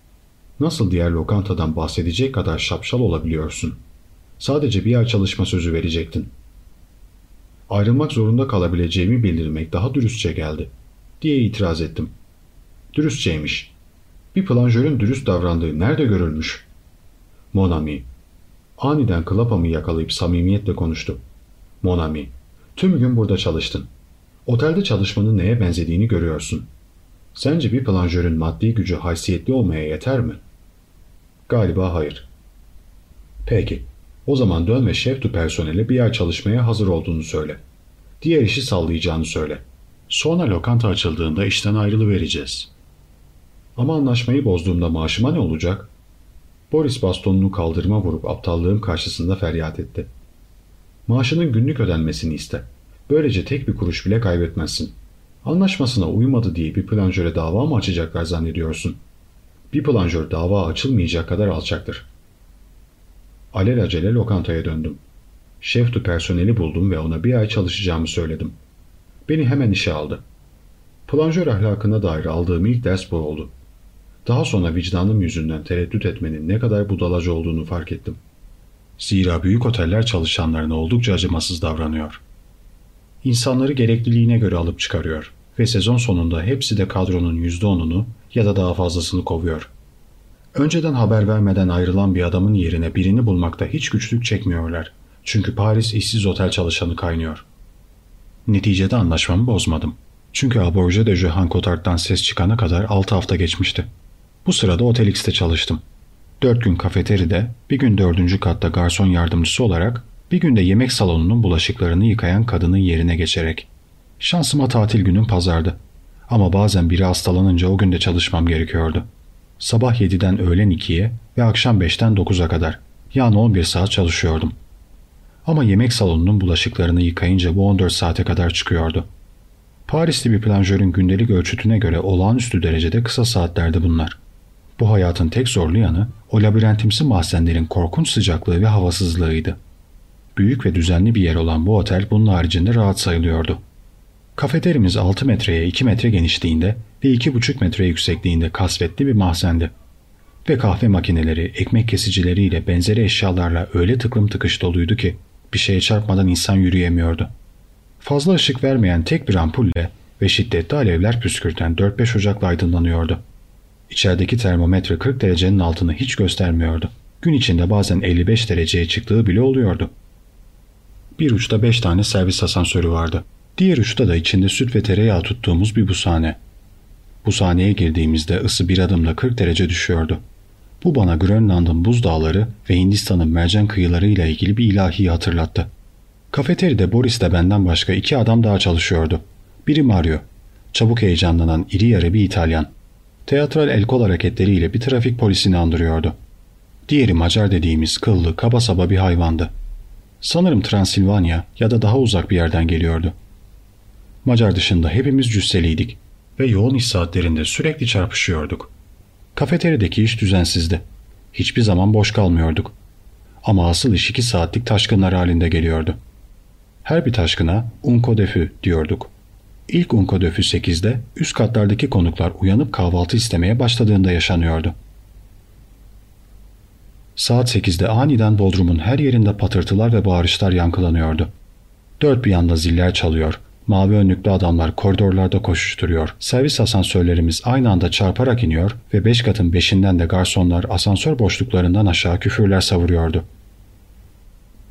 Nasıl diğer lokantadan bahsedecek kadar şapşal olabiliyorsun? Sadece bir ay çalışma sözü verecektin. Ayrılmak zorunda kalabileceğimi bildirmek daha dürüstçe geldi, diye itiraz ettim. Dürüstçeymiş. Bir planjörün dürüst davrandığı nerede görülmüş? Monami. Aniden klapamı yakalayıp samimiyetle konuştu. Monami, tüm gün burada çalıştın. Otelde çalışmanın neye benzediğini görüyorsun. Sence bir planjörün maddi gücü haysiyetli olmaya yeter mi? Galiba hayır. Peki, o zaman dön ve şeftu personeli bir ay çalışmaya hazır olduğunu söyle. Diğer işi sallayacağını söyle. Sonra lokanta açıldığında işten ayrılıvereceğiz. Ama anlaşmayı bozduğumda maaşıma ne olacak? Boris bastonunu kaldırıma vurup aptallığım karşısında feryat etti. Maaşının günlük ödenmesini iste. Böylece tek bir kuruş bile kaybetmezsin. Anlaşmasına uymadı diye bir planjöre dava mı açacaklar zannediyorsun? Bir planjör dava açılmayacak kadar alçaktır. Alelacele lokantaya döndüm. Şeftu personeli buldum ve ona bir ay çalışacağımı söyledim. Beni hemen işe aldı. Planjör ahlakına dair aldığım ilk ders bu oldu. Daha sonra vicdanım yüzünden tereddüt etmenin ne kadar budalacı olduğunu fark ettim. Zira büyük oteller çalışanlarına oldukça acımasız davranıyor. İnsanları gerekliliğine göre alıp çıkarıyor ve sezon sonunda hepsi de kadronun %10'unu ya da daha fazlasını kovuyor. Önceden haber vermeden ayrılan bir adamın yerine birini bulmakta hiç güçlük çekmiyorlar. Çünkü Paris işsiz otel çalışanı kaynıyor. Neticede anlaşmamı bozmadım. Çünkü Aborje de Johan Cotard'dan ses çıkana kadar 6 hafta geçmişti. Bu sırada Otel çalıştım. 4 gün kafeteride, bir gün 4. katta garson yardımcısı olarak, bir günde yemek salonunun bulaşıklarını yıkayan kadının yerine geçerek. Şansıma tatil günüm pazardı. Ama bazen biri hastalanınca o günde çalışmam gerekiyordu. Sabah 7'den öğlen 2'ye ve akşam 5'ten 9'a kadar. Yani 11 saat çalışıyordum. Ama yemek salonunun bulaşıklarını yıkayınca bu 14 saate kadar çıkıyordu. Parisli bir planjörün gündelik ölçütüne göre olağanüstü derecede kısa saatlerdi bunlar. Bu hayatın tek zorlu yanı o labirentimsi mahzenlerin korkunç sıcaklığı ve havasızlığıydı. Büyük ve düzenli bir yer olan bu otel bunun haricinde rahat sayılıyordu. Kafeterimiz 6 metreye 2 metre genişliğinde ve 2,5 metre yüksekliğinde kasvetli bir mahzendi. Ve kahve makineleri, ekmek kesicileriyle benzeri eşyalarla öyle tıklım tıkış doluydu ki bir şeye çarpmadan insan yürüyemiyordu. Fazla ışık vermeyen tek bir ampulle ve şiddetli alevler püskürten 4-5 ocakla aydınlanıyordu. İçerideki termometre 40 derecenin altını hiç göstermiyordu. Gün içinde bazen 55 dereceye çıktığı bile oluyordu. Bir uçta 5 tane servis asansörü vardı. Diğer uçta da içinde süt ve tereyağı tuttuğumuz bir busane. Bushaneye girdiğimizde ısı bir adımda 40 derece düşüyordu. Bu bana Grönland'ın buzdağları ve Hindistan'ın mercan kıyılarıyla ilgili bir ilahiyi hatırlattı. Kafeteride Boris de benden başka iki adam daha çalışıyordu. Biri Mario, çabuk heyecanlanan iri yarı bir İtalyan. Teatral el kol hareketleriyle bir trafik polisini andırıyordu. Diğeri Macar dediğimiz kıllı, kaba saba bir hayvandı. Sanırım Transilvanya ya da daha uzak bir yerden geliyordu. Macar dışında hepimiz cüsseliydik ve yoğun iş saatlerinde sürekli çarpışıyorduk. Kafeterideki iş düzensizdi. Hiçbir zaman boş kalmıyorduk. Ama asıl iş iki saatlik taşkınlar halinde geliyordu. Her bir taşkına unko defü diyorduk. İlk unko defü 8'de üst katlardaki konuklar uyanıp kahvaltı istemeye başladığında yaşanıyordu. Saat 8'de aniden Bodrum'un her yerinde patırtılar ve bağırışlar yankılanıyordu. Dört bir yanda ziller çalıyor, mavi önlüklü adamlar koridorlarda koşuşturuyor, servis asansörlerimiz aynı anda çarparak iniyor ve beş katın beşinden de garsonlar asansör boşluklarından aşağı küfürler savuruyordu.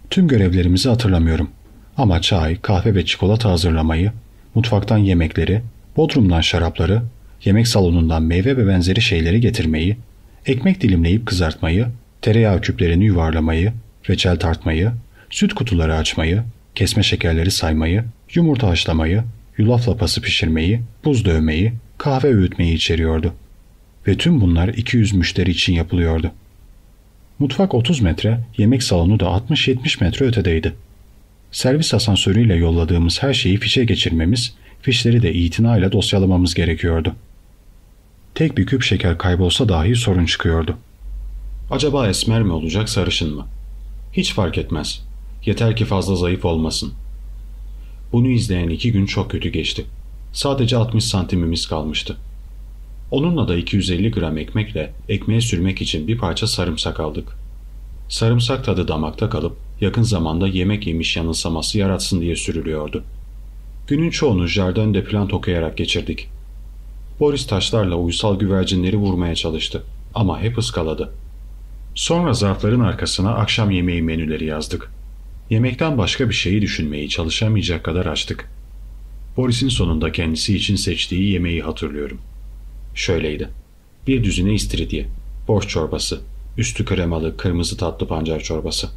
Tüm görevlerimizi hatırlamıyorum. Ama çay, kahve ve çikolata hazırlamayı, mutfaktan yemekleri, bodrumdan şarapları, yemek salonundan meyve ve benzeri şeyleri getirmeyi, ekmek dilimleyip kızartmayı, tereyağı küplerini yuvarlamayı, reçel tartmayı, süt kutuları açmayı, kesme şekerleri saymayı, yumurta haşlamayı, yulaf lapası pişirmeyi, buz dövmeyi, kahve öğütmeyi içeriyordu. Ve tüm bunlar 200 müşteri için yapılıyordu. Mutfak 30 metre, yemek salonu da 60-70 metre ötedeydi. Servis asansörüyle yolladığımız her şeyi fişe geçirmemiz, fişleri de itinayla dosyalamamız gerekiyordu. Tek bir küp şeker kaybolsa dahi sorun çıkıyordu. Acaba esmer mi olacak sarışın mı? Hiç fark etmez. Yeter ki fazla zayıf olmasın. Bunu izleyen iki gün çok kötü geçti. Sadece 60 santimimiz kalmıştı. Onunla da 250 gram ekmekle ekmeğe sürmek için bir parça sarımsak aldık. Sarımsak tadı damakta kalıp yakın zamanda yemek yemiş yanılsaması yaratsın diye sürülüyordu. Günün çoğunu Jardin de Plant okuyarak geçirdik. Boris taşlarla uysal güvercinleri vurmaya çalıştı ama hep ıskaladı. Sonra zarfların arkasına akşam yemeği menüleri yazdık. Yemekten başka bir şeyi düşünmeyi çalışamayacak kadar açtık. Boris'in sonunda kendisi için seçtiği yemeği hatırlıyorum. Şöyleydi. Bir düzine istiridye, borç çorbası, üstü kremalı kırmızı tatlı pancar çorbası,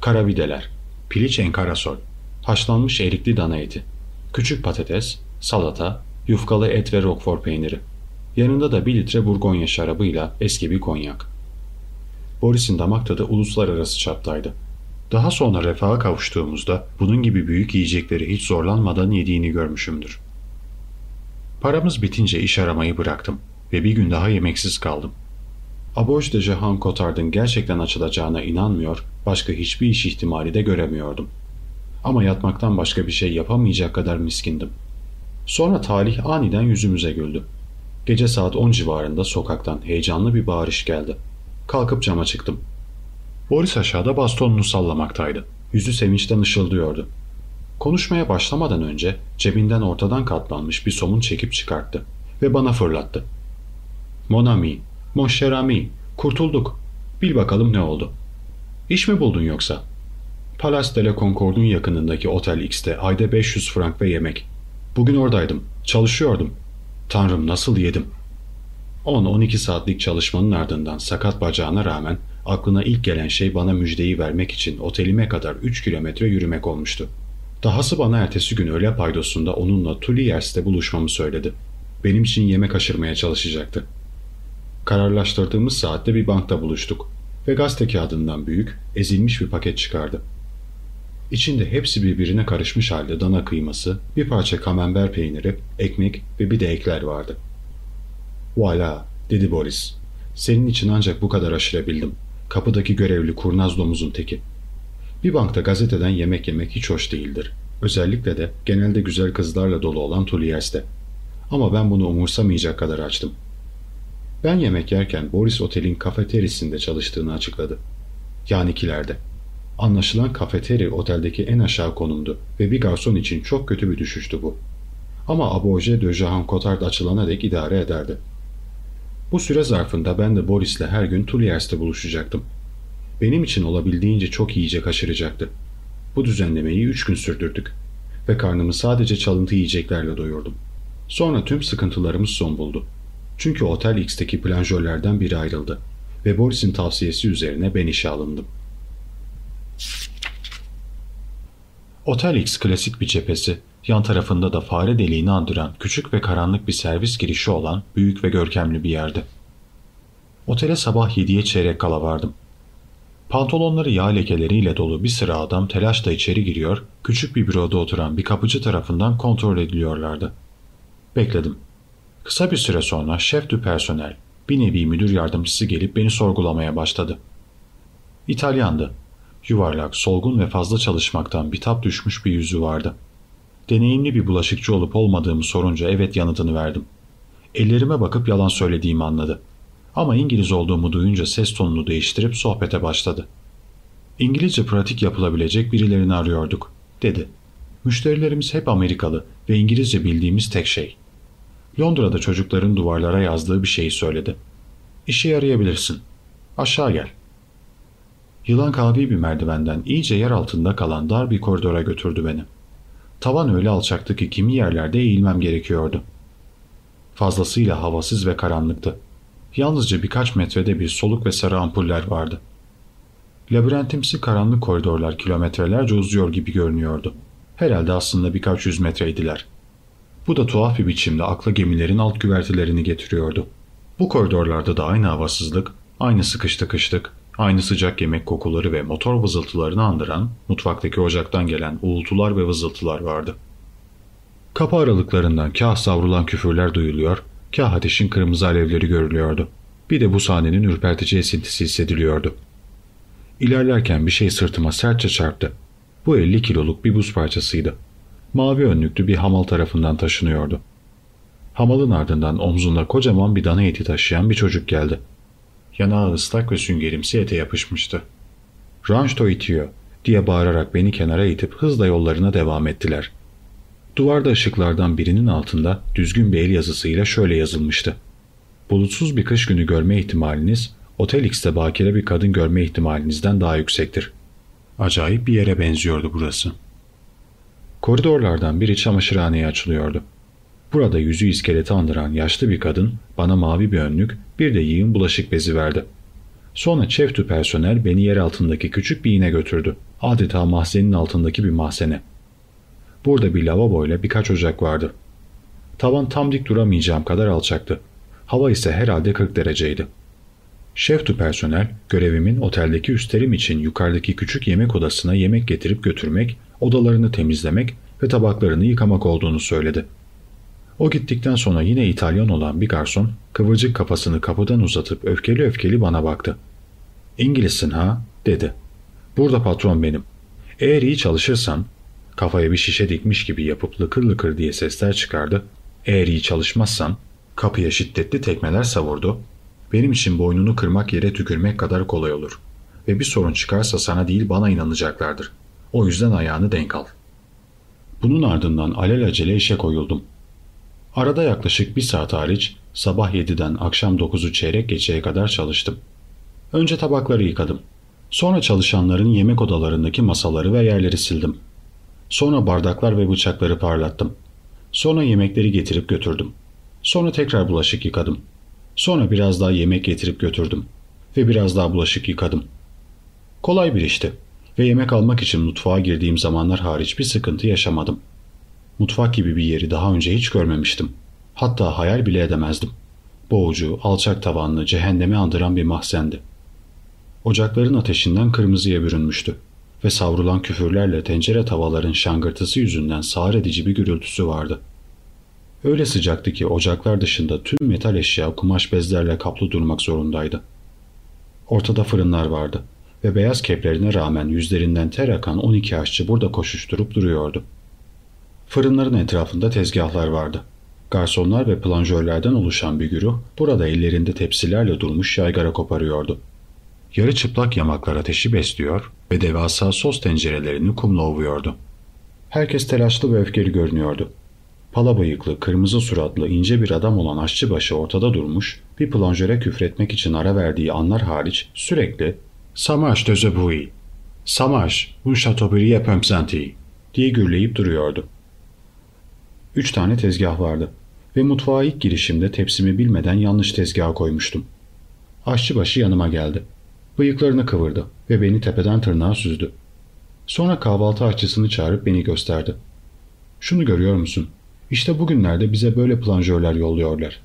karavideler, piliç enkarasol, haşlanmış erikli dana eti, küçük patates, salata, yufkalı et ve rokfor peyniri. Yanında da bir litre burgonya şarabıyla eski bir konyak. Boris'in damak tadı uluslararası çaptaydı. Daha sonra refaha kavuştuğumuzda bunun gibi büyük yiyecekleri hiç zorlanmadan yediğini görmüşümdür. Paramız bitince iş aramayı bıraktım ve bir gün daha yemeksiz kaldım. Aboj de Jehan Cotard'ın gerçekten açılacağına inanmıyor, başka hiçbir iş ihtimali de göremiyordum. Ama yatmaktan başka bir şey yapamayacak kadar miskindim. Sonra talih aniden yüzümüze güldü. Gece saat 10 civarında sokaktan heyecanlı bir bağırış geldi. Kalkıp cama çıktım. Boris aşağıda bastonunu sallamaktaydı. Yüzü sevinçten ışıldıyordu. Konuşmaya başlamadan önce cebinden ortadan katlanmış bir somun çekip çıkarttı ve bana fırlattı. Mon ami, mon cher ami, kurtulduk. Bil bakalım ne oldu. İş mi buldun yoksa? Palace de la Concorde'un yakınındaki Otel X'te ayda 500 frank ve yemek. Bugün oradaydım, çalışıyordum. Tanrım nasıl yedim. 10-12 saatlik çalışmanın ardından sakat bacağına rağmen aklına ilk gelen şey bana müjdeyi vermek için otelime kadar 3 kilometre yürümek olmuştu. Dahası bana ertesi gün öğle paydosunda onunla Tuliers'te buluşmamı söyledi. Benim için yemek aşırmaya çalışacaktı. Kararlaştırdığımız saatte bir bankta buluştuk ve gazete kağıdından büyük, ezilmiş bir paket çıkardı. İçinde hepsi birbirine karışmış halde dana kıyması, bir parça kamember peyniri, ekmek ve bir de ekler vardı. Voilà, dedi Boris. Senin için ancak bu kadar aşırabildim. Kapıdaki görevli kurnaz domuzun teki. Bir bankta gazeteden yemek yemek hiç hoş değildir. Özellikle de genelde güzel kızlarla dolu olan Tuliers'te. Ama ben bunu umursamayacak kadar açtım. Ben yemek yerken Boris Otel'in kafeterisinde çalıştığını açıkladı. Yanikilerde. Anlaşılan kafeteri oteldeki en aşağı konumdu ve bir garson için çok kötü bir düşüştü bu. Ama Aboje de Jean Cotard açılana dek idare ederdi. Bu süre zarfında ben de Boris'le her gün Tuliers'te buluşacaktım. Benim için olabildiğince çok yiyecek aşıracaktı. Bu düzenlemeyi üç gün sürdürdük ve karnımı sadece çalıntı yiyeceklerle doyurdum. Sonra tüm sıkıntılarımız son buldu. Çünkü Otel X'teki planjörlerden biri ayrıldı ve Boris'in tavsiyesi üzerine ben işe alındım. Otel X klasik bir cephesi, yan tarafında da fare deliğini andıran küçük ve karanlık bir servis girişi olan büyük ve görkemli bir yerdi. Otele sabah yediye çeyrek kala vardım. Pantolonları yağ lekeleriyle dolu bir sıra adam telaşla içeri giriyor, küçük bir büroda oturan bir kapıcı tarafından kontrol ediliyorlardı. Bekledim. Kısa bir süre sonra şef du personel, bir nevi müdür yardımcısı gelip beni sorgulamaya başladı. İtalyandı. Yuvarlak, solgun ve fazla çalışmaktan bitap düşmüş bir yüzü vardı. Deneyimli bir bulaşıkçı olup olmadığımı sorunca evet yanıtını verdim. Ellerime bakıp yalan söylediğimi anladı. Ama İngiliz olduğumu duyunca ses tonunu değiştirip sohbete başladı. İngilizce pratik yapılabilecek birilerini arıyorduk, dedi. Müşterilerimiz hep Amerikalı ve İngilizce bildiğimiz tek şey. Londra'da çocukların duvarlara yazdığı bir şeyi söyledi. İşe yarayabilirsin. Aşağı gel. Yılan kahvi bir merdivenden iyice yer altında kalan dar bir koridora götürdü beni. Tavan öyle alçaktı ki kimi yerlerde eğilmem gerekiyordu. Fazlasıyla havasız ve karanlıktı. Yalnızca birkaç metrede bir soluk ve sarı ampuller vardı. Labirentimsi karanlık koridorlar kilometrelerce uzuyor gibi görünüyordu. Herhalde aslında birkaç yüz metreydiler. Bu da tuhaf bir biçimde akla gemilerin alt güvertelerini getiriyordu. Bu koridorlarda da aynı havasızlık, aynı sıkış tıkışlık, aynı sıcak yemek kokuları ve motor vızıltılarını andıran mutfaktaki ocaktan gelen uğultular ve vızıltılar vardı. Kapı aralıklarından kah savrulan küfürler duyuluyor, kah ateşin kırmızı alevleri görülüyordu. Bir de bu sahnenin ürpertici esintisi hissediliyordu. İlerlerken bir şey sırtıma sertçe çarptı. Bu 50 kiloluk bir buz parçasıydı. Mavi önlüklü bir hamal tarafından taşınıyordu. Hamalın ardından omzunda kocaman bir dana eti taşıyan bir çocuk geldi. Yanağı ıslak ve süngerimsi ete yapışmıştı. ''Rançto itiyor.'' diye bağırarak beni kenara itip hızla yollarına devam ettiler. Duvarda ışıklardan birinin altında düzgün bir el yazısıyla şöyle yazılmıştı. Bulutsuz bir kış günü görme ihtimaliniz, Otel X'te bakire bir kadın görme ihtimalinizden daha yüksektir. Acayip bir yere benziyordu burası. Koridorlardan biri çamaşırhaneye açılıyordu. Burada yüzü iskeleti andıran yaşlı bir kadın bana mavi bir önlük bir de yığın bulaşık bezi verdi. Sonra çeftü personel beni yer altındaki küçük bir iğne götürdü. Adeta mahzenin altındaki bir mahzene. Burada bir lavaboyla birkaç ocak vardı. Tavan tam dik duramayacağım kadar alçaktı. Hava ise herhalde 40 dereceydi. Şef personel görevimin oteldeki üstlerim için yukarıdaki küçük yemek odasına yemek getirip götürmek, odalarını temizlemek ve tabaklarını yıkamak olduğunu söyledi. O gittikten sonra yine İtalyan olan bir garson kıvırcık kafasını kapıdan uzatıp öfkeli öfkeli bana baktı. İngilizsin ha? dedi. Burada patron benim. Eğer iyi çalışırsan, kafaya bir şişe dikmiş gibi yapıp lıkır lıkır diye sesler çıkardı. Eğer iyi çalışmazsan, kapıya şiddetli tekmeler savurdu. Benim için boynunu kırmak yere tükürmek kadar kolay olur. Ve bir sorun çıkarsa sana değil bana inanacaklardır. O yüzden ayağını denk al. Bunun ardından alelacele işe koyuldum. Arada yaklaşık bir saat hariç sabah 7'den akşam 9'u çeyrek geçeye kadar çalıştım. Önce tabakları yıkadım. Sonra çalışanların yemek odalarındaki masaları ve yerleri sildim. Sonra bardaklar ve bıçakları parlattım. Sonra yemekleri getirip götürdüm. Sonra tekrar bulaşık yıkadım. Sonra biraz daha yemek getirip götürdüm. Ve biraz daha bulaşık yıkadım. Kolay bir işti. Ve yemek almak için mutfağa girdiğim zamanlar hariç bir sıkıntı yaşamadım. Mutfak gibi bir yeri daha önce hiç görmemiştim. Hatta hayal bile edemezdim. Boğucu, alçak tavanlı, cehennemi andıran bir mahzendi. Ocakların ateşinden kırmızıya bürünmüştü ve savrulan küfürlerle tencere tavalların şangırtısı yüzünden sağır edici bir gürültüsü vardı. Öyle sıcaktı ki ocaklar dışında tüm metal eşya kumaş bezlerle kaplı durmak zorundaydı. Ortada fırınlar vardı ve beyaz keplerine rağmen yüzlerinden ter akan 12 aşçı burada koşuşturup duruyordu. Fırınların etrafında tezgahlar vardı. Garsonlar ve planjörlerden oluşan bir güruh burada ellerinde tepsilerle durmuş yaygara koparıyordu. Yarı çıplak yamaklar ateşi besliyor ve devasa sos tencerelerini kumla ovuyordu. Herkes telaşlı ve öfkeli görünüyordu. Pala bıyıklı, kırmızı suratlı, ince bir adam olan aşçıbaşı ortada durmuş, bir plonjöre küfretmek için ara verdiği anlar hariç sürekli ''Samaş de zebui, samaş bu şatobriye pömpsenti'' diye gürleyip duruyordu. Üç tane tezgah vardı ve mutfağa ilk girişimde tepsimi bilmeden yanlış tezgaha koymuştum. Aşçıbaşı yanıma geldi. Bıyıklarını kıvırdı ve beni tepeden tırnağa süzdü. Sonra kahvaltı aşçısını çağırıp beni gösterdi. Şunu görüyor musun? İşte bugünlerde bize böyle planjörler yolluyorlar.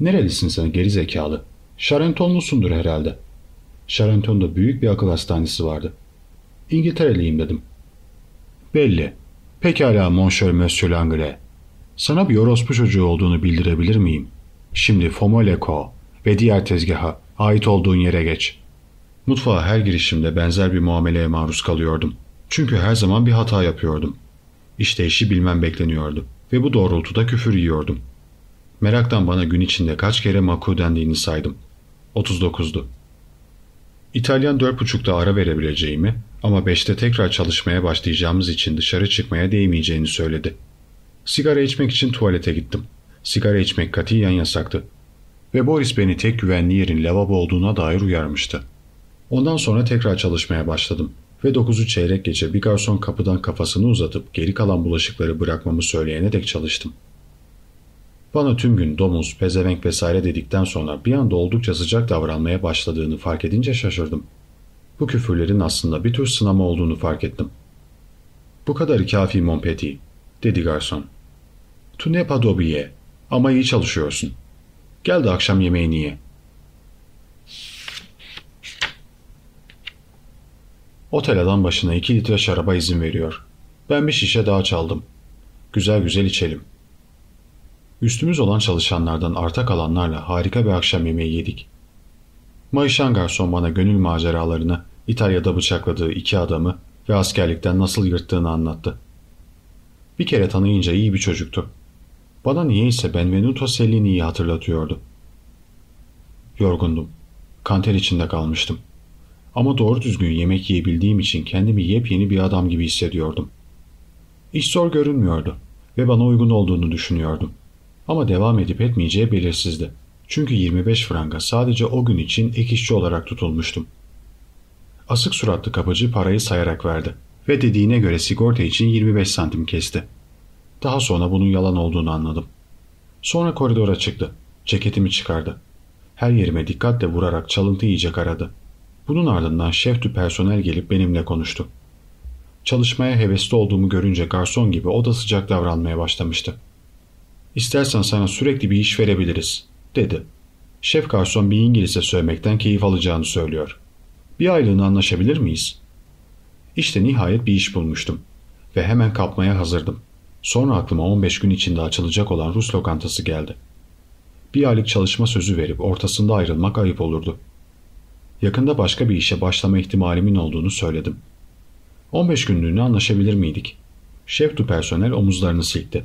Nerelisin sen geri zekalı? Şarentonlusundur herhalde. Şarenton'da büyük bir akıl hastanesi vardı. İngiltereliyim dedim. Belli. Pekala Monsieur Monsieur Langlais. Sana bir orospu çocuğu olduğunu bildirebilir miyim? Şimdi Fomoleko ve diğer tezgaha ait olduğun yere geç. Mutfağa her girişimde benzer bir muameleye maruz kalıyordum. Çünkü her zaman bir hata yapıyordum. İşte işi bilmem bekleniyordu ve bu doğrultuda küfür yiyordum. Meraktan bana gün içinde kaç kere maku dendiğini saydım. 39'du. İtalyan dört buçukta ara verebileceğimi ama beşte tekrar çalışmaya başlayacağımız için dışarı çıkmaya değmeyeceğini söyledi. Sigara içmek için tuvalete gittim. Sigara içmek katiyen yasaktı. Ve Boris beni tek güvenli yerin lavabo olduğuna dair uyarmıştı. Ondan sonra tekrar çalışmaya başladım ve dokuzu çeyrek gece bir garson kapıdan kafasını uzatıp geri kalan bulaşıkları bırakmamı söyleyene dek çalıştım. Bana tüm gün domuz, pezevenk vesaire dedikten sonra bir anda oldukça sıcak davranmaya başladığını fark edince şaşırdım. Bu küfürlerin aslında bir tür sınama olduğunu fark ettim. Bu kadar kafi mon petit, dedi garson. Tu ne ama iyi çalışıyorsun. Gel de akşam yemeğini ye. Otel adam başına iki litre şaraba izin veriyor. Ben bir şişe daha çaldım. Güzel güzel içelim. Üstümüz olan çalışanlardan arta kalanlarla harika bir akşam yemeği yedik. Mayışan garson bana gönül maceralarını, İtalya'da bıçakladığı iki adamı ve askerlikten nasıl yırttığını anlattı. Bir kere tanıyınca iyi bir çocuktu. Bana niyeyse Benvenuto Cellini'yi hatırlatıyordu. Yorgundum. Kanter içinde kalmıştım. Ama doğru düzgün yemek yiyebildiğim için kendimi yepyeni bir adam gibi hissediyordum. İş zor görünmüyordu ve bana uygun olduğunu düşünüyordum. Ama devam edip etmeyeceği belirsizdi. Çünkü 25 franga sadece o gün için ek işçi olarak tutulmuştum. Asık suratlı kapıcı parayı sayarak verdi ve dediğine göre sigorta için 25 santim kesti. Daha sonra bunun yalan olduğunu anladım. Sonra koridora çıktı. Ceketimi çıkardı. Her yerime dikkatle vurarak çalıntı yiyecek aradı. Bunun ardından şeftü personel gelip benimle konuştu. Çalışmaya hevesli olduğumu görünce garson gibi o da sıcak davranmaya başlamıştı. İstersen sana sürekli bir iş verebiliriz, dedi. Şef garson bir İngilizce söylemekten keyif alacağını söylüyor. Bir aylığına anlaşabilir miyiz? İşte nihayet bir iş bulmuştum ve hemen kapmaya hazırdım. Sonra aklıma 15 gün içinde açılacak olan Rus lokantası geldi. Bir aylık çalışma sözü verip ortasında ayrılmak ayıp olurdu. Yakında başka bir işe başlama ihtimalimin olduğunu söyledim. 15 günlüğüne anlaşabilir miydik? Şef du personel omuzlarını silkti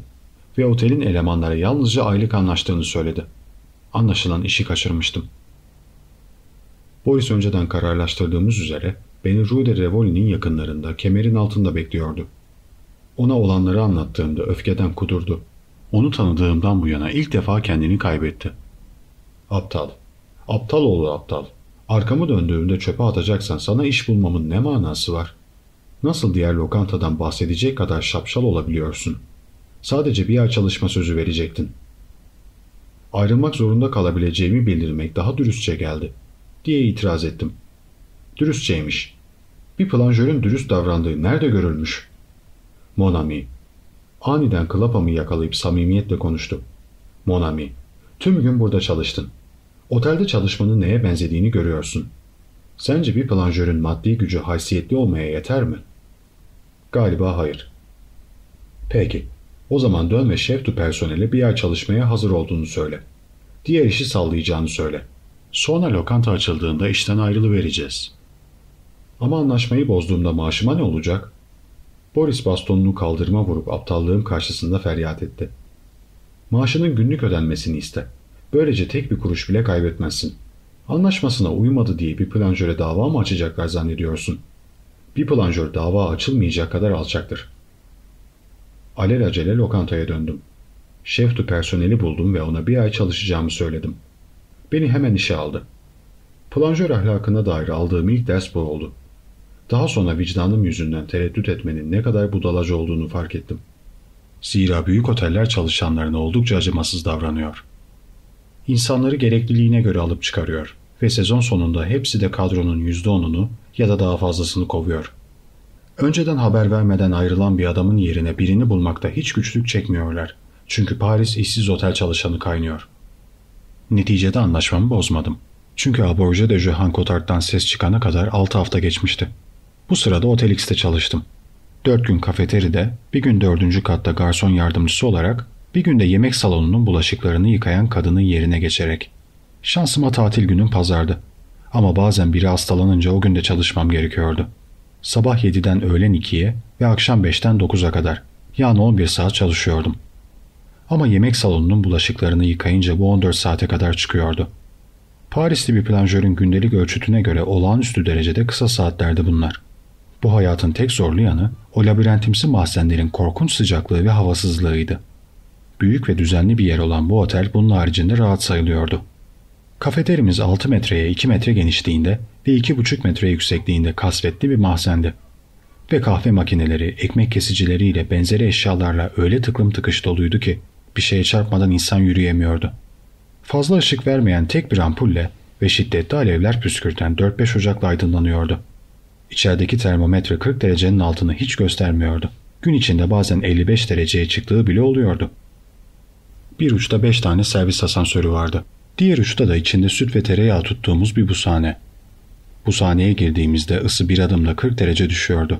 ve otelin elemanlara yalnızca aylık anlaştığını söyledi. Anlaşılan işi kaçırmıştım. Boris önceden kararlaştırdığımız üzere beni Rue de Rivoli'nin yakınlarında kemerin altında bekliyordu. Ona olanları anlattığımda öfkeden kudurdu. Onu tanıdığımdan bu yana ilk defa kendini kaybetti. Aptal. Aptal oğlu aptal. Arkamı döndüğümde çöpe atacaksan sana iş bulmamın ne manası var? Nasıl diğer lokantadan bahsedecek kadar şapşal olabiliyorsun? Sadece bir ay çalışma sözü verecektin. Ayrılmak zorunda kalabileceğimi bildirmek daha dürüstçe geldi, diye itiraz ettim. Dürüstçeymiş. Bir planjörün dürüst davrandığı nerede görülmüş? Monami. Aniden klapamı yakalayıp samimiyetle konuştu. Monami, tüm gün burada çalıştın. Otelde çalışmanın neye benzediğini görüyorsun. Sence bir planjörün maddi gücü haysiyetli olmaya yeter mi? Galiba hayır. Peki, o zaman dön ve şef personele bir ay çalışmaya hazır olduğunu söyle. Diğer işi sallayacağını söyle. Sonra lokanta açıldığında işten ayrılı vereceğiz. Ama anlaşmayı bozduğumda maaşıma ne olacak? Boris bastonunu kaldırıma vurup aptallığım karşısında feryat etti. Maaşının günlük ödenmesini iste. Böylece tek bir kuruş bile kaybetmezsin. Anlaşmasına uymadı diye bir planjöre dava mı açacaklar zannediyorsun? Bir planjör dava açılmayacak kadar alçaktır. Alelacele lokantaya döndüm. Şeftu personeli buldum ve ona bir ay çalışacağımı söyledim. Beni hemen işe aldı. Planjör ahlakına dair aldığım ilk ders bu oldu. Daha sonra vicdanım yüzünden tereddüt etmenin ne kadar budalacı olduğunu fark ettim. Zira büyük oteller çalışanlarına oldukça acımasız davranıyor. İnsanları gerekliliğine göre alıp çıkarıyor ve sezon sonunda hepsi de kadronun %10'unu ya da daha fazlasını kovuyor. Önceden haber vermeden ayrılan bir adamın yerine birini bulmakta hiç güçlük çekmiyorlar. Çünkü Paris işsiz otel çalışanı kaynıyor. Neticede anlaşmamı bozmadım. Çünkü Aborje de Johan Cotard'dan ses çıkana kadar 6 hafta geçmişti. Bu sırada Otel X'te çalıştım. 4 gün kafeteride, bir gün 4. katta garson yardımcısı olarak, bir günde yemek salonunun bulaşıklarını yıkayan kadının yerine geçerek. Şansıma tatil günüm pazardı. Ama bazen biri hastalanınca o günde çalışmam gerekiyordu. Sabah 7'den öğlen 2'ye ve akşam 5'ten 9'a kadar. Yani 11 saat çalışıyordum. Ama yemek salonunun bulaşıklarını yıkayınca bu 14 saate kadar çıkıyordu. Parisli bir planjörün gündelik ölçütüne göre olağanüstü derecede kısa saatlerde bunlar. Bu hayatın tek zorlu yanı o labirentimsi mahzenlerin korkunç sıcaklığı ve havasızlığıydı. Büyük ve düzenli bir yer olan bu otel bunun haricinde rahat sayılıyordu. Kafeterimiz 6 metreye 2 metre genişliğinde ve 2,5 metre yüksekliğinde kasvetli bir mahzendi. Ve kahve makineleri, ekmek kesicileriyle benzeri eşyalarla öyle tıklım tıkış doluydu ki bir şeye çarpmadan insan yürüyemiyordu. Fazla ışık vermeyen tek bir ampulle ve şiddetli alevler püskürten 4-5 ocakla aydınlanıyordu. İçerideki termometre 40 derecenin altını hiç göstermiyordu. Gün içinde bazen 55 dereceye çıktığı bile oluyordu. Bir uçta 5 tane servis asansörü vardı. Diğer uçta da içinde süt ve tereyağı tuttuğumuz bir busane. Bushaneye girdiğimizde ısı bir adımla 40 derece düşüyordu.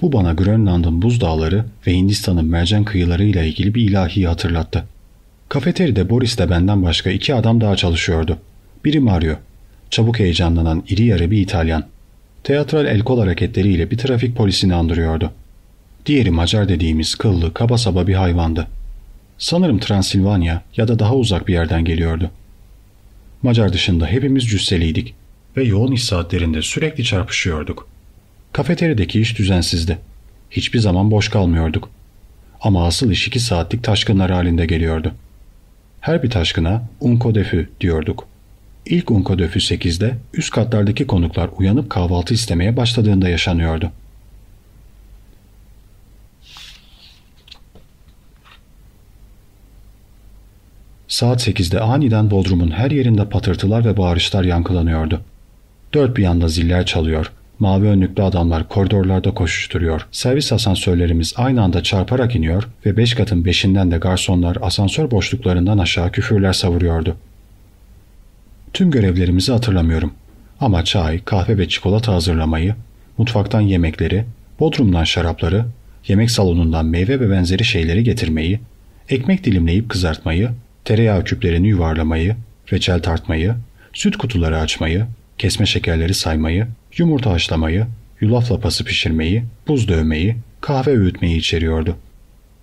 Bu bana Grönland'ın buz dağları ve Hindistan'ın mercan kıyılarıyla ilgili bir ilahiyi hatırlattı. Kafeteride Boris de benden başka iki adam daha çalışıyordu. Biri Mario, çabuk heyecanlanan iri yarı bir İtalyan. Teatral el kol hareketleriyle bir trafik polisini andırıyordu. Diğeri Macar dediğimiz kıllı, kaba saba bir hayvandı. Sanırım Transilvanya ya da daha uzak bir yerden geliyordu. Macar dışında hepimiz cüsseliydik ve yoğun iş saatlerinde sürekli çarpışıyorduk. Kafeterideki iş düzensizdi. Hiçbir zaman boş kalmıyorduk. Ama asıl iş iki saatlik taşkınlar halinde geliyordu. Her bir taşkına unko defü diyorduk. İlk unko defü 8'de üst katlardaki konuklar uyanıp kahvaltı istemeye başladığında yaşanıyordu. Saat 8'de aniden Bodrum'un her yerinde patırtılar ve bağırışlar yankılanıyordu. Dört bir yanda ziller çalıyor, mavi önlüklü adamlar koridorlarda koşuşturuyor, servis asansörlerimiz aynı anda çarparak iniyor ve beş katın beşinden de garsonlar asansör boşluklarından aşağı küfürler savuruyordu. Tüm görevlerimizi hatırlamıyorum. Ama çay, kahve ve çikolata hazırlamayı, mutfaktan yemekleri, bodrumdan şarapları, yemek salonundan meyve ve benzeri şeyleri getirmeyi, ekmek dilimleyip kızartmayı, tereyağı küplerini yuvarlamayı, reçel tartmayı, süt kutuları açmayı, kesme şekerleri saymayı, yumurta haşlamayı, yulaf lapası pişirmeyi, buz dövmeyi, kahve öğütmeyi içeriyordu.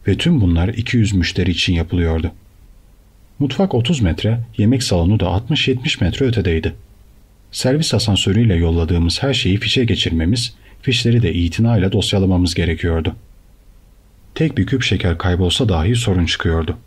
Ve tüm bunlar 200 müşteri için yapılıyordu. Mutfak 30 metre, yemek salonu da 60-70 metre ötedeydi. Servis asansörüyle yolladığımız her şeyi fişe geçirmemiz, fişleri de itinayla dosyalamamız gerekiyordu. Tek bir küp şeker kaybolsa dahi sorun çıkıyordu.